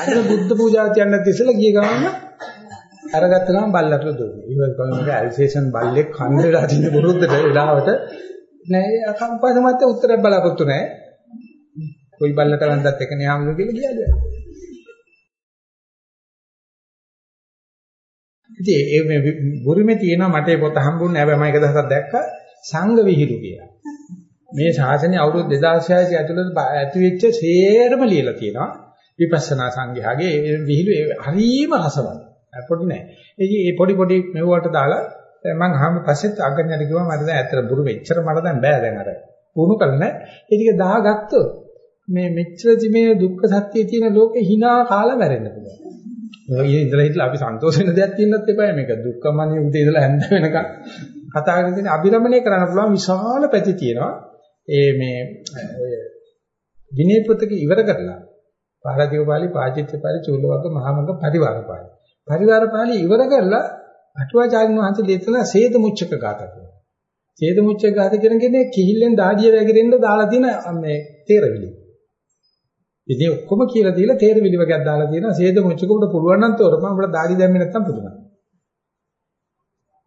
අර බුද්ධ පූජාව කියන්නත් ඉස්සෙල්ලා ගිය ගමන් අරගත්ත ගමන් බල්ලට දුන්නේ. ඊවල කොහොමද ඇල්සේෂන් බල්ලෙක් කන්න වෙලා තියෙන බුරුද්දට වෙලාවට නෑ අකම්පාද මත උත්තරයක් බලාපොරොත්තු නෑ. කොයි බල්ලට වැන්දත් එක නේ ආමුදු කියලා ගියාද? ඉතින් ඒ මේ බුරුමේ තියෙනවා මට ඒ පොත හම්බුනේ හැබැයි මම එක දවසක් දැක්කා සංඝ විහිළු කියලා. මේ ශාසනය අවුරුදු 2600 ඇතුළත ඇති වෙච්ච සේරම ලියලා තියෙනවා. විපස්සනා සංඝයාගේ විහිළු හරීම රසවත්. පොඩි නෑ. ඉතින් මේ පොඩි පොඩි මෙව්වට දාලා මම අහම පස්සෙත් අග්ගඤ්ඤට කිව්වා මට දැන් ඇත්තට බුරු මෙච්චර මට දැන් බෑ දැන් අර. පුහුණු කරන්න. ඒ ටික දාගත්තොත් මේ මෙච්චර මේ දුක්ඛ සත්‍යයේ තියෙන ලෝකේ hina කාලා මැරෙන්න පුළුවන්. මේ ඉඳලා හිටලා අපි සන්තෝෂ වෙන දෙයක් තියෙන්නත් එපා මේක දුක්ඛමනේ උදේ ඉඳලා හැන්ද වෙනකන් කතා කරගෙන තියෙන අභිරමණය කරන්න පුළුවන් විශාල පැති තියෙනවා. ඒ මේ ඔය විනය පොතක ඉවර කරලා පාරදීපාලි පාචිත්‍යපාලි චූලවග්ග මහමග්ග පරිවාරපාලි. පරිවාර පාළි ඉවර කරලා අටුවාචාරින් වහන්සේ දෙතලා සේද මුච්චක ගාත කියනවා. සේද මුච්චක ගාත කියන කෙනේ කිහිල්ලෙන් දාඩිය වැගිරෙන්න දාලා තියෙන මේ තේරවිලි. ඉතින් ඔක්කොම කියලා දීලා තේරවිලි වගේක් දාලා තියෙනවා. සේද මුච්චකට පුළුවන් නම් තෝරපන්. අපිට දාඩි දැම්මේ නැත්තම් පුදුමයි.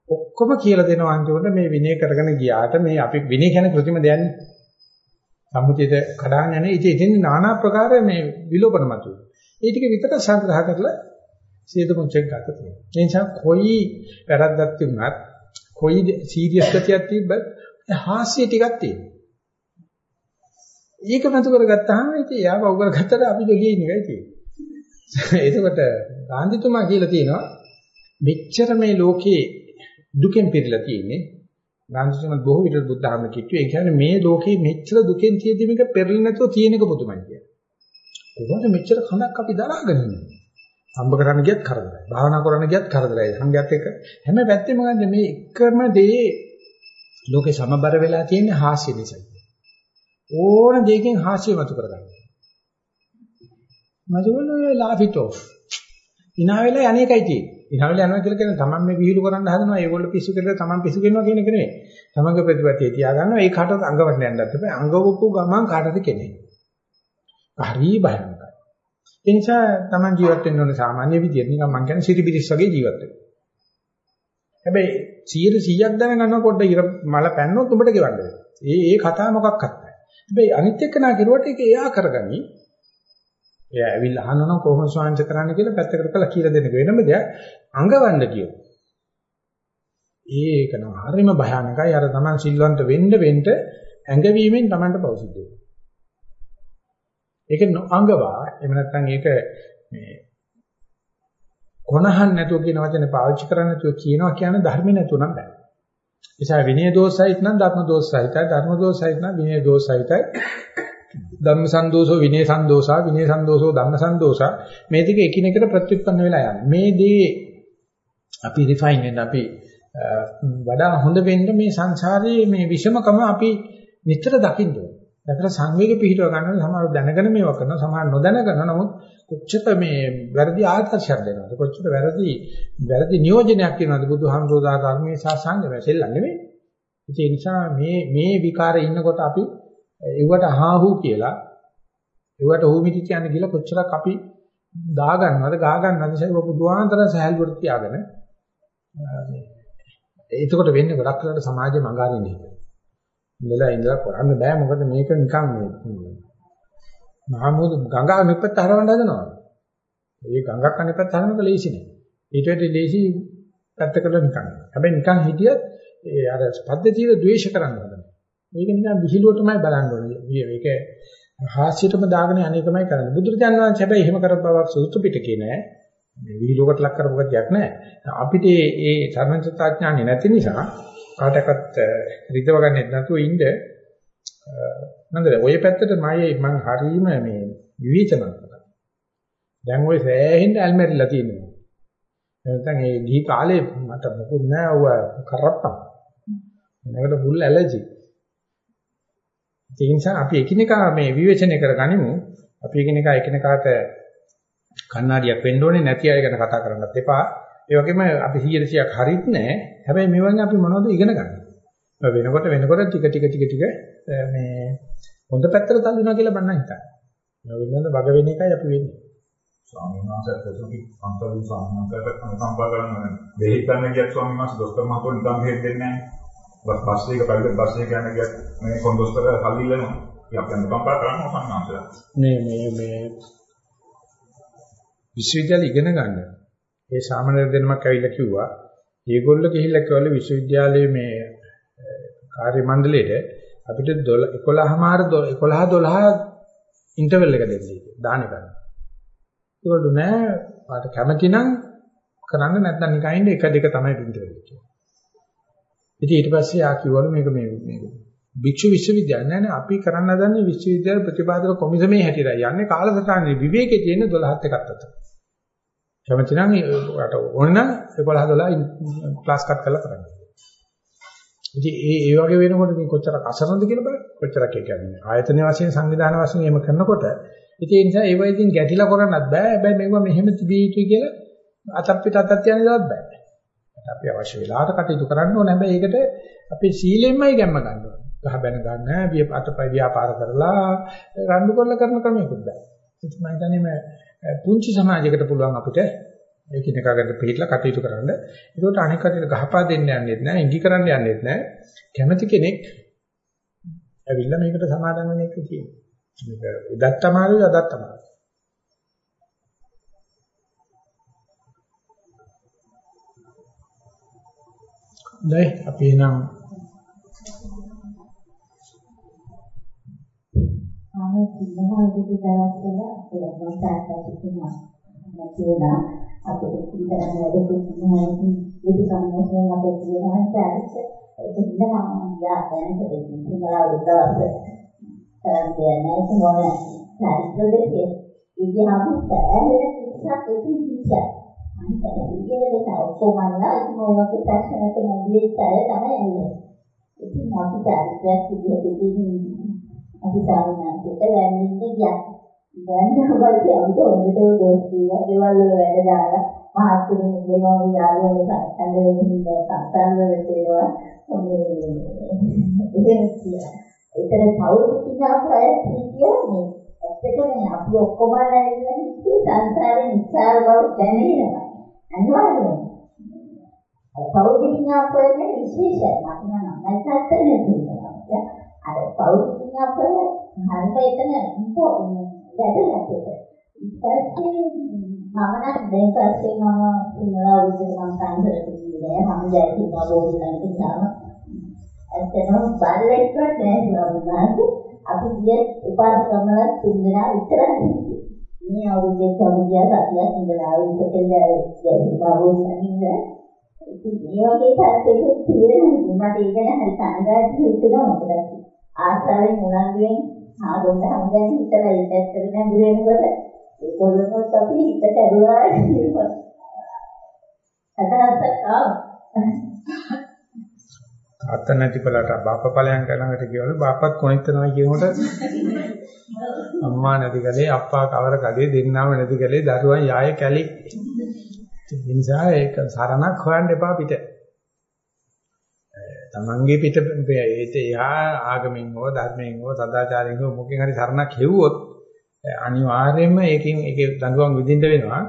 ඔක්කොම කියලා දෙනවා අන්තිමට මේ විනය කරගෙන ගියාට මේ අපි විනය කියන કૃතිම දෙන්නේ සම්මුතියද කඩාගෙන යන්නේ ඉතින් ඉතින් নানা ආකාර මේ විලෝපන මතුවේ. ඒ ටික විතර සංග්‍රහ කරලා සේද මුච්චක ගත තියෙනවා. ඒ නිසා කොයි වැරද්දක් තිබුණත් කොයි සීරියස් ගතියක් තිබ්බත් හාස්‍ය ටිකක් තියෙනවා. ඒක මතු කරගත්තාම ඉතින් යාව උගල ගත්තට අපි දෙගේ ඉන්නේ එකයි තියෙන්නේ. එතකොට ගාන්ධිතුමා කියලා තියෙනවා මෙච්චර මේ ලෝකේ දුකෙන් පිරීලා තියෙන්නේ ගාන්ධිතුමා බොහෝ විට බුද්ධ ධර්ම කිව්වේ ඒ කියන්නේ මේ ලෝකේ මෙච්චර දුකෙන් තියෙදි මේක පෙරලෙ නැතුව තියෙන එක පුදුමයි කියන්නේ. කොහොමද මෙච්චර කනක් අපි දරාගෙන ඉන්නේ? හම්බ කරන්න ගියත් කරදරයි. භාවනා කරන්න ගියත් කරදරයි. සංගයත් එක්ක හැම පැත්තෙම ගන්න මේ එකම දේ ලෝකේ සමබර වෙලා තියෙන හාස්‍ය නිසා. ඕන දෙයකින් හාස්‍ය මතු කරගන්න. මතුවල laugh it off. ඉනා වෙලා අනේකයි තියෙන්නේ. ඉනහවල යනවා කියලා කියන්නේ තමන් මේ විහිළු කරන්න හදනවා ඒගොල්ලෝ පිස්සු කියලා තමන් පිස්සු කරනවා කියන එක නෙවෙයි. තමන්ගේ ප්‍රතිපත්තිය තියාගන්නවා ඒ කාටවත් අංගවන්න යන්නත් එපා. අංගවපු ගමන් කාටද කෙනේ. හරි භයානකයි. ඒ නිසා තමන් ජීවත් වෙන්න ඕනේ සාමාන්‍ය විදියට නිකන් මං කියන්නේ සිටිබිරිස් වගේ ජීවත් වෙන්න. හැබැයි 100 100ක් දැනගන්න පොඩ්ඩ ඉර මල පැන්නොත් උඹට ගෙවන්න වෙනවා. ඒ ඒ කතාව මොකක්වත් නැහැ. හැබැයි අනිත් එක්කනා කිරුවට ඒක එයා කරගනි. එයා ඇවිල්ලා අහනවා කොහොමද ස්වාංශ කරන්න කියලා පැත්තකට කළා කියලා දෙන්න වෙනම දෙයක් අඟවන්න කියෝ. ඒක නම් හරිම භයානකයි. අර Taman සිල්වන්ත වෙන්න වෙන්න ඇඟවීමෙන් Tamanට පෞසිද්ධ වෙනවා. ඒක අඟවා එහෙම නැත්නම් ඒක මේ කොනහන් නැතුව කියන වචනේ පාවිච්චි කරන්නේ නැතුව කියනවා කියන ධර්ම නැතුව නම් බෑ. නිසා විනය දෝෂයිත් නම් ධර්ම දෝෂයිතයි ධර්ම දෝෂයිත් නම් විනය දෝෂයිතයි ධම්ම සන්දෝෂෝ විනය සන්දෝෂා විනය සන්දෝෂෝ ධම්ම සන්දෝෂා මේ දෙක එකිනෙකට ප්‍රතිඋත්පන්න වෙලා යනවා. මේ දේ අපි රිෆයින් වෙන අපි වඩා හොඳ වෙන්න මේ සංසාරයේ මේ විෂමකම අපි නිතර දකින්න ඕනේ. දැකලා සංවේග පිහිටව ගන්න සමහර දැනගෙන මේවා කරනවා සමහර නොදැනගෙන. නමුත් කොච්චර මේ වැරදි ආදර්ශයක් දෙනවද? කොච්චර වැරදි වැරදි නියෝජනයක් කරනවද බුදුහාමුදුරුවෝ ධර්මයේ සහ සංඝයේ සෙල්ලම් නෙමෙයි. ඒ නිසා මේ මේ විකාරේ ඉන්නකොට අපි ඒවට හාහු කියලා ඒවට හුමිටි කියන්නේ කියලා කොච්චරක් අපි දා ගන්නවද ගා ගන්නවද ඒක බුදුහාන්තර සහැල්වට තියාගෙන එතකොට වෙන්නේ ගොඩක් වෙලාවට සමාජයේ මඟහරින්නේ ඉඳලා ඉඳලා කරන්න බෑ මොකද මේක නිකන් මේ මහමුද ගංගා නිපැත්ත හරවන්න හදනවා. ඒ ගංගක් අනිපැත්ත හරවනක ලේසි නෑ. ඊට වඩා ලේසි පැත්තකට නිකන්. හැබැයි නිකන් හිටියත් ඒ අර පද්ධතියද ද්වේෂ කරන්න හදනවා. මේක නිකන් විහිළුවටමයි බලන්න ඕනේ. මේක හාස්‍යයටම දාගෙන අනේකමයි කරන්නේ. බුදුරජාණන් වහන්සේ හැබැයි එහෙම කරපු බවක් සූත්‍ර පිටකේ නෑ. මේ විහිළුවකට ලක් කරපු ගතියක් නෑ. අපිට මේ සර්වඥතාඥානෙ නැති නිසා කාටවත් රිදව ගන්නෙත් නැතුව ඉන්න නේද ඔය පැත්තට මගේ මං හරීම මේ විවේචනාත්මකයි. දැන් ওই සෑහෙන්න ඇල්මැරිලා තියෙනවා. නැත්නම් ඒ ගිහි කාලේ මට මොකුත් නෑ ඔය කරප්පා. මේකට ෆුල් ඇලර්ජි. ඒ නිසා අපි එකිනෙකා මේ විවේචනය කරගනිමු. අපි එකිනෙකා එකිනෙකාට කණ්ණාඩියක් වෙන්න ඕනේ නැති අය ගැන කතා කරන්නත් එපා. ඒ වගේම අපි 100ක් හරිත් නැහැ. හැබැයි මේ වගේ අපි මොනවද ඉගෙන ගන්න. වෙනකොට වෙනකොට ටික ටික ටික ටික මේ හොඳ පැත්තට තල්ලුණා කියලා මම හිතන්නේ. මේ වෙනද වග වෙන එකයි අපි වෙන්නේ. ස්වාමීන් වහන්සේ ප්‍රසුති අන්තරු ස්වාමීන් වහන්සේට සම්පා කරන්න දෙහි ගන්න ගියත් ස්වාමීන් වහන්සේ දොස්තර මහතුන් නිකන් හේත් දෙන්නේ නැහැ. බස් බස් එක පරිදි බස් එක යන ගියත් මේ කොන්දොස්තර සල්ලි ඉල්ලනවා. අපි අනුකම්පා කරනවා ස්වාමීන් වහන්සේලා. මේ මේ මේ විශ්වවිද්‍යාල ඉගෙන ගන්න ඒ සාමාන්‍ය දෙනමක් ඇවිල්ලා කිව්වා ඒගොල්ලෝ ගිහිල්ලා කිව්වලු විශ්වවිද්‍යාලයේ මේ කාර්ය මණ්ඩලයට අපිට 11මාර 11 12 ඉන්ටර්වල් එක දෙන්නේ දාන ගන්න. ඒගොල්ලෝ නෑ පාට කැමති නම් කරන්න නැත්නම් නිකන් ඉන්න එක දෙක තමයි ඉන්ටර්වල් එක. ඉතින් ඊට පස්සේ ආ කිව්වලු මේක මේ මේක භික්ෂු විශ්වවිද්‍යාල නෑ නෑ අපි කරන්න හදන්නේ විශ්වවිද්‍යාල ප්‍රතිපාදක කොමිසමේ හැටියට යන්නේ කාලසටහනේ විවේකයේ තියෙන 12ත් එකක් අතර. කැමති නම් ඔයාට ඕන නම් 11 12 ක්ලාස් කට් කරලා කරන්න. ඉතින් ඒ ඒ වගේ වෙනකොට මේ කොච්චර අසරණද කියලා බලන්න. කොච්චරක් ඒ කියන්නේ ආයතන වශයෙන් සංවිධාන වශයෙන් එහෙම කරනකොට ඉතින් ඒ නිසා ඒ වයිදින් ගැටිලා කරන්නත් බෑ. හැබැයි මේවා මෙහෙම තිබී යුතුයි කියලා අතක් පිට අතක් යන දවස් බෑ. අපි අවශ්‍ය වෙලාවට කටයුතු කරන්න ඕනේ. හැබැයි ඒකට අපි සීලෙන්මයි ගැම්ම ගන්න ඕනේ. ගහ බැන ගන්න, අතපය ව්‍යාපාර කරලා රණ්ඩු කරලා කරන ක්‍රමයකුත් බෑ. ඉතින් මම හිතන්නේ මේ පුංචි සමාජයකට පුළුවන් අපිට ඒකිනෙකාකට පිළිట్లా කටයුතු කරන්න. ඒකට අනික් කටියට ගහපා දෙන්න යන්නෙත් නෑ, ඉඟි කරන්න යන්නෙත් නෑ. කැමැති කෙනෙක් ඇවිල්ලා මේකට සමාදම් වෙන එක තියෙනවා. මේක එදත් තමයි අදත් තමයි. දැන් අපි නම් ආයෙත් ඉන්නවා විදිහට දවස්වල අපේ මොහොතක් තිබුණා. නැති වුණා. අපේ ඉඳන් වැඩකුත් නැහැ. ඒක සම්මතයෙන් අපේ කියනවා චාරිත ඒක ඉඳලා යා දැනට දෙන්නේ සිංහල උදවස් කරන්නේ නැහැ මොන චාරිත දෙකේ ඉතිහාසය ඇහෙන කිසිවක් ඒක කිසියක් අනිත් ඒක දෙක ඔක්කොම අල්ලා මේ වගේ ප්‍රශ්නකට නැගිලි තය තමයි එන්නේ ඉතින් අපි චාරිත්‍රයක් විදිහට අපි සාමාන්‍යයෙන් වැන්නේ ගියා. දැන් අපිට අපිට හොඳට දොස් කියලා දේවල් වල වැඩ දාලා මහත්තුන් දෙනවා යාළුවෝ සම්බන්ධ වෙන්න සම්බන්ධ වෙලා මේ ඒතර පෞද්ගලික ප්‍රය කියන්නේ ඇත්තටම අපි ඔක්කොම නැගිටින සංසාරේ නිස්සාර බව දැනෙනවා. අනිවාර්යයෙන් පෞද්ගලික ප්‍රය විශේෂයි. මම නම් නැත්තරනේ කියනවා අර පෞද්ගලික ප්‍රය හරියට එතන ඉම්පෝටන්ට් වැදගත් ඒක ඊපස්සේ මම නම් දැන් පස්සේ මම සිංහල උදේ මම සංසාරේ ඉන්නේ මම ජයසිංහ බෝධිලන්ට ගියාම ඇත්තටම බල්ලෙක්වත් නැහැ අපි ගිය උපාස කරනවා තුන්දෙනා විතරයි. මේ අවුරුද්දේ කවුරුදියා සතියක් ඉඳලා ඉතකෙල්ල ජයසිංහ බෝධිලන්ට ඉතින් මේ වගේ තත්ත්වයක තියෙනවා මට ඒක ගැන හරි කනගාටු හිතෙනවා මොකද ආසාවෙන් උනන්දුවෙන් ආගොන්න හම්බෙන් හිතලා ඉන්නත් කරගෙන බුරේනකොට ඒගොල්ලොත් අපි හිතට ඇදුවා කියලා. අදහසක් ආවා. අත නැති බලට බාප ඵලයන් ළඟට ගියවලු බාපත් කොනිටනවා කියනකොට අම්මා නැති කලේ අප්පා කවර කලේ දෙන්නාම නැති කලේ දරුවන් යාය කැලේ ඒ නිසා ඒක සරණක් හොයන්න එපා පිට තමන්ගේ පිට ඒත එහා ආගමෙන් හෝ ධර්මයෙන් හෝ සදාචාරයෙන් හෝ මොකෙන් හරි සරණක් හෙව්වොත් අනිවාර්යයෙන්ම ඒකෙන් ඒකේ දඬුවම් විඳින්න වෙනවා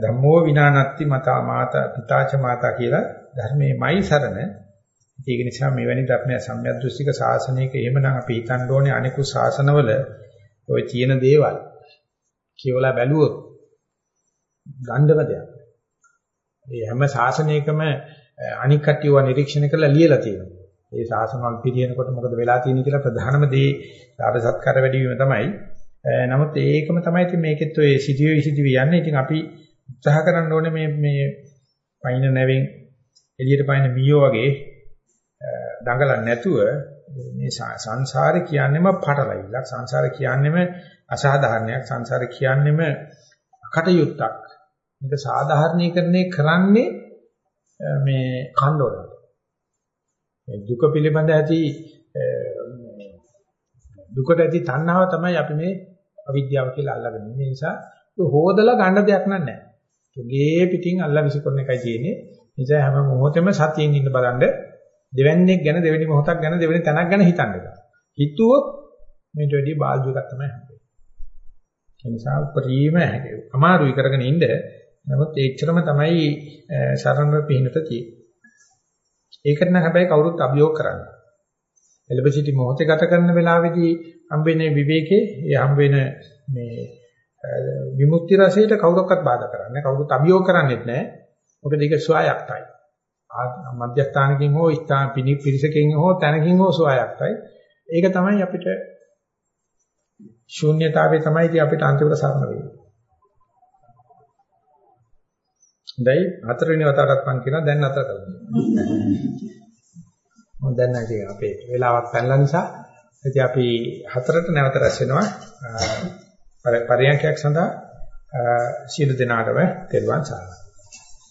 ධම්මෝ විනානත්ති මතා මාතා පිතාච මාතා කියලා ධර්මයේමයි සරණ ඒක නිසා මෙවැනි ධර්මය සම්‍යද්දෘෂ්ටික ශාසනයක එහෙමනම් අපි හිතන්න ඕනේ අනිකුත් ශාසනවල ওই තියෙන දේවල් කියවලා බැලුවොත් ගණ්ඩව දෙයක්. මේ හැම ශාසනයකම අනික් කටියව නිරීක්ෂණය කරලා ලියලා තියෙනවා. ඒ ශාසනවල පිළියෙනකොට මොකද වෙලා තියෙන්නේ කියලා ප්‍රධානම දේ ආර සත්කාර වැඩි වීම තමයි. නමුත් ඒකම තමයි ඉතින් මේකෙත් ඔය සිදුවේ සිදුවේ යන්නේ. ඉතින් අපි උත්සාහ කරන්න ඕනේ මේ මේ පයින් නැවෙන් එළියට පයින් මීයෝ වගේ දඟලන්නේ නැතුව මේ සංසාරේ කියන්නේම පටලවිල්ලක් සංසාරේ කියන්නේම අසාධාරණයක් සංසාරේ කියන්නේම අකටයුත්තක් මේක සාධාරණීකරණය කරන්නේ මේ කණ්ඩෝරට මේ දුක පිළිබඳ ඇති දුකට ඇති තණ්හාව තමයි අපි මේ අවිද්‍යාව කියලා අල්ලගෙන ඉන්නේ නිසා හොදලා ගන්න දෙයක් නැහැ. තුගේ පිටින් අල්ලා විසිකරන එකයි තියෙන්නේ. නිසා හැම මොහොතෙම සතියෙන් ඉන්න බලන්න දෙවන්නේක් ගැන දෙවෙනි මොහොතක් ගැන දෙවෙනි තැනක් ගැන හිතන්න එපා. හිතුවොත් මේට වැඩි බාල්දු එකක් තමයි හම්බෙන්නේ. ඒ නිසා උපරිම අමාරුයි කරගෙන ඉන්න. නමුත් ඒච්චරම තමයි සරණ පිහිනත තියෙන්නේ. ඒකට නම් හැබැයි කවුරුත් අභියෝග කරන්නේ. එලෙබසිටි මොහොතේ ගත කරන වෙලාවේදී හම්බෙන්නේ විවේකේ, ඒ හම්බෙන මේ විමුක්ති රසයට කවුරක්වත් බාධා කරන්නේ නැහැ. කවුරුත් අභියෝග කරන්නේත් නැහැ. මොකද ඒක ස්වයක්තයි. මධ්‍යස්ථානකින් හෝ ස්ථාන පිරිසකින් හෝ තැනකින් හෝ සෝයක්තයි. ඒක තමයි අපිට ශූන්‍යතාවයේ තමයි ඉතින් අපිට අන්තිමට සරණ වෙන්නේ. දැයි හතරවෙනි වතාවටත් මම කියනවා දැන් අතර කරගන්න. මොන් දැන් නැති අපේ වෙලාවක් පැනලා නිසා ඉතින් අපි හතරට නැවත රැස් වෙනවා. පරයන්කයක් සඳහා සීල දිනාටම තෙරුවන් සරණයි.